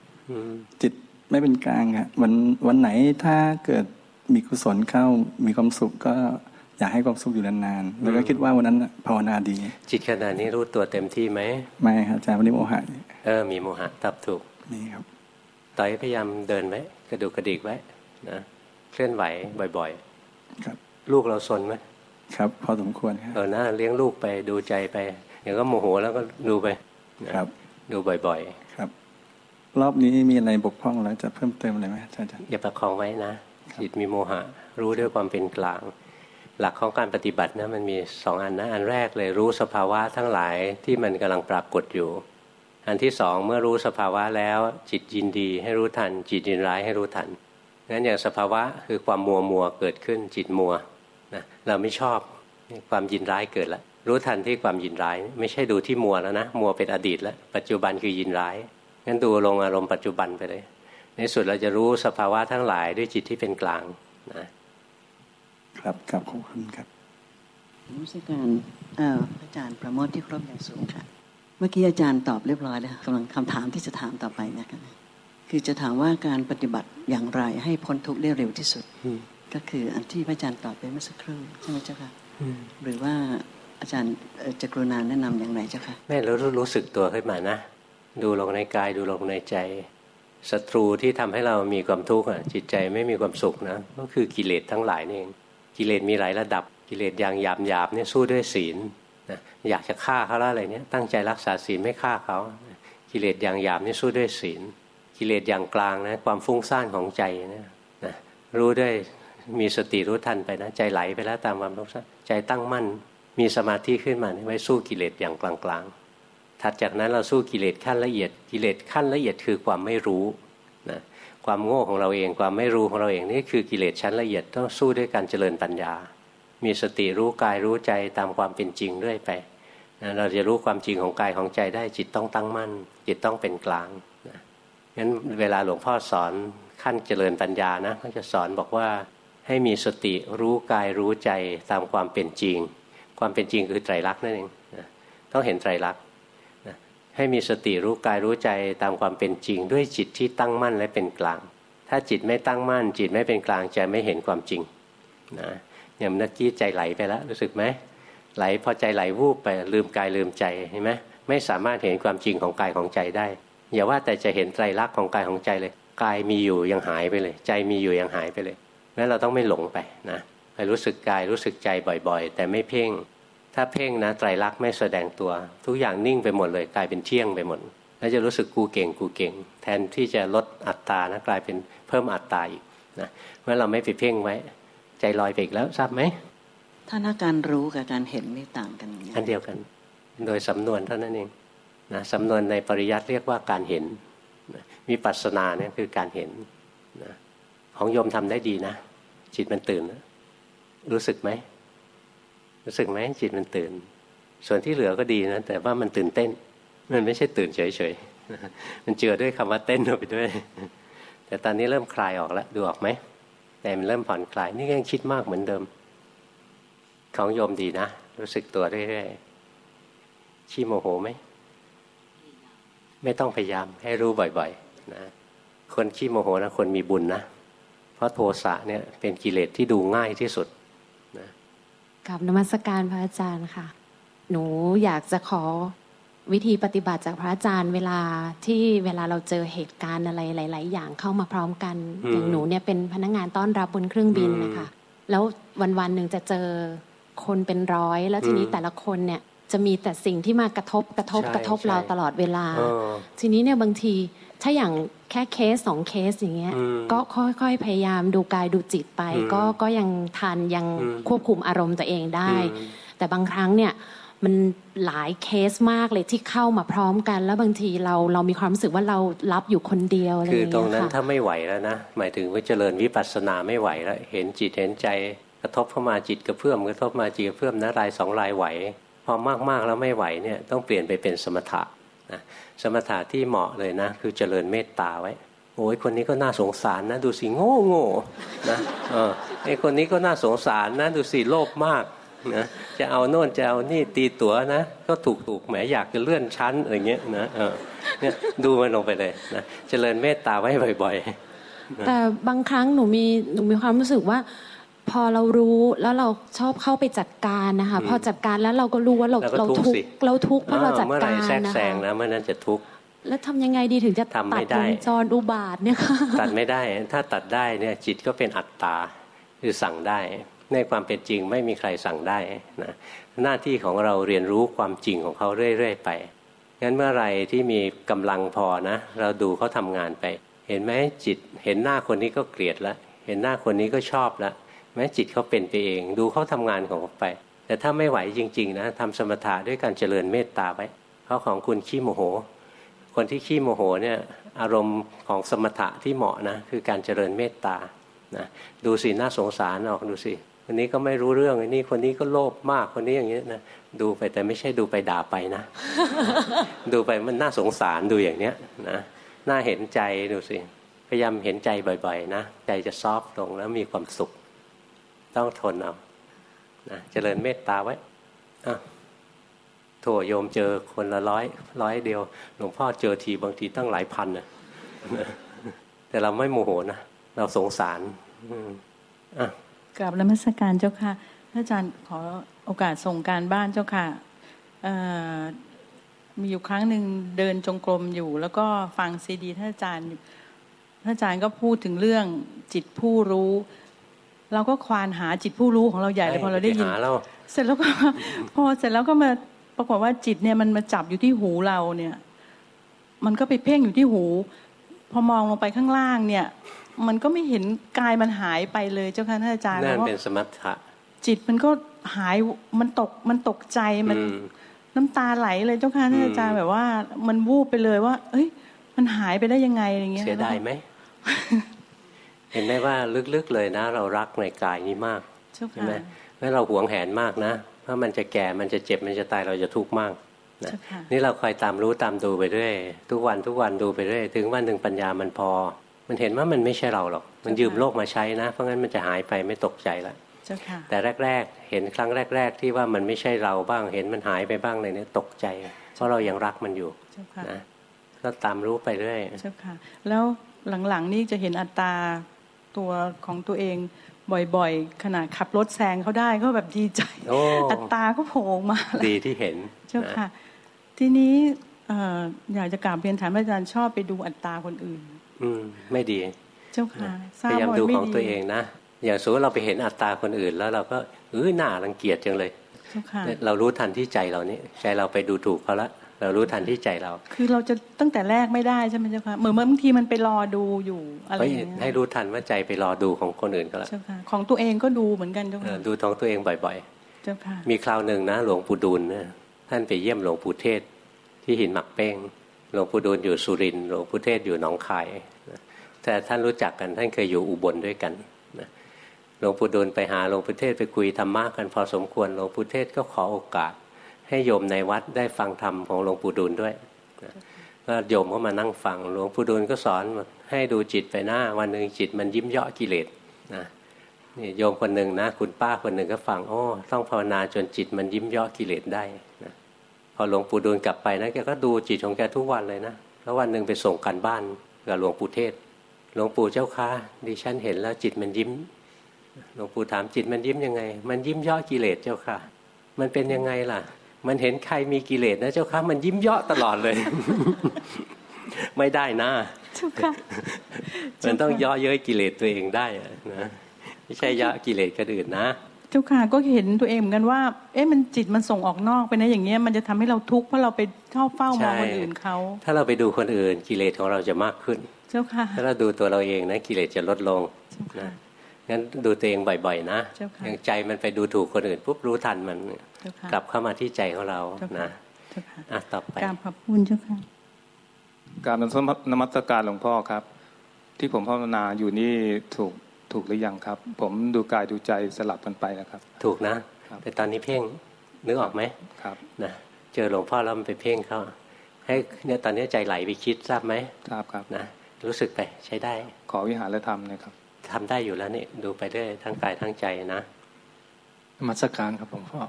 Speaker 8: จิตไม่เป็นกลางครับวันวันไหนถ้าเกิดมีกุศลเข้ามีความสุขก็อยากให้ความสุขอยู่นานๆแล้วก็คิดว่าวันนั้นภาวนาดี
Speaker 1: จิตขณะนี้รู้ตัวเต็มที่ไหม
Speaker 8: ไม่ครับอาจารย์วันนี้โมหะ
Speaker 1: เออมีโมหะตับถูก
Speaker 8: นี่ครับ
Speaker 1: ต่อยพยายามเดินไว้กระดูกกระดิกไว้นะเคลื่อนไหวบ่อย
Speaker 8: ๆ ครับ
Speaker 1: ลูกเราสนไหม
Speaker 8: ครับ พอสมควรครับ
Speaker 1: เออนะเลี้ยงลูกไปดูใจไปอย่างก็โมโหแล้วก็ดูไป
Speaker 8: ครับ
Speaker 1: ดูบ่อย
Speaker 8: ๆ ครับ รอบนี้มีอะไรบกพร่องแล้วจะเพิ่มเติมอะไรไหมอาจารย์
Speaker 1: อย่าประคองไว้นะจิตมีโมหะ รู้ด้วยความเป็นกลาง หลักของการปฏิบัตินะมันมีสองอันนะอันแรกเลยรู้สภาวะทั้งหลายที่มันกำลังปรากฏอยู่ อันที่สองเมื่อรู้สภาวะแล้ว จิตยินดีให้รู้ทัน จิตยินร้ายให้รู้ทันงั้นอย่างสภาวะคือความมัวมัวเกิดขึ้นจิตมัว นะเราไม่ชอบความยินร้ายเกิดแล้วรู้ทันที่ความยินร้าย ไม่ใช่ดูที่มัวแล้วนะมัวเป็นอดีตแล้ว ปัจจุบันคือยินร้ายงั้นดูลงอารมณ์ปัจจุบันไปเลย ในสุดเราจะรู้สภาวะทั้งหลายด้วยจิตที่เป็นกลางนะ
Speaker 8: ครับครับขอบคุณครับ
Speaker 9: นักการอาจารย์ประโมทที่ครบอย่างสูงค่ะ เมื่อกี้อาจารย์ตอบเรียบร้อยแล้วกำลังคำถามที่จะถามต่อไปนะคะคือจะถามว่าการปฏิบัติอย่างไรให้พ้นทุกข์ได้เร็วที่สุด ก็คืออันที่พระอาจารย์ตอบไปเมื่อสักครู่ใช่ไหมเจ้าค่ะหรือว่าอาจารย์จะกรุณาแนะนำอย่างไรเจ้าค่ะ
Speaker 1: แม่รู้รู้สึกตัวขึ้นมานะ ดูลงในกายดูลงในใจศัตรูที่ทำให้เรามีความทุกข์จิตใจไม่มีความสุขนะ ก็คือกิเลสทั้งหลายนี่เองกิเลสมีหลายระดับกิเลสอย่างหยาบหยาบเนี่ยสู้ด้วยศีลนะอยากจะฆ่าเขาแล้วอะไรเนี่ยตั้งใจรักษาศีลไม่ฆ่าเขากิเลสอย่างหยาบนี่สู้ด้วยศีลกิเลสอย่างกลางนะความฟุ้งซ่านของใจนะนะรู้ด้วย มีสติรู้ทันไปนะใจไหลไปแล้วตามความฟุ้งซ่านใจตั้งมั่น มีสมาธิขึ้นมาไว้สู้กิเลสอย่างกลางๆ ถัดจากนั้นเราสู้กิเลสขั้นละเอียด กิเลสขั้นละเอียดคือความไม่รู้นะความโง่ของเราเองความไม่รู้ของเราเองนี่คือกิเลสชั้นละเอียดต้องสู้ด้วยการเจริญปัญญา มีสติรู้กายรู้ใจตามความเป็นจริงเรื่อยไปนะเราจะรู้ความจริงของกายของใจได้จิตต้องตั้งมั่น จิตต้องเป็นกลางนะงั้นเวลาหลวงพ่อสอนขั้นเจริญปัญญานะก็จะสอนบอกว่า ให้มีสติรู้กายรู้ใจตามความเป็นจริง ความเป็นจริงคือไตรลักษณ์นั่นเองต้องเห็นไตรลักษณ์ให้มีสติรู้กายรู้ใจตามความเป็นจริง ด้วยจิตที่ตั้งมั่นและเป็นกลาง ถ้าจิตไม่ตั้งมั่น จิตไม่เป็นกลางจะไม่เห็นความจริงนะอย่างเมื่อกี้ใจไหลไปแล้วรู้สึกไหมไหลพอใจไหลวูบไปลืมกายลืมใจเห็นไหมไม่สามารถเห็นความจริงของกายของใจได้ อย่าว่าแต่จะเห็นไตรลักษณ์ของกายของใจเลย กายมีอยู่ยังหายไปเลย ใจมีอยู่ยังหายไปเลย งั้นเราต้องไม่หลงไปนะไปรู้สึกกายรู้สึกใจบ่อย ๆ แต่ไม่เพ่ง ถ้าเพ่งนะไตรลักษณ์ไม่แสดงตัว ทุกอย่างนิ่งไปหมดเลยกลายเป็นเที่ยงไปหมดแล้วจะรู้สึกกูเก่งกูเก่ง แทนที่จะลดอัตตานะกลายเป็นเพิ่มอัตตาอีกนะเมื่อเราไม่ไปเพ่งไว้ ใจลอยไปอีกแล้วทราบไหม
Speaker 9: ถ้านักการรู้กับการเห็นนี่ต่างกัน
Speaker 1: อันเดียวกัน โดยสำนวนเท่านั้นเองนะสำนวนในปริยัติเรียกว่าการเห็นมีปัสนาเนี่ยคือการเห็นนะ ของโยมทำได้ดีนะ จิตมันตื่น รู้สึกไหม รู้สึกไหมจิตมันตื่น ส่วนที่เหลือก็ดีนะ แต่ว่ามันตื่นเต้น มันไม่ใช่ตื่นเฉยๆมันเจือด้วยคำว่าเต้นไปด้วย แต่ตอนนี้เริ่มคลายออกแล้วดูออกไหมแต่มันเริ่มผ่อนคลาย นี่ยังคิดมากเหมือนเดิม ของโยมดีนะ รู้สึกตัวเรื่อยๆขี้โมโหไหม ไม่ต้องพยายามให้รู้บ่อยๆนะคนขี้โมโหนะคนมีบุญนะ เพราะโทสะเนี่ยเป็นกิเลสที่ดูง่ายที่สุด
Speaker 3: กับนมัสการพระอาจารย์ค่ะ หนูอยากจะขอวิธีปฏิบัติจากพระอาจารย์เวลาที่เวลาเราเจอเหตุการณ์อะไรหลาย ๆ อย่างเข้ามาพร้อมกันอย่างหนูเนี่ยเป็นพนักงานต้อนรับบนเครื่องบินนะคะแล้ววันวันหนึ่งจะเจอคนเป็นร้อย แล้วทีนี้แต่ละคนเนี่ยจะมีแต่สิ่งที่มากระทบกระทบกระทบเราตลอดเวลา ทีนี้เนี่ยบางที ถ้าอย่างแค่เคสสองเคสอย่างเงี้ยก็ค่อยๆพยายามดูกายดูจิตไป ก็ก็ยังทันยังควบคุมอารมณ์ตัวเองได้ แต่บางครั้งเนี่ยมันหลายเคสมากเลยที่เข้ามาพร้อมกัน แล้วบางทีเราเรามีความรู้สึกว่าเรารับอยู่คนเดียวอะไรอย่างเงี้ย
Speaker 1: คือตรงนั้นถ้าไม่ไหวแล้วนะหมายถึงว่าเจริญวิปัสสนาไม่ไหวแล้วเห็นจิตเห็นใจกระทบเข้ามาจิตกระเพื่อมกระทบมาจิตกระเพื่อมนะรายสองรายไหวพอมากๆแล้วไม่ไหวเนี่ยต้องเปลี่ยนไปเป็นสมถะนะ สมถะที่เหมาะเลยนะ คือเจริญเมตตาไว้ โอ้ยคนนี้ก็น่าสงสารนะ ดูสิโง่โง่นะเออไอคนนี้ก็น่าสงสารนะ ดูสิโลภมากนะจะเอาโน่นจะเอานี่ตีตั๋วนะ ก็ถูกถูกแหมอยากจะเลื่อนชั้นอะไรเงี้ยนะเออเนี่ยดูมันลงไปเลยนะเจริญเมตตาไว้บ่อย
Speaker 3: ๆ แต่บางครั้งหนูมีหนูมีความรู้สึกว่า พอเรารู้แล้วเราชอบเข้าไปจัดการนะคะ พอจัดการแล้วเราก็รู้ว่าเราเราทุกเราทุกเพราะเราจัดการนะคะเมื่อไรแทรก
Speaker 1: แซงนะเมื่อนั้นจะทุกข์
Speaker 3: แล้วทำยังไงดีถึงจะตัดวงจรอุบาทเนี่ยค่ะ
Speaker 1: ตัดไม่ได้ ถ้าตัดได้เนี่ยจิตก็เป็นอัตตาคือสั่งได้ ในความเป็นจริงไม่มีใครสั่งได้นะหน้าที่ของเราเรียนรู้ความจริงของเขาเรื่อยๆไปงั้นเมื่อไรที่มีกำลังพอนะ เราดูเขาทำงานไป เห็นไหมจิต เห็นหน้าคนนี้ก็เกลียดแล้วเห็นหน้าคนนี้ก็ชอบแล้ว แม้จิตเขาเป็นไปเอง ดูเขาทำงานของเขาไป แต่ถ้าไม่ไหวจริง ๆ นะทำสมถะด้วยการเจริญเมตตาไว้เขาของคุณขี้โมโห คนที่ขี้โมโหเนี่ยอารมณ์ของสมถะที่เหมาะนะคือการเจริญเมตตานะดูสิน่าสงสารออกดูสิคนนี้ก็ไม่รู้เรื่องอันนี้คนนี้ก็โลภมากคนนี้อย่างนี้นะดูไปแต่ไม่ใช่ดูไปด่าไปนะ ดูไปมันน่าสงสารดูอย่างเนี้ยนะน่าเห็นใจดูสิพยายามเห็นใจบ่อย ๆ นะใจจะซอฟลงแล้วมีความสุข ต้องทนเอานะเจริญเมตตาไว้อะโถโยมเจอคนละร้อยร้อยเดียว หลวงพ่อเจอทีบางทีตั้งหลายพันนะแต่เราไม่โมโหนะ เราสงสารอะ
Speaker 10: กราบนมัสการเจ้าค่ะพระอาจารย์ขอโอกาสส่งการบ้านเจ้าค่ะมีอยู่ครั้งหนึ่งเดินจงกรมอยู่ แล้วก็ฟังซีดีท่านอาจารย์ท่านอาจารย์ก็พูดถึงเรื่องจิตผู้รู้ เราก็ควานหาจิตผู้รู้ของเราใหญ่เลยพอเราได้ยินเสร็จแล้วก็พอเสร็จแล้วก็มาปรากฏว่าจิตเนี่ยมันมาจับอยู่ที่หูเราเนี่ย มันก็ไปเพ่งอยู่ที่หู พอมองลงไปข้างล่างเนี่ย มันก็ไม่เห็นกายมันหายไปเลยเจ้าค่ะท่านอาจารย์
Speaker 1: นั่นเป็นสมถะ
Speaker 10: จิตมันก็หายมันตกมันตกใจมันน้ำตาไหลเลยเจ้าค่ะท่านอาจารย์แบบว่า มันวูบไปเลยว่า เอ้ย มันหายไปได้ยังไงอะไรเงี้ย
Speaker 1: เสียดายไหม เห็นไหมว่าลึกๆเลยนะ เรารักในกายนี้มากใช่ไหมแม้เราหวงแหนมากนะเพราะมันจะแก่มันจะเจ็บมันจะตายเราจะทุกข์มากนะนี่เราคอยตามรู้ตามดูไปเรื่อยทุกวันทุกวันดูไปเรื่อยถึงวันหนึ่งปัญญามันพอ มันเห็นว่ามันไม่ใช่เราหรอก มันยืมโลกมาใช้นะ เพราะงั้นมันจะหายไปไม่ตกใจละแต่แรก ๆ เห็นครั้งแรก ๆ ที่ว่ามันไม่ใช่เราบ้างเห็นมันหายไปบ้างเลยเนี่ยตกใจ เพราะเรายังรักมันอยู่นะก็ตามรู้ไปเรื่อย
Speaker 10: เจ้าค่ะแล้วหลังๆนี่จะเห็นอัตตา ตัวของตัวเองบ่อยๆขนาดขับรถแซงเขาได้ก็แบบดีใจ อัตตาก็โผล่มา
Speaker 1: ดีที่เห็น
Speaker 10: เจ้าค่ะ ทีนี้อยากจะกราบเรียนถามอาจารย์ชอบไปดูอัตตาคนอื่น
Speaker 1: อืมไม่ดี
Speaker 10: เจ้าค่ะ
Speaker 1: พยายามดูของตัวเองนะอย่างสมมติเราไปเห็นอัตตาคนอื่น แล้วเราก็เออหน้ารังเกียจจังเลยเรารู้ทันที่ใจเรานี่ใจเราไปดูถูกเขาละ เรารู้ทันที่ใจเรา
Speaker 10: คือเราจะตั้งแต่แรกไม่ได้ใช่ไหมเจ้าค่ะเหมือนบางทีมันไปรอดูอยู่อะไรอย่างเงี้
Speaker 1: ยให้รู้ทันว่าใจไปรอดูของคนอื่นก็แล้ว
Speaker 10: ของตัวเองก็ดูเหมือนกันเจ้าค่ะ
Speaker 1: ดูของตัวเองบ่อย
Speaker 10: ๆ เจ้าค่ะ
Speaker 1: มีคราวหนึ่งนะ หลวงปู่ดูลนะท่านไปเยี่ยมหลวงปู่เทศ ที่หินหมักเป้งหลวงปู่ดูลอยู่สุรินทร์หลวงปู่เทศอยู่หนองคายแต่ท่านรู้จักกันท่านเคยอยู่อุบลด้วยกันหลวงปู่ดูลไปหาหลวงปู่เทศไปคุยธรรมะกันพอสมควรหลวงปู่เทศก็ขอโอกาส ให้โยมในวัดได้ฟังธรรมของหลวงปู่ดูลด้วยก็โยมก็มานั่งฟังหลวงปู่ดูลก็สอนให้ดูจิตไปหน้า วันหนึ่งจิตมันยิ้มเยาะกิเลสนะนี่โยมคนหนึ่งนะ คุณป้าคนหนึ่งก็ฟังโอ้ต้องภาวนาจนจิตมันยิ้มเยาะกิเลสได้นะพอหลวงปู่ดูลกลับไปนะแกก็ดูจิตของแกทุกวันเลยนะแล้ววันหนึ่งไปส่งกันบ้านกับหลวงปู่เทศ หลวงปู่เจ้าค้าดิฉันเห็นแล้วจิตมันยิ้มหลวงปู่ถามจิตมันยิ้มยังไง มันยิ้มย่อกิเลสเจ้าค่ะ มันเป็นยังไงล่ะ มันเห็นใครมีกิเลสนะเจ้าค่ะมันยิ้มย่อตลอดเลย ไม่ได้นะเจ้าค่ะมันต้องย่อเย้ยกิเลสตัวเองได้นะไม่ใช่ย่อกิเลสกระอื่นนะ
Speaker 10: เจ้าค่ะก็เห็นตัวเองเหมือนกันว่า เอ๊ะมันจิตมันส่งออกนอกไปนะอย่างเงี้ยมันจะทำให้เราทุกข์เพราะเราไปชอบเฝ้ามองคนอื่นเขา
Speaker 1: ถ้าเราไปดูคนอื่นกิเลสของเราจะมากขึ้น
Speaker 10: เจ้าค่ะ
Speaker 1: ถ้าเราดูตัวเราเองนะกิเลสจะลดลงนะ งั้นดูตัวเองบ่อยๆ นะอย่างใจมันไปดูถูกคนอื่นปุ๊บรู้ทันมันกลับเข้ามาที่ใจของเรานะอะต่อไป
Speaker 10: การขอบคุณเจ้าค่ะ
Speaker 11: การนมัสการหลวงพ่อครับ ที่ผมภาวนาอยู่นี่ถูกถูกหรือยังครับ ผมดูกายดูใจสลับกันไปนะครับ
Speaker 1: ถูกนะ แต่ตอนนี้เพ่งนึกออกไหม
Speaker 11: ครับ
Speaker 1: นะเจอหลวงพ่อแล้วมันไปเพ่งเข้าให้เนี่ยตอนนี้ใจไหลไปคิดทราบไหม
Speaker 11: ทราบครับ
Speaker 1: นะรู้สึกไปใช้ได้
Speaker 11: ขอวิหารและธรรมนะครับ
Speaker 1: ทำได้อยู่แล้วนี่ดูไปได้ทั้งกายทั้งใจนะ
Speaker 11: มัสการครับหลวงพ่อ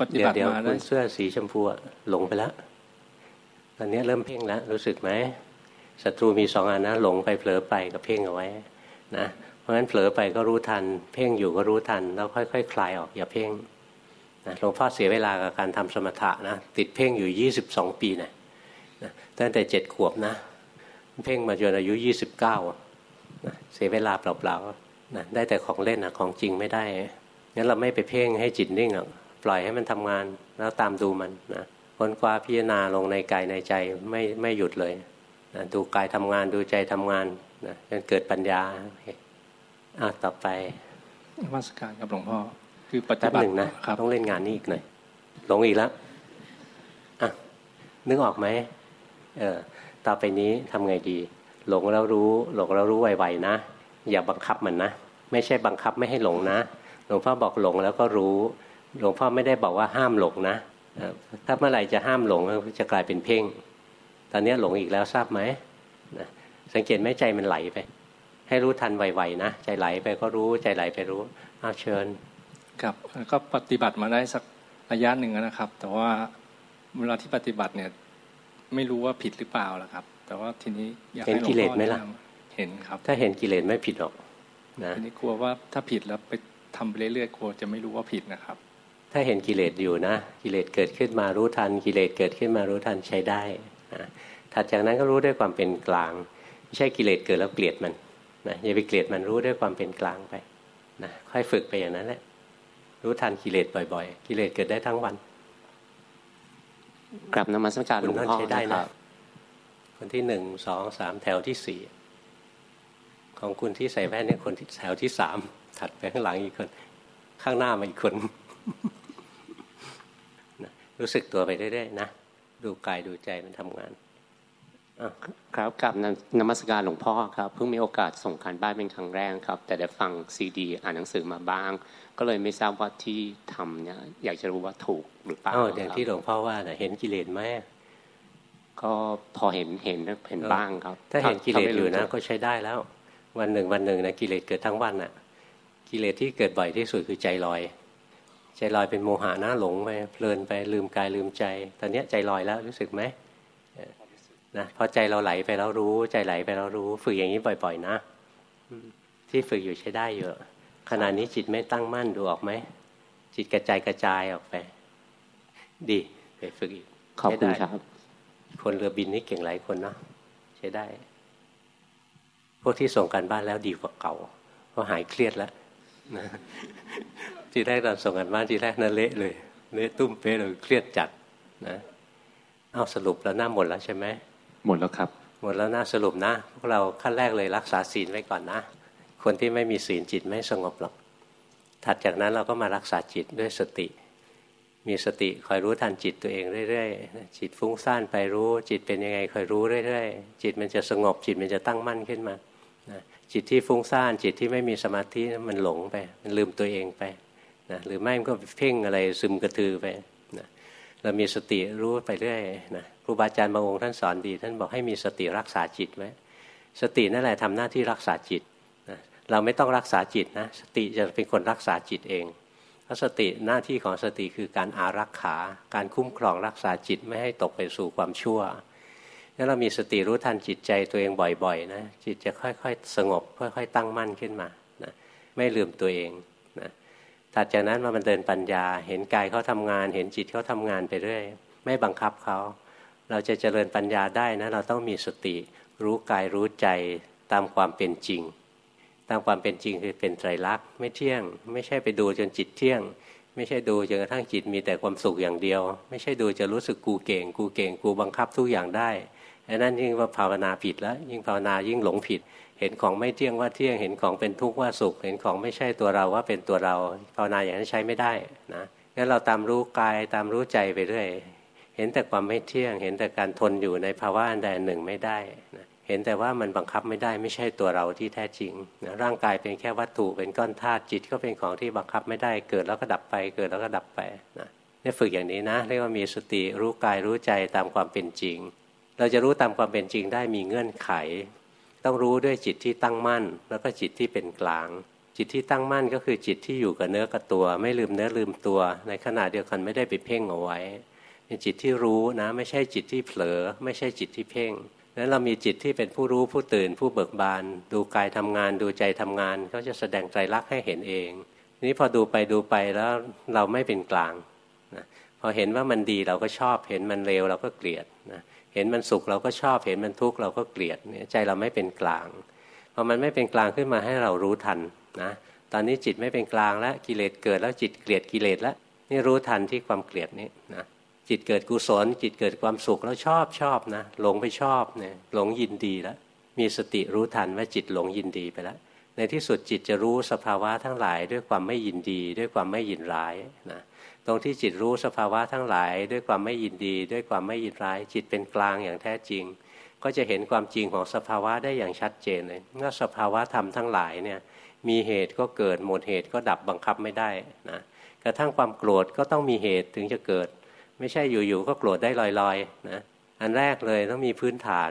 Speaker 1: ปฏิบัติมาคุณเสื้อสีชมพูหลงไปแล้วตอนนี้เริ่มเพ่งแล้วรู้สึกไหมศัตรูมีสองอันนะหลงไปเผลอไปก็เพ่งเอาไว้นะเพราะฉะนั้นเผลอไปก็รู้ทัน เพ่งอยู่ก็รู้ทัน แล้วค่อยๆคคลายออกอย่าเพ่งนะหลวงพ่อเสียเวลากับการทำสมถะนะติดเพ่งอยู่ยี่สิบสองปีนะตั้งแต่เจ็ดขวบนะ เพ่งมาจนอายุยี่สิบเก้า นะเสียเวลาเปล่าๆนะได้แต่ของเล่นนะของจริงไม่ได้งั้นเราไม่ไปเพ่งให้จิตนิ่งหรอกปล่อยให้มันทำงานแล้วตามดูมันนะค้นคว้าพิจารณาลงในกายในใจไม่ไม่หยุดเลยนะดูกายทำงานดูใจทำงานนะจนเกิดปัญญาอะต่อไป
Speaker 11: วัสการกับหลวงพ่อคือป
Speaker 1: ฏิบัติหนึ่งนะต้องเล่นงานนี้อีกหน่อยหลงอีกแล้วอะนึกออกไหมเออต่อไปนี้ทำไงดี หลงแล้วรู้ หลงแล้วรู้ไวๆนะ อย่าบังคับมันนะ ไม่ใช่บังคับไม่ให้หลงนะ หลวงพ่อบอกหลงแล้วก็รู้ หลวงพ่อไม่ได้บอกว่าห้ามหลงนะ ถ้าเมื่อไหร่จะห้ามหลงจะกลายเป็นเพ่ง ตอนนี้หลงอีกแล้วทราบไหมนะสังเกตไหมใจมันไหลไป ให้รู้ทันไวๆนะ ใจไหลไปก็รู้ ใจไหลไปรู้อาเชิญ
Speaker 11: ครับก็ปฏิบัติมาได้สักระยะหนึ่งนะครับ แต่ว่าเวลาที่ปฏิบัติเนี่ยไม่รู้ว่าผิดหรือเปล่าล่ะครับ แต่ว่าทีนี้อยาก
Speaker 1: ให้หลวงพ่อไหมล่ะ
Speaker 11: เห็นครับ
Speaker 1: ถ้าเห็นกิเลสไม่ผิดหรอกนะ
Speaker 11: ทีนี้กลัวว่าถ้าผิดแล้วไปทำไปเรื่อยๆกลัวจะไม่รู้ว่าผิดนะครับ
Speaker 1: ถ้าเห็นกิเลสอยู่นะ กิเลสเกิดขึ้นมารู้ทัน กิเลสเกิดขึ้นมารู้ทันใช้ได้นะถัดจากนั้นก็รู้ด้วยความเป็นกลางไม่ใช่กิเลสเกิดแล้วเกลียดมันนะอย่าไปเกลียดมันรู้ด้วยความเป็นกลางไปนะค่อยฝึกไปอย่างนั้นแหละรู้ทันกิเลสบ่อย ๆ กิเลสเกิดได้ทั้งวัน
Speaker 12: กลับนมัสการหลวงพ่อใช้ได้นะ
Speaker 1: ค นที่หนึ่งสองสามแถวที่สี่ของคุณที่ใส่แว่นเนี่ยคนที่แถวที่สามถัดไปข้างหลังอีกคน ข้างหน้ามาอีกคนรู้สึกตัวไปเรื่อยๆนะดูกายดูใจมันทำงาน
Speaker 12: ครับกับนมัสการหลวงพ่อครับเพิ่งมีโอกาสส่งการบ้านเป็นครั้งแรกครับ แต่ได้ฟังซีดี อ่านหนังสือมาบ้าง ก็เลยไม่ทราบว่าที่ทำเนี่ยอยากจะรู้ว่าถูกหรือเปล่า
Speaker 1: อย่างที่หลวงพ่อว่าเห็นกิเลสไหม
Speaker 12: ก็พอเห็นเห็นเห็นบ้างครับ
Speaker 1: ถ้าเห็นกิเลสอยู่นะ ก็ใช้ได้แล้ว วันหนึ่งวันหนึ่งนะกิเลสเกิดทั้งวันน่ะ กิเลสที่เกิดบ่อยที่สุดคือใจลอย ใจลอยเป็นโมหะนะหลงไปเพลินไปลืมกายลืมใจ ตอนนี้ใจลอยแล้วรู้สึกไหมนะพอใจเราไหลไปแล้วรู้ใจไหลไปแล้วรู้ ฝึกอย่างนี้บ่อย ๆ นะที่ฝึกอยู่ใช้ได้เยอะขณะนี้จิตไม่ตั้งมั่นดูออกไหมจิตกระจายกระจายออกไป ดีไปฝึกอีก
Speaker 12: ขอบคุณครับ
Speaker 1: คนเรือบินนี่เก่งหลายคนนะใช้ได้ พวกที่ส่งการบ้านแล้วดีกว่าเก่า เพราะหายเครียดแล้วนะทีแรกตอนส่งกันบ้านทีแรกนั่นเละเลยเละตุ้มเป๊ะเลยเครียดจัดนะเอาสรุปแล้วหน้าหมดแล้วใช่ไหม
Speaker 2: หมดแล้วครับ
Speaker 1: หมดแล้วน่าสรุปนะพวกเราขั้นแรกเลยรักษาศีลไว้ก่อนนะ คนที่ไม่มีศีลจิตไม่สงบหรอกถัดจากนั้นเราก็มารักษาจิตด้วยสติ มีสติคอยรู้ทันจิตตัวเองเรื่อยๆ จิตฟุ้งซ่านไปรู้ จิตเป็นยังไงคอยรู้เรื่อยๆ จิตมันจะสงบ จิตมันจะตั้งมั่นขึ้นมาจิตที่ฟุ้งซ่าน จิตที่ไม่มีสมาธิมันหลงไป มันลืมตัวเองไปนะหรือไม่มันก็เพ่งอะไรซึมกระตือไปนะเรามีสติรู้ไปเรื่อยนะครูบาอาจารย์บางองค์ท่านสอนดี ท่านบอกให้มีสติรักษาจิตไว้ สตินั่นแหละทำหน้าที่รักษาจิตนะเราไม่ต้องรักษาจิตนะ สติจะเป็นคนรักษาจิตเอง พราะสติหน้าที่ของสติคือการอารักขา การคุ้มครองรักษาจิตไม่ให้ตกไปสู่ความชั่วถ้าเรามีสติรู้ทันจิตใจตัวเองบ่อยๆนะจิตจะค่อยๆ สงบ ค่อย ๆ ตั้งมั่นขึ้นมานะไม่ลืมตัวเองนะถัดจากนั้นมามันเดินปัญญา เห็นกายเขาทำงาน เห็นจิตเขาทำงานไปเรื่อยไม่บังคับเขา เราจะเจริญปัญญาได้นะเราต้องมีสติ รู้กายรู้ใจตามความเป็นจริง ตามความเป็นจริงคือเป็นไตรลักษณ์ไม่เที่ยง ไม่ใช่ไปดูจนจิตเที่ยง ไม่ใช่ดูจนกระทั่งจิตมีแต่ความสุขอย่างเดียว ไม่ใช่ดูจะรู้สึกกูเก่ง กูเก่งกูบังคับทุกอย่างได้อันนั้นยิ่งว่าภาวนาผิดแล้ว ยิ่งภาวนายิ่งหลงผิด เห็นของไม่เที่ยงว่าเที่ยงเห็นของเป็นทุกข์ว่าสุข เห็นของไม่ใช่ตัวเราว่าเป็นตัวเรา ภาวนาอย่างนั้นใช้ไม่ได้นะงั้นเราตามรู้กายตามรู้ใจไปเรื่อยเห็นแต่ความไม่เที่ยง เห็นแต่การทนอยู่ในภาวะอันใดหนึ่งไม่ได้นะ เห็นแต่ว่ามันบังคับไม่ได้ไม่ใช่ตัวเราที่แท้จริงนะร่างกายเป็นแค่วัตถุเป็นก้อนธาตุจิตก็เป็นของที่บังคับไม่ได้เกิดแล้วก็ดับไป เกิดแล้วก็ดับไปนะนี่ฝึกอย่างนี้นะเรียกว่ามีสติรู้กายรู้ใจตามความเป็นจริง เราจะรู้ตามความเป็นจริงได้มีเงื่อนไข ต้องรู้ด้วยจิตที่ตั้งมั่น แล้วก็จิตที่เป็นกลาง จิตที่ตั้งมั่นก็คือจิตที่อยู่กับเนื้อกับตัว ไม่ลืมเนื้อลืมตัว ในขณะเดียวกันไม่ได้ไปเพ่งเอาไว้เป็นจิตที่รู้นะ ไม่ใช่จิตที่เผลอ ไม่ใช่จิตที่เพ่ง นั้นเรามีจิตที่เป็นผู้รู้ผู้ตื่นผู้เบิกบาน ดูกายทำงาน ดูใจทำงานเขาจะแสดงใจรักให้เห็นเอง นี้พอดูไปดูไปแล้วเราไม่เป็นกลางนะพอเห็นว่ามันดีเราก็ชอบ เห็นมันเลวเราก็เกลียดนะเห็นมันสุขเราก็ชอบ เห็นมันทุกข์เราก็เกลียดเนี่ยใจเราไม่เป็นกลางพอมันไม่เป็นกลางขึ้นมาให้เรารู้ทันนะตอนนี้จิตไม่เป็นกลางแล้วกิเลสเกิดแล้วจิตเกลียดกิเลสแล้วนี่รู้ทันที่ความเกลียดนี้นะ จิตเกิดกุศล จิตเกิดความสุขแล้วชอบชอบนะ หลงไปชอบเนี่ยหลงยินดีแล้วมีสติรู้ทันว่าจิตหลงยินดีไปแล้วในที่สุดจิตจะรู้สภาวะทั้งหลาย ด้วยความไม่ยินดี ด้วยความไม่ยินร้ายนะตรงที่จิตรู้สภาวะทั้งหลาย ด้วยความไม่ยินดี ด้วยความไม่ยินร้าย จิตเป็นกลางอย่างแท้จริง ก็จะเห็นความจริงของสภาวะได้อย่างชัดเจนเลยว่าสภาวะธรรมทั้งหลายเนี่ยมีเหตุก็เกิดหมดเหตุก็ดับบังคับไม่ได้นะกระทั่งความโกรธก็ต้องมีเหตุถึงจะเกิด ไม่ใช่อยู่ๆก็โกรธได้ลอยๆนะอันแรกเลยต้องมีพื้นฐาน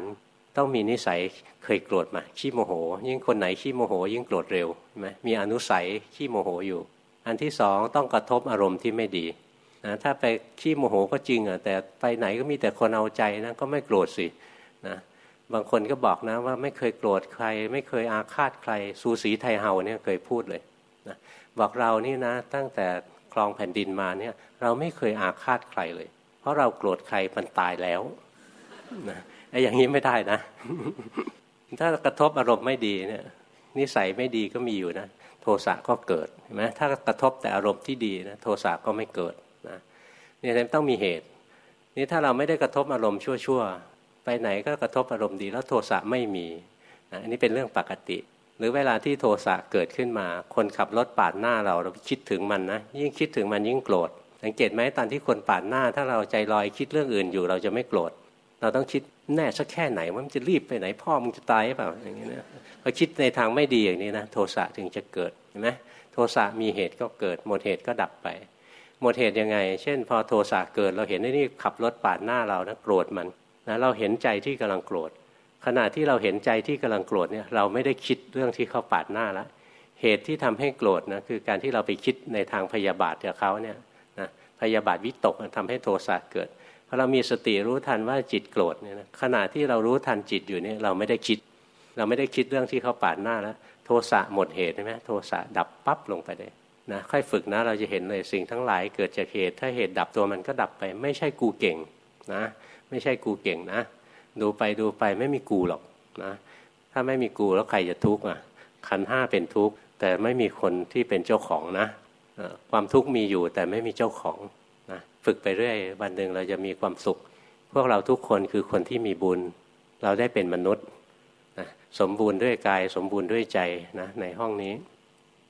Speaker 1: ต้องมีนิสัยเคยโกรธมาขี้โมโห ยิ่งคนไหนขี้โมโห ยิ่งโกรธเร็วใช่ไหมมีอนุสัยขี้โมโหอยู่ อันที่สองต้องกระทบอารมณ์ที่ไม่ดีนะถ้าไปขี้โมโหก็จริงอะแต่ไปไหนก็มีแต่คนเอาใจนะก็ไม่โกรธสินะบางคนก็บอกนะว่าไม่เคยโกรธใคร ไม่เคยอาฆาตใคร สูสีไทยเฮาเนี่ยเคยพูดเลยนะบอกเรานี่นะตั้งแต่ ครองแผ่นดินมาเนี่ย เราไม่เคยอาฆาตใครเลย เพราะเราโกรธใครมันตายแล้วนะไอ้อย่างนี้ไม่ได้นะ ถ้ากระทบอารมณ์ไม่ดีเนี่ย นิสัยไม่ดีก็มีอยู่นะโทสะก็เกิดเห็นไหมถ้ากระทบแต่อารมณ์ที่ดีนะโทสะก็ไม่เกิดนะนี่ยต้องมีเหตุ นี่ถ้าเราไม่ได้กระทบอารมณ์ชั่วๆไปไหนก็กระทบอารมณ์ดีแล้วโทสะไม่มีนะอันนี้เป็นเรื่องปกติ รือเวลาที่โทสะเกิดขึ้นมา คนขับรถปาดหน้าเราเราคิดถึงมันนะ ยิ่งคิดถึงมันยิ่งโกรธสังเกตไหมตอนที่คนปาดหน้า ถ้าเราใจลอยคิดเรื่องอื่นอยู่เราจะไม่โกรธเราต้องคิดแน่สักแค่ไหนว่ามันจะรีบไปไหนพ่อมึงจะตายหรือเปล่าอย่างนี้นะพอคิดในทางไม่ดีอย่างนี้นะโทสะถึงจะเกิดเห็นไหมโทสะมีเหตุก็เกิด หมดเหตุก็ดับไป หมดเหตุยังไง เช่น พอโทสะเกิดเราเห็นไอ้นี่ขับรถปาดหน้าเรานะโกรธมันนะเราเห็นใจที่กำลังโกรธ ขณะที่เราเห็นใจที่กำลังโกรธเนี่ยเราไม่ได้คิดเรื่องที่เขาปาดหน้าแล้วเหตุที่ทำให้โกรธนะคือการที่เราไปคิดในทางพยาบาทกับเขาเนี่ยนะพยาบาทวิตกทำให้โทสะเกิดพอเรามีสติรู้ทันว่าจิตโกรธเนี่ยนะขณะที่เรารู้ทันจิตอยู่เนี่ยเราไม่ได้คิด เราไม่ได้คิดเรื่องที่เขาปาดหน้าแล้วโทสะหมดเหตุใช่ไหมโทสะดับปั๊บลงไปเลยนะค่อยฝึกนะเราจะเห็นเลยสิ่งทั้งหลายเกิดจากเหตุ ถ้าเหตุดับตัวมันก็ดับไป ไม่ใช่กูเก่งนะ ไม่ใช่กูเก่งนะ ดูไปดูไปไม่มีกูหรอกนะถ้าไม่มีกูแล้วใครจะทุกข์อะขันห้าเป็นทุกข์แต่ไม่มีคนที่เป็นเจ้าของนะความทุกข์มีอยู่แต่ไม่มีเจ้าของนะฝึกไปเรื่อยวันหนึ่งเราจะมีความสุข พวกเราทุกคนคือคนที่มีบุญ เราได้เป็นมนุษย์นะสมบูรณ์ด้วยกายสมบูรณ์ด้วยใจนะในห้องนี้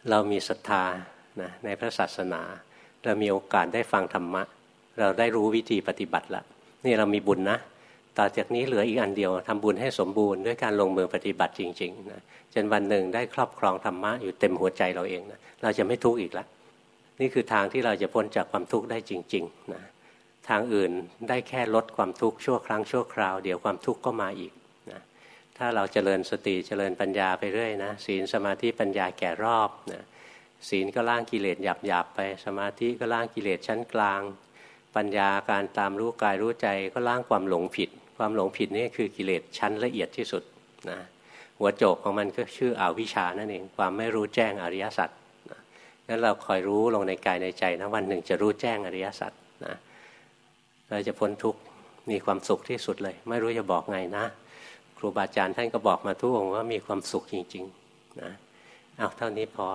Speaker 1: เรามีศรัทธานะในพระศาสนา เรามีโอกาสได้ฟังธรรมะ เราได้รู้วิธีปฏิบัติละนี่เรามีบุญนะ ต่อจากนี้เหลืออีกอันเดียวทำบุญให้สมบูรณ์ด้วยการลงมือปฏิบัติจริงๆนะจนวันหนึ่งได้ครอบครองธรรมะอยู่เต็มหัวใจเราเองนะเราจะไม่ทุกข์อีกแล้วนี่คือทางที่เราจะพ้นจากความทุกข์ได้จริงๆนะทางอื่นได้แค่ลดความทุกข์ชั่วครั้งชั่วคราว เดี๋ยวความทุกข์ก็มาอีกนะถ้าเราเจริญสติเจริญปัญญาไปเรื่อยนะศีลสมาธิปัญญาแก่รอบนะศีลก็ล้างกิเลสหยาบหยาบไป สมาธิก็ล้างกิเลสชั้นกลาง ปัญญาการตามรู้กายรู้ใจก็ล้างความหลงผิด ความหลงผิดนี่คือกิเลสชั้นละเอียดที่สุดนะหัวโจกของมันก็ชื่ออวิชานั่นเองความไม่รู้แจ้งอริยสัจงั้นเราคอยรู้ลงในกายในใจนะวันหนึ่งจะรู้แจ้งอริยสัจนะเราจะพ้นทุกข์มีความสุขที่สุดเลย ไม่รู้จะบอกไงนะ ครูบาอาจารย์ท่านก็บอกมาทุกองว่ามีความสุขจริงๆนะเอาเท่านี้พอ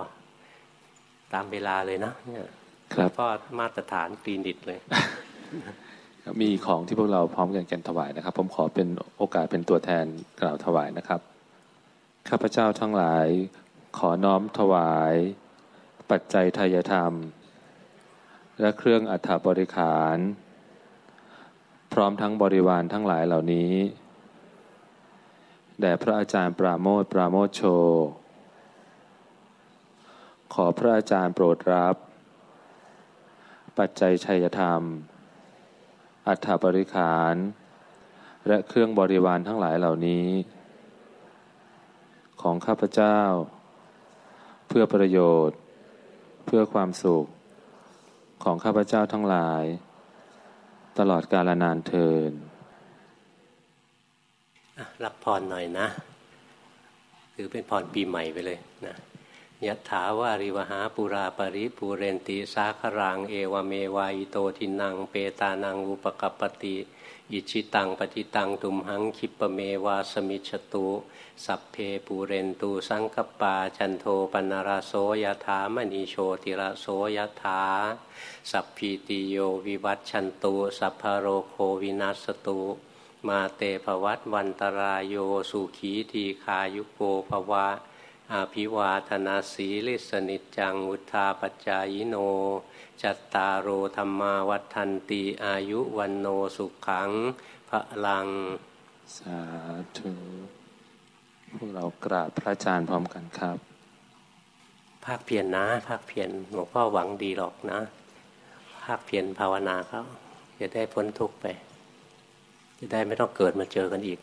Speaker 1: ตามเวลาเลยนะครับพ่อมาตรฐานกรีนดิตเลย
Speaker 2: มีของที่พวกเราพร้อมกันกันถวายนะครับ ผมขอเป็นโอกาสเป็นตัวแทนกล่าวถวายนะครับ ข้าพเจ้าทั้งหลายขอน้อมถวาย ปัจจัยทายธรรม และเครื่องอัฐบริขาร พร้อมทั้งบริวารทั้งหลายเหล่านี้ แด่พระอาจารย์ปราโมทปราโมทโช ขอพระอาจารย์โปรดรับ ปัจจัยชัยธรรม อัฐบริขาร และเครื่องบริวารทั้งหลายเหล่านี้ ของข้าพเจ้า เพื่อประโยชน์ เพื่อความสุข ของข้าพเจ้าทั้งหลาย ตลอดกาลนานเทิน
Speaker 1: รับพรหน่อยนะถือเป็นพรปีใหม่ไปเลยนะ ยัตถาวาริวหาปุราปริปุเรนติสาครังเอวเมวายโตทินังเปตานังอุปกปติอิชิตังปฏิตังตุมหังคิปเมวาสมิชตุ สัพเพปูเรนตูสังกปาจันโทปนาราโสยถามณีโชติระโสยถาสัพพีติโยวิวัตชันตุ สัพพโรโควินัสตุมาเตภวัตวันตรายโยสุขีทีคายุโกภวะ อาภิวาธนาสีลิสนิจังอุทาปจายโน จัตตารโอธรรมาวัฏันติอายุวันโนสุขังพระลัง
Speaker 2: สาธุพวกเรากราบพระอาจารย์พร้อมกันครับ
Speaker 1: ภาคเพียรนนะ ภาคเพียรหลวงพ่อหวังดีหรอกนะ ภาคเพียรภาวนาเขาจะได้พ้นทุกข์ไป จะได้ไม่ต้องเกิดมาเจอกันอีก